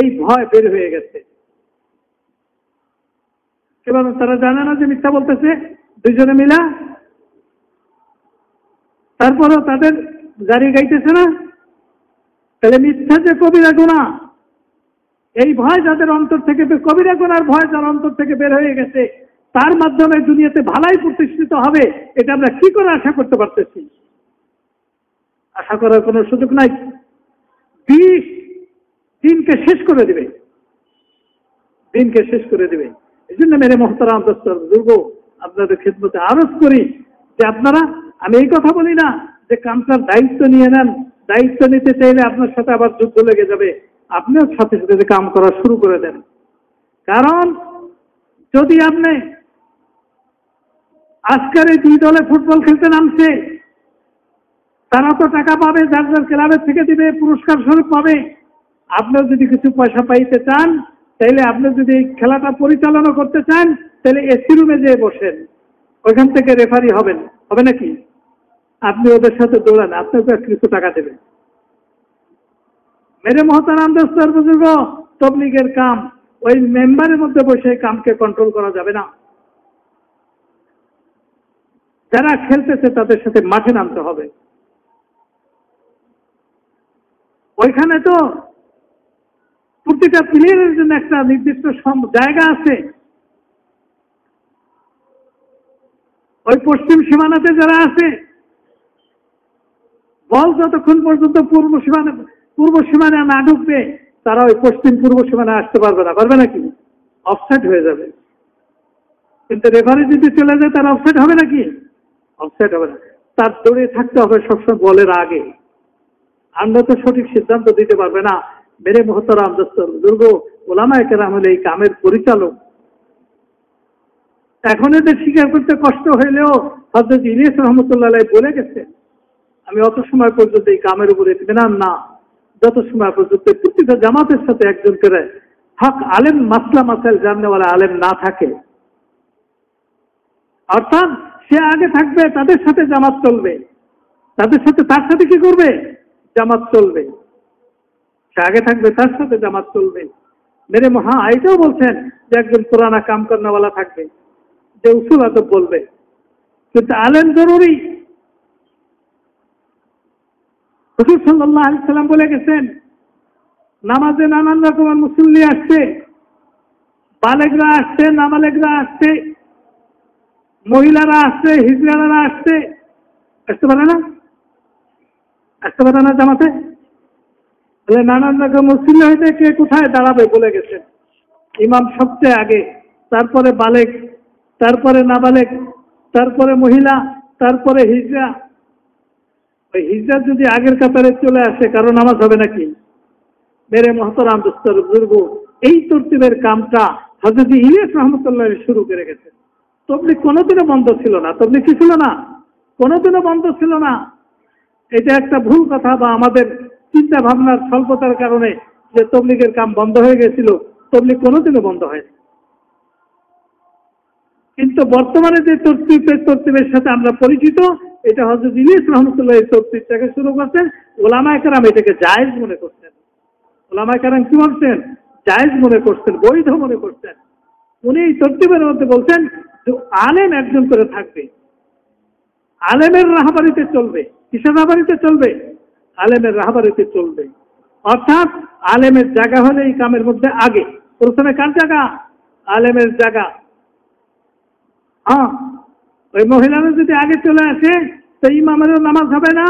এই ভয় বের হয়ে গেছে। এবার তারা জানে না যে মিথ্যা বলতেছে। দুজনে মিলা তারপরও তাদের গাড়ি গাইতেছে না। তাহলে মিথ্যা যে কবিরা গুণা, এই ভয় যাদের অন্তর থেকে কবিরা গুণার ভয় যার অন্তর থেকে বের হয়ে গেছে, তার মাধ্যমে দুনিয়াতে ভালাই প্রতিষ্ঠিত হবে, এটা আমরা কি করে আশা করতে পারতেছি? আশা করার কোনো সুযোগ নাই। বিষ দিনকে শেষ করে দিবে। দিনকে শেষ করে দিবে। এই জন্য মেরে মহতারাম দস্তর দুর্গ আপনাদের ক্ষেত্রে আরোপ করি যে আপনারা আমি এই কথা বলি না যে কামটার দায়িত্ব নিয়ে নেন, দায়িত্ব নিতে চাইলে আপনার সাথে আবার যুদ্ধ লেগে যাবে। আপনিও সাথে সাথে কাম করা শুরু করে দেন। কারণ যদি আপনি আজকের এই দুই দলে ফুটবল খেলতে নামছে, তারা তো টাকা পাবে, যার যার ক্লাবের থেকে দিবে, পুরস্কার স্বরূপ পাবে। আপনিও যদি কিছু পয়সা পাইতে চান, তাইলে আপনি যদি খেলাটা পরিচালনা করতে চান তাহলে এসি রুমে যেয়ে বসেন। ওইখান থেকে রেফারি হবেন। হবে নাকি? আপনি ওদের সাথে দৌড়ান, আপনাকে কিছু টাকা দেবেন। মেরে মহতারাম বুজুর্গ তবলিগের কাম, ওই মেম্বারের মধ্যে বসে কামকে কন্ট্রোল করা যাবে না। যারা খেলতেছে তাদের সাথে মাঠে নামতে হবে। ওইখানে তো প্রতিটা প্লেয়ারের জন্য একটা নির্দিষ্ট জায়গা আছে। ওই পশ্চিম সীমানাতে যারা আছে বল যতক্ষণ পর্যন্ত পূর্ব সীমানা পূর্ব সীমানা না ঢুকবে, তারা ওই পশ্চিম পূর্ব সীমানা আসতে পারবে না। পারবে নাকি? অফসাইড হয়ে যাবে। কিন্তু রেফারি যদি চলে যায়, তার অফসাইড হবে নাকি? অফসাইড হবে না। তার দৌড়ে থাকতে হবে সবসময় বলের আগে। আমরা তো সঠিক সিদ্ধান্ত দিতে পারবে না। মেরে মহতরাম দুর্গ ওলামা কেরাম হলে এই কামের পরিচালক। এখন এদের স্বীকার করতে কষ্ট হইলেও হজরত ইলিয়াস রহমতুল্লাহ বলে গেছেন আমি অত সময় পর্যন্ত এই কামের উপরে ইতমিনান না। যত সময় পর্যন্ত প্রতিটা জামাতের সাথে একজন করে হক আলেম, মাসলা মাসাইল জাননেওয়ালা আলেম না থাকে। অর্থাৎ সে আগে থাকবে, তাদের সাথে জামাত চলবে। তাদের সাথে তার সাথে কি করবে? জামাত চলবে। সে আগে থাকবে, তার সাথে জামাত চলবে। মেরে মহা, এটাও বলছেন যে একজন পুরানা কাম করানোওয়ালা থাকবে, যে উসুল আদব বলবে। কিন্তু আলেম জরুরি। হুজুর সাল্লাহ আলি সাল্লাম বলে গেছেন, নামাজে নানান রকমের মুসল্লি আসছে, বালেকরা আসছে নামালেগরা আসছে, মহিলারা আসছে, হিজড়ারা আসছে। আসতে পারে না? আসতে পারে না জামাতে? বলে নানান রকম মুসল্লি হইতে কে কোথায় দাঁড়াবে বলে গেছেন। ইমাম সবচেয়ে আগে, তারপরে বালেক, তারপরে নাবালেক, তারপরে মহিলা, তারপরে হিজড়া ওই হিজড়া যদি আগের কাতারে চলে আসে, কারও নামাজ হবে নাকি? মেরে মহতরাম দুস্তর বুজুর্গ, এই তরতিবের কামটা হজরত ইলিয়াস রহমতুল্লাহ শুরু করে গেছে। তবলি কোনোদিনও বন্ধ ছিল না। তবলি কি ছিল না? কোনোদিনও বন্ধ ছিল না। এটা একটা ভুল কথা বা আমাদের চিন্তা ভাবনার স্বল্পতার কারণে যে তবলিগের কাম বন্ধ হয়ে গেছিল, তবলিগ কোনোদিনও বন্ধ হয়নি। কিন্তু বর্তমানে যে তরতিবের তরতিবের সাথে আমরা পরিচিত এটা হজরত ইলিয়াস রহমতুল্লাহ তরতিবটাকে শুরু করছেন। ওলামা একরাম এটাকে জায়েজ মনে করছেন। ওলামা একরাম কি বলছেন? জায়েজ মনে করছেন, বৈধ মনে করছেন। উনি এই তরতিবের মধ্যে বলছেন যে আলেম একজন করে থাকবে। আলেমের রাহাবাড়িতে চলবে। কিসের রাহাবাড়িতে চলবে? আলেমের রাহাবাড়িতে চলবে। অর্থাৎ আলেমের জায়গা হলে এই কামের মধ্যে আগে। প্রথমে কার জায়গা? আলেমের জায়গা। হ্যাঁ। ওই মহিলারা যদি আগে চলে আসে, তো ইমামেরও নামাজ হবে না,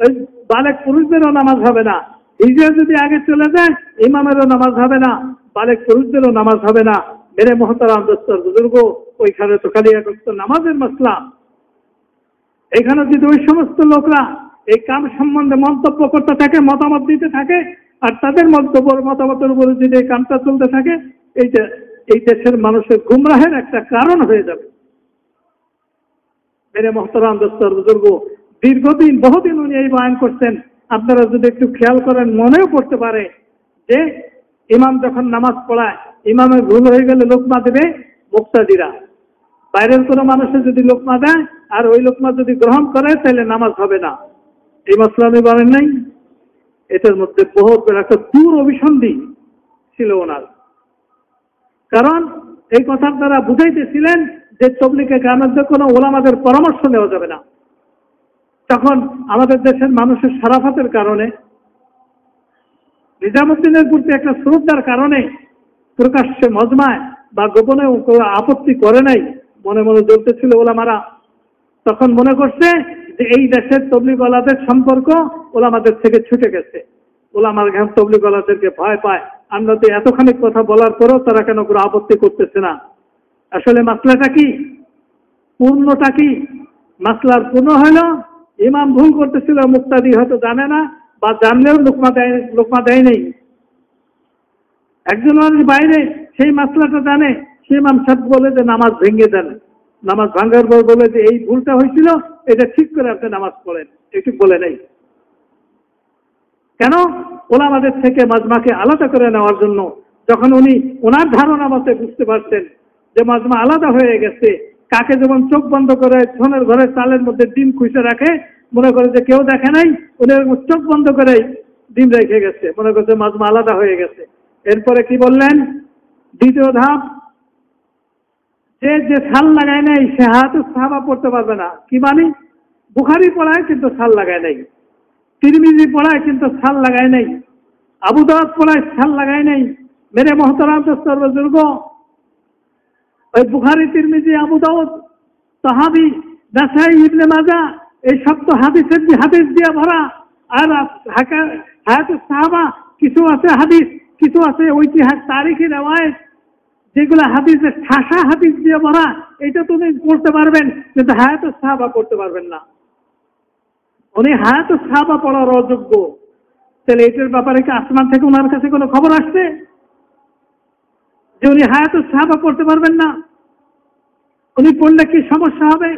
ওই বালেক পুরুষদেরও নামাজ হবে না। হিজরা যদি আগে চলে যায়, ইমামেরও নামাজ হবে না, বালেক পুরুষদেরও নামাজ হবে না। মেরে মহতারাম দোস্তর বুজুর্গ, ওইখানে তো খালি নামাজের মশলা এখানে যদি ওই সমস্ত লোকরা এই কাম সম্বন্ধে মন্তব্য করতে থাকে, মতামত দিতে থাকে, আর তাদের মন্তব্য মতামতের উপরে যদি এই কামটা চলতে থাকে, এইটা এই দেশের মানুষের গুমরাহের একটা কারণ হয়ে যাবে। মেরে মহতরাম দোস্তর বুজুর্গ দীর্ঘদিন বহুদিন উনি এই বয়ান করছেন আপনারা যদি একটু খেয়াল করেন, মনেও পড়তে পারে যে ইমাম যখন নামাজ পড়ায় ইমামের ভুল হয়ে গেলে লোকমা দেবে মুক্তাদিরা। বাইরের কোনো মানুষের যদি লোকমা দেয়, আর ওই লোকমা যদি গ্রহণ করে, তাহলে নামাজ হবে না। এই মশলা উনি বলেন নাই? এটার মধ্যে বহু একটা দূর অভিসন্ধি ছিল ওনার। কারণ এই কথার দ্বারা বুঝাইতেছিলেন যে তবলিকে গ্রামের কোনো ওলামাদের পরামর্শ নেওয়া যাবে না। তখন আমাদের দেশের মানুষের সারাফাতের কারণে, নিজামুদ্দিনের প্রতি একটা শ্রদ্ধার কারণে প্রকাশ্যে মজমায় বা গোপনে কোনো আপত্তি করে নাই, মনে মনে জ্বলতেছিল ওলামারা। তখন মনে করছে যে এই দেশের তবলিগলাদের সম্পর্ক ওলামাদের থেকে ছুটে গেছে। ওলামার ঘাম তবলিগলাদেরকে ভয় পায়, আমরা তো এতখানি কথা বলার পরেও তারা কেন কোনো আপত্তি করতেছে না? আসলে মাসলাটা কি? পূর্ণটা কি? মাসলার পূর্ণ হইল? ইমাম ভুল করতেছিল, মুক্তাদি হয়তো জানে না, বা জানলেও লোকমা দেয় লোকমা দেয় নেই একজন মানুষ বাইরে, সেই মাসলাটা জানে সেই ইমাম সাহেব বলে যে নামাজ ভেঙে দেন। নামাজ ভাঙ্গার পর বলে যে এই ভুলটা হয়েছিল, এটা ঠিক করে আপনি নামাজ পড়েন। একটু বলে নেই। কেন? ওলা আমাদের থেকে মাজমাকে আলাদা করে নেওয়ার জন্য। যখন উনি ওনার ধারণা মতে বুঝতে পারছেন যে মাজমা আলাদা হয়ে গেছে। কাকে যেমন চোখ বন্ধ করে ছনের ঘরের চালের মধ্যে ডিম খুঁজে রাখে, মনে করে যে কেউ দেখে নাই, উনি চোখ বন্ধ করে ডিম রেখে গেছে, মনে করছে মাজমা আলাদা হয়ে গেছে। এরপরে কি বললেন? দ্বিতীয় ধাপ, যে যে সাল লাগায় নাই, সে হাতে সাহাবা পড়তে পারবে না। কি মানে? বুখারি পড়ায় কিন্তু সাল লাগায় নাই। তিরমিজি পড়ায় কিন্তু ছাল লাগায় নাই। আবু দাওয়াত পড়ায় ছাল লাগায় নাই। মেরে মহতরাম দস্তর বুজুর্গ ওই বুখারি, তিরমিজি, আবু দাউদ সাহাবি নাসাই, ইবনে মাজা এই তো হাদিসের হাদিস দিয়ে ভরা। আর হায়াত সাহাবা, কিছু আছে হাদিস, কিছু আছে ঐতিহাস তারিখে রেওয়ায়ত, যেগুলো হাদিসের ঠাসা হাদিস দিয়ে ভরা এটা তুমি পড়তে পারবেন, কিন্তু হায়াত সাহাবা পড়তে পারবেন না। উনি হায়াত সাহাবা পড়ার অযোগ্য। তাহলে এটার ব্যাপারে কি আসমান থেকে ওনার কাছে কোনো খবর আসছে? যে উনি হায়াত সাহাবা পড়তে পারবেন না, উনি পড়লে কি সমস্যা হবে?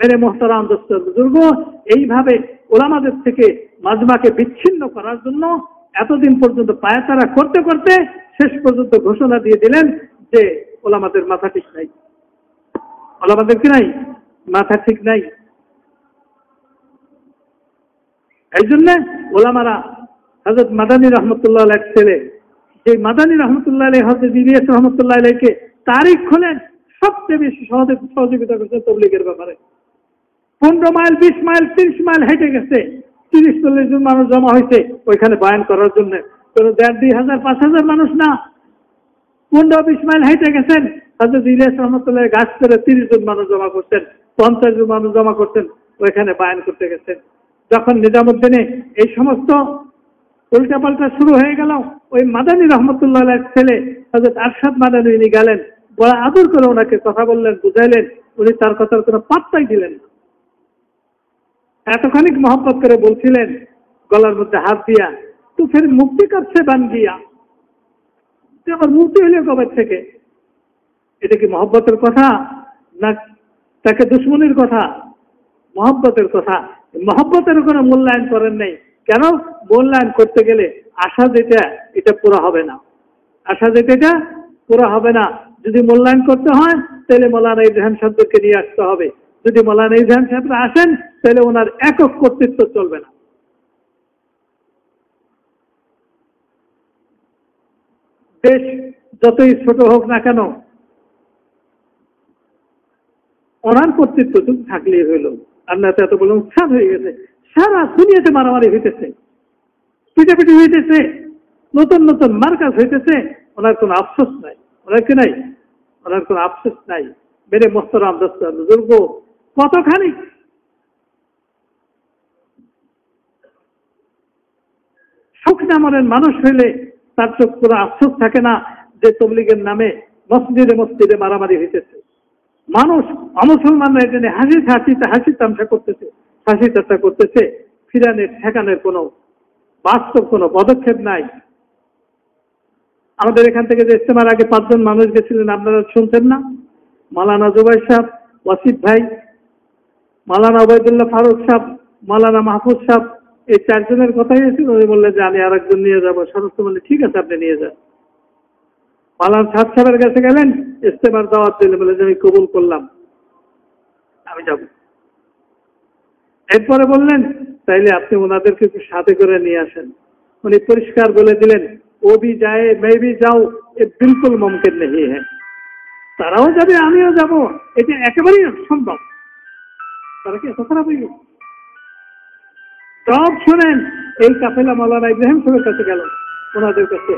মেরে মোহতারাম দোস্ত বুজুর্গ, এইভাবে ওলামাদের থেকে মাজমাকে বিচ্ছিন্ন করার জন্য এতদিন পর্যন্ত পায়তারা করতে করতে শেষ পর্যন্ত ঘোষণা দিয়ে দিলেন যে ওলামাদের মাথা ঠিক নাই। ওলামাদের কি নাই? মাথা ঠিক নাই। এই জন্য ওলামারা হজরত মাদানী রহমতুল্লাহ এক ছেলে যে মাদানী রহমতুল্লাহ আলাই হজরত ইলিয়াস রহমতুল্লাহ তারিখ খোলেন, সবচেয়ে বেশি সহযোগ- সহযোগিতা করছে তবলিগের ব্যাপারে। পনেরো মাইল, বিশ মাইল, তিরিশ মাইল হেঁটে গেছে, তিরিশ, চল্লিশ জন মানুষ জমা হয়েছে ওইখানে বয়ান করার জন্য। কোনো দেড়, দুই হাজার, পাঁচ হাজার মানুষ না। পনেরো, বিশ মাইল হেঁটে গেছেন হজরত ইলিয়াস রহমতুল্লাহ গাছ করে তিরিশ জন মানুষ জমা করছেন, পঞ্চাশ জন মানুষ জমা করছেন, ওইখানে বায়ান করতে গেছেন। যখন নিজামুদ্দিনে এই সমস্ত উল্টাপাল্টা শুরু হয়ে গেল। ওই মাদানী রহমতুল্লাহ ছেলে হজরত আরশাদ মাদানী, উনি গেলেন। বড় আদর করে ওনাকে কথা বললেন, বুঝাইলেন। উনি তার কথার কোনো পাত্তাই দিলেন এতখানিক মহব্বত করে বলছিলেন, গলার মধ্যে হাত দিয়া, তো ফের মুক্তি কাছে বান দিয়া আমার মুক্তি হইলে কবে থেকে? এটা কি মহব্বতের কথা, না তাকে দুশ্মনির কথা? মহব্বতের কথা। মহব্বতের কোনো মূল্যায়ন করেন নাই। কেন? মূল্যায়ন করতে গেলে আশা যেটা, এটা পুরো হবে না। আশা যেটা, এটা পুরো হবে না। যদি মূল্যায়ন করতে হয়, তাহলে মৌলানা ইব্রাহিম সাহেবকে নিয়ে আসতে হবে। যদি মৌলানা ইব্রাহিম সাহেবরা আসেন, তাহলে ওনার একক কর্তৃত্ব চলবে না। দেশ যতই ছোট হোক না কেন, ওনার কর্তৃত্ব তুমি থাকলেই হইল। আর না তো এত বলে উৎসাহ হয়ে গেছে। সারা দুনিয়াতে মারামারি হইতেছে, পিটাপিটি হইতেছে, নতুন নতুন মার্কাজ হইতেছে, ওনার কোনো আফসোস নাই। ওনার কি নাই? ওনার কোনো আফসোস নাই। মেরে মোস্তরাম দোস্ত বুজুর্গ, কতখানি? সুখ নামনের মানুষ হইলে তার চোখ কোনো আফসোস থাকে না যে তবলিগের নামে মসজিদে মসজিদে মারামারি হইতেছে। মানুষ অমুসলমানরা এখানে হাসি হাসিতে হাসি তামসা করতেছে। হাসি ঠাট্টা করতেছে, ফিরানের, ঠেকানের কোনো বাস্তব কোনো পদক্ষেপ নাই। আমাদের এখান থেকে যে ইস্তেমার আগে পাঁচজন মানুষ গেছিলেন, আপনারা শুনছেন না? মালানা জুবাই সাহেব, ওয়াসিফ ভাই, মালানা ওবায়দুল্লাহ ফারুক সাহেব, মালানা মাহফুজ সাহেব, এই চারজনের কথাই এসেছিল উনি বললেন যে, আমি আরেকজন নিয়ে যাব। সমস্ত বললে ঠিক আছে, আপনি নিয়ে যান। মালান সাহেব সাহেবের কাছে গেলেন ইস্তেমার দাওয়াত দিলে বলে যে, আমি কবুল করলাম, আমি যাব। এরপরে বললেন, তাইলে আপনি ওনাদেরকে একটু সাথে করে নিয়ে আসেন। উনি পরিষ্কার বলে দিলেন ও বি যায় মে বি যাও, এ বিলকুল মুমকিন নেই হ্যাঁ তারাও যাবে, আমিও যাব। এটা একেবারেই সম্ভব তারা কি এত খারাপ হয়ে সব শোনেন, এই কাফেলা মালানা ইব্রাহিম সাহেবের কাছে গেল। ওনাদের কাছে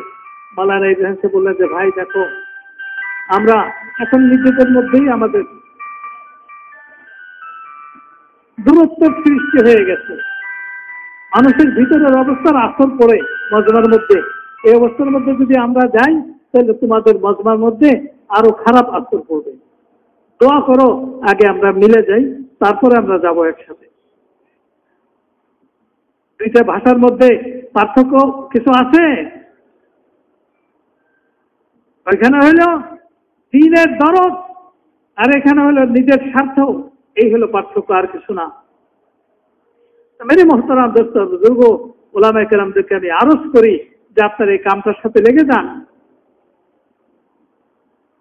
মালানা ইব্রাহিম সাহেব বললেন যে, ভাই, দেখো, আমরা এখন নিজেদের মধ্যেই আমাদের দূরত্ব সৃষ্টি হয়ে গেছে। মানুষের ভিতরের অবস্থার আসর পড়ে মজমার মধ্যে। এই অবস্থার মধ্যে যদি আমরা যাই, তাহলে তোমাদের মজমার মধ্যে আরও খারাপ আসর পড়বে। দোয়া করো, আগে আমরা মিলে যাই, তারপরে আমরা যাব একসাথে। দুইটা ভাষার মধ্যে পার্থক্য কিছু আছে? ওইখানে হইল দিনের দরদ, আর এখানে হলো নিজের স্বার্থ। এই হলো পার্থক্য আর কিছু না। মেরে মোহতারাম দোস্ত, বুজুর্গ ওলামা কেরামদেরকে আমি আরজ করি যে আপনারা এই কামটার সাথে লেগে যান।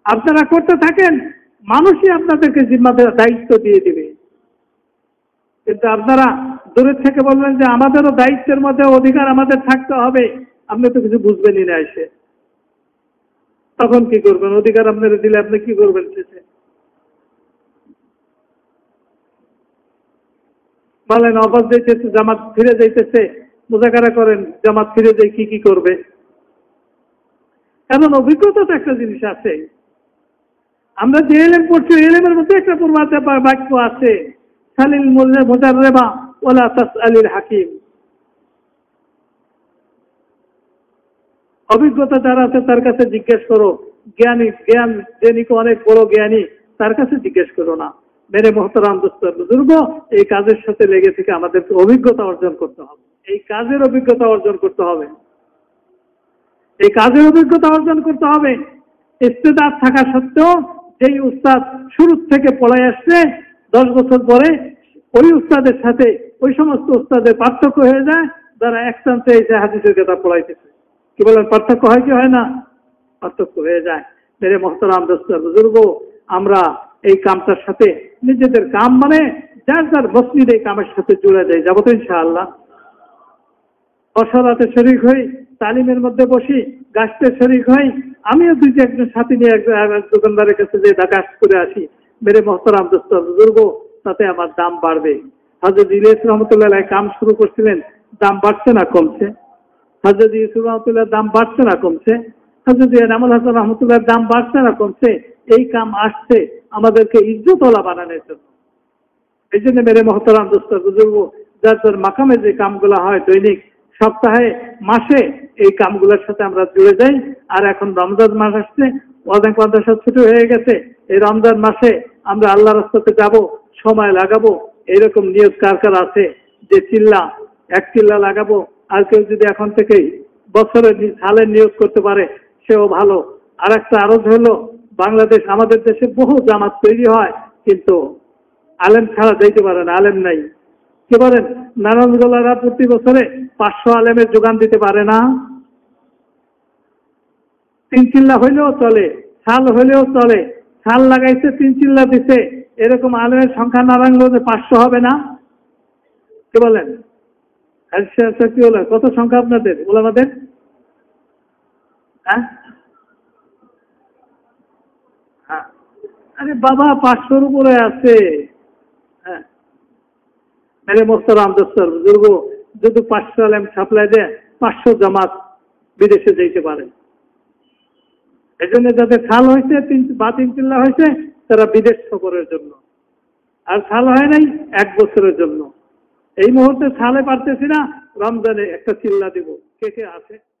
আপনারা করতে থাকেন, মানুষই আপনাদেরকে জিম্মাদের দায়িত্ব দিয়ে দিবে। কিন্তু আপনারা দূরের থেকে বলবেন যে আমাদেরও দায়িত্বের মধ্যে অধিকার আমাদের থাকতে হবে, আপনি তো কিছু বুঝবেনই না এসে। তখন কি করবেন? অধিকার আপনারা দিলে আপনি কি করবেন শেষে? বলেন অবাস যাইতেছে, জামাত ফিরে যাইতেছে। মোজাকারা করেন, জামাত ফিরে যাই কি কি করবে? কারণ অভিজ্ঞতা তো একটা জিনিস আছে। আমরা যে এলেম পড়ছি এলেমের মধ্যে একটা পূর্বাতে বাক্য আছে। সালিল মোল্লে মোজার রেবা ওলা তাস আলীর হাকিম। অভিজ্ঞতা যারা আছে, তার কাছে জিজ্ঞেস করো। জ্ঞানী, জ্ঞান যিনি অনেক বড় জ্ঞানী, তার কাছে জিজ্ঞেস করো না। মেরে মহতরাম দোস্ত বুজুর্গ, এই কাজের সাথে লেগে থেকে আমাদেরকে অভিজ্ঞতা অর্জন করতে হবে। এই কাজের অভিজ্ঞতা অর্জন করতে হবে। এই কাজের অভিজ্ঞতা অর্জন করতে হবে। ইস্তেদার থাকা সত্ত্বেও যেই উস্তাদ শুরু থেকে পড়ায় আসছে, দশ বছর পরে ওই উস্তাদের সাথে ওই সমস্ত উস্তাদের পার্থক্য হয়ে যায়, যারা একসাথে এসে হাদিসের কথা পড়াইতেছে। কি বলেন, পার্থক্য হয় কি হয় না? পার্থক্য হয়ে যায়। মেরে মহতরাম দোস্তর বুজুর্গ, আমরা এই কামটার সাথে নিজেদের কাম মানে যার যার মসজিদ এই কামের সাথে জুড়ে দেয়, যাব তো ইনশাআল্লাহ। অসরাতে শরিক হই, তালিমের মধ্যে বসি, গাছতে শরিক হই, আমিও দুই একজন সাথী নিয়ে এক দোকানদারের কাছে যে কাজ করে আসি। মেরে মহতরাম বুজুর্গ, তাতে আমার দাম বাড়বে। হাজরত ইলিয়াস রহমতুল্লাহ কাম শুরু করছিলেন, দাম বাড়ছে না কমছে? হজরত ইউসুফ রহমতুল্লাহ দাম বাড়ছে না কমছে? হজরত এনামুল হাসান রহমতুল্লাহর দাম বাড়ছে না কমছে? এই কাম আসছে। আমাদেরকে ইজ্জতওয়ালা বানানোর জন্য। এই জন্য মেরে মহতরাম দোস্তর বুজুর্গ যার যার মাকামে যে কামগুলো হয় দৈনিক, সপ্তাহে, মাসে এই কামগুলোর সাথে আমরা জুড়ে যাই। আর এখন রমজান মাস আসছে, অনেক মাদ্রাসা ছুটি হয়ে গেছে। এই রমজান মাসে আমরা আল্লাহ রাস্তাতে যাব, সময় লাগাবো। এরকম নিয়োগ কার কার আছে? যে চিল্লা, এক চিল্লা লাগাবো। আর কেউ যদি এখন থেকেই বছরের সালের নিয়োগ করতে পারে, সেও ভালো। আর একটা আরজ হলো বাংলাদেশ আমাদের দেশে বহু জামাত তৈরি হয়, কিন্তু আলেম ছাড়া যাইতে পারে না, আলেম নাই। কি বলেন? নারায়ণগোলারা প্রতি বছরে পাঁচশো আলেমের যোগান দিতে পারে না। তিন চিল্লা হইলেও চলে শাল হইলেও চলে শাল লাগাইছে, তিন চিল্লা দিছে, এরকম আলেমের সংখ্যা নারায়ণগঞ্জে পাঁচশো হবে না? কি বলেন? কি হলো কত সংখ্যা আপনাদের, ওলামাদের? হ্যাঁ। আরে বাবা, পাঁচশোর উপরে আছে। হ্যাঁ। মেরে মোস্তরাম দোস্তর বুজুর্গ, যদি পাঁচশো আলেম সাপ্লাই দেয়, পাঁচশো জামাত বিদেশে যেতে পারে। এই জন্য যাদের সাল হয়েছে, তিন, বা তিন চিল্লা হয়েছে, তারা বিদেশ সফরের জন্য। আর সাল হয় নাই, এক বছরের জন্য। এই মুহূর্তে সালে পারতেছি না, রমজানে একটা চিল্লা দিব। কে কে আছে?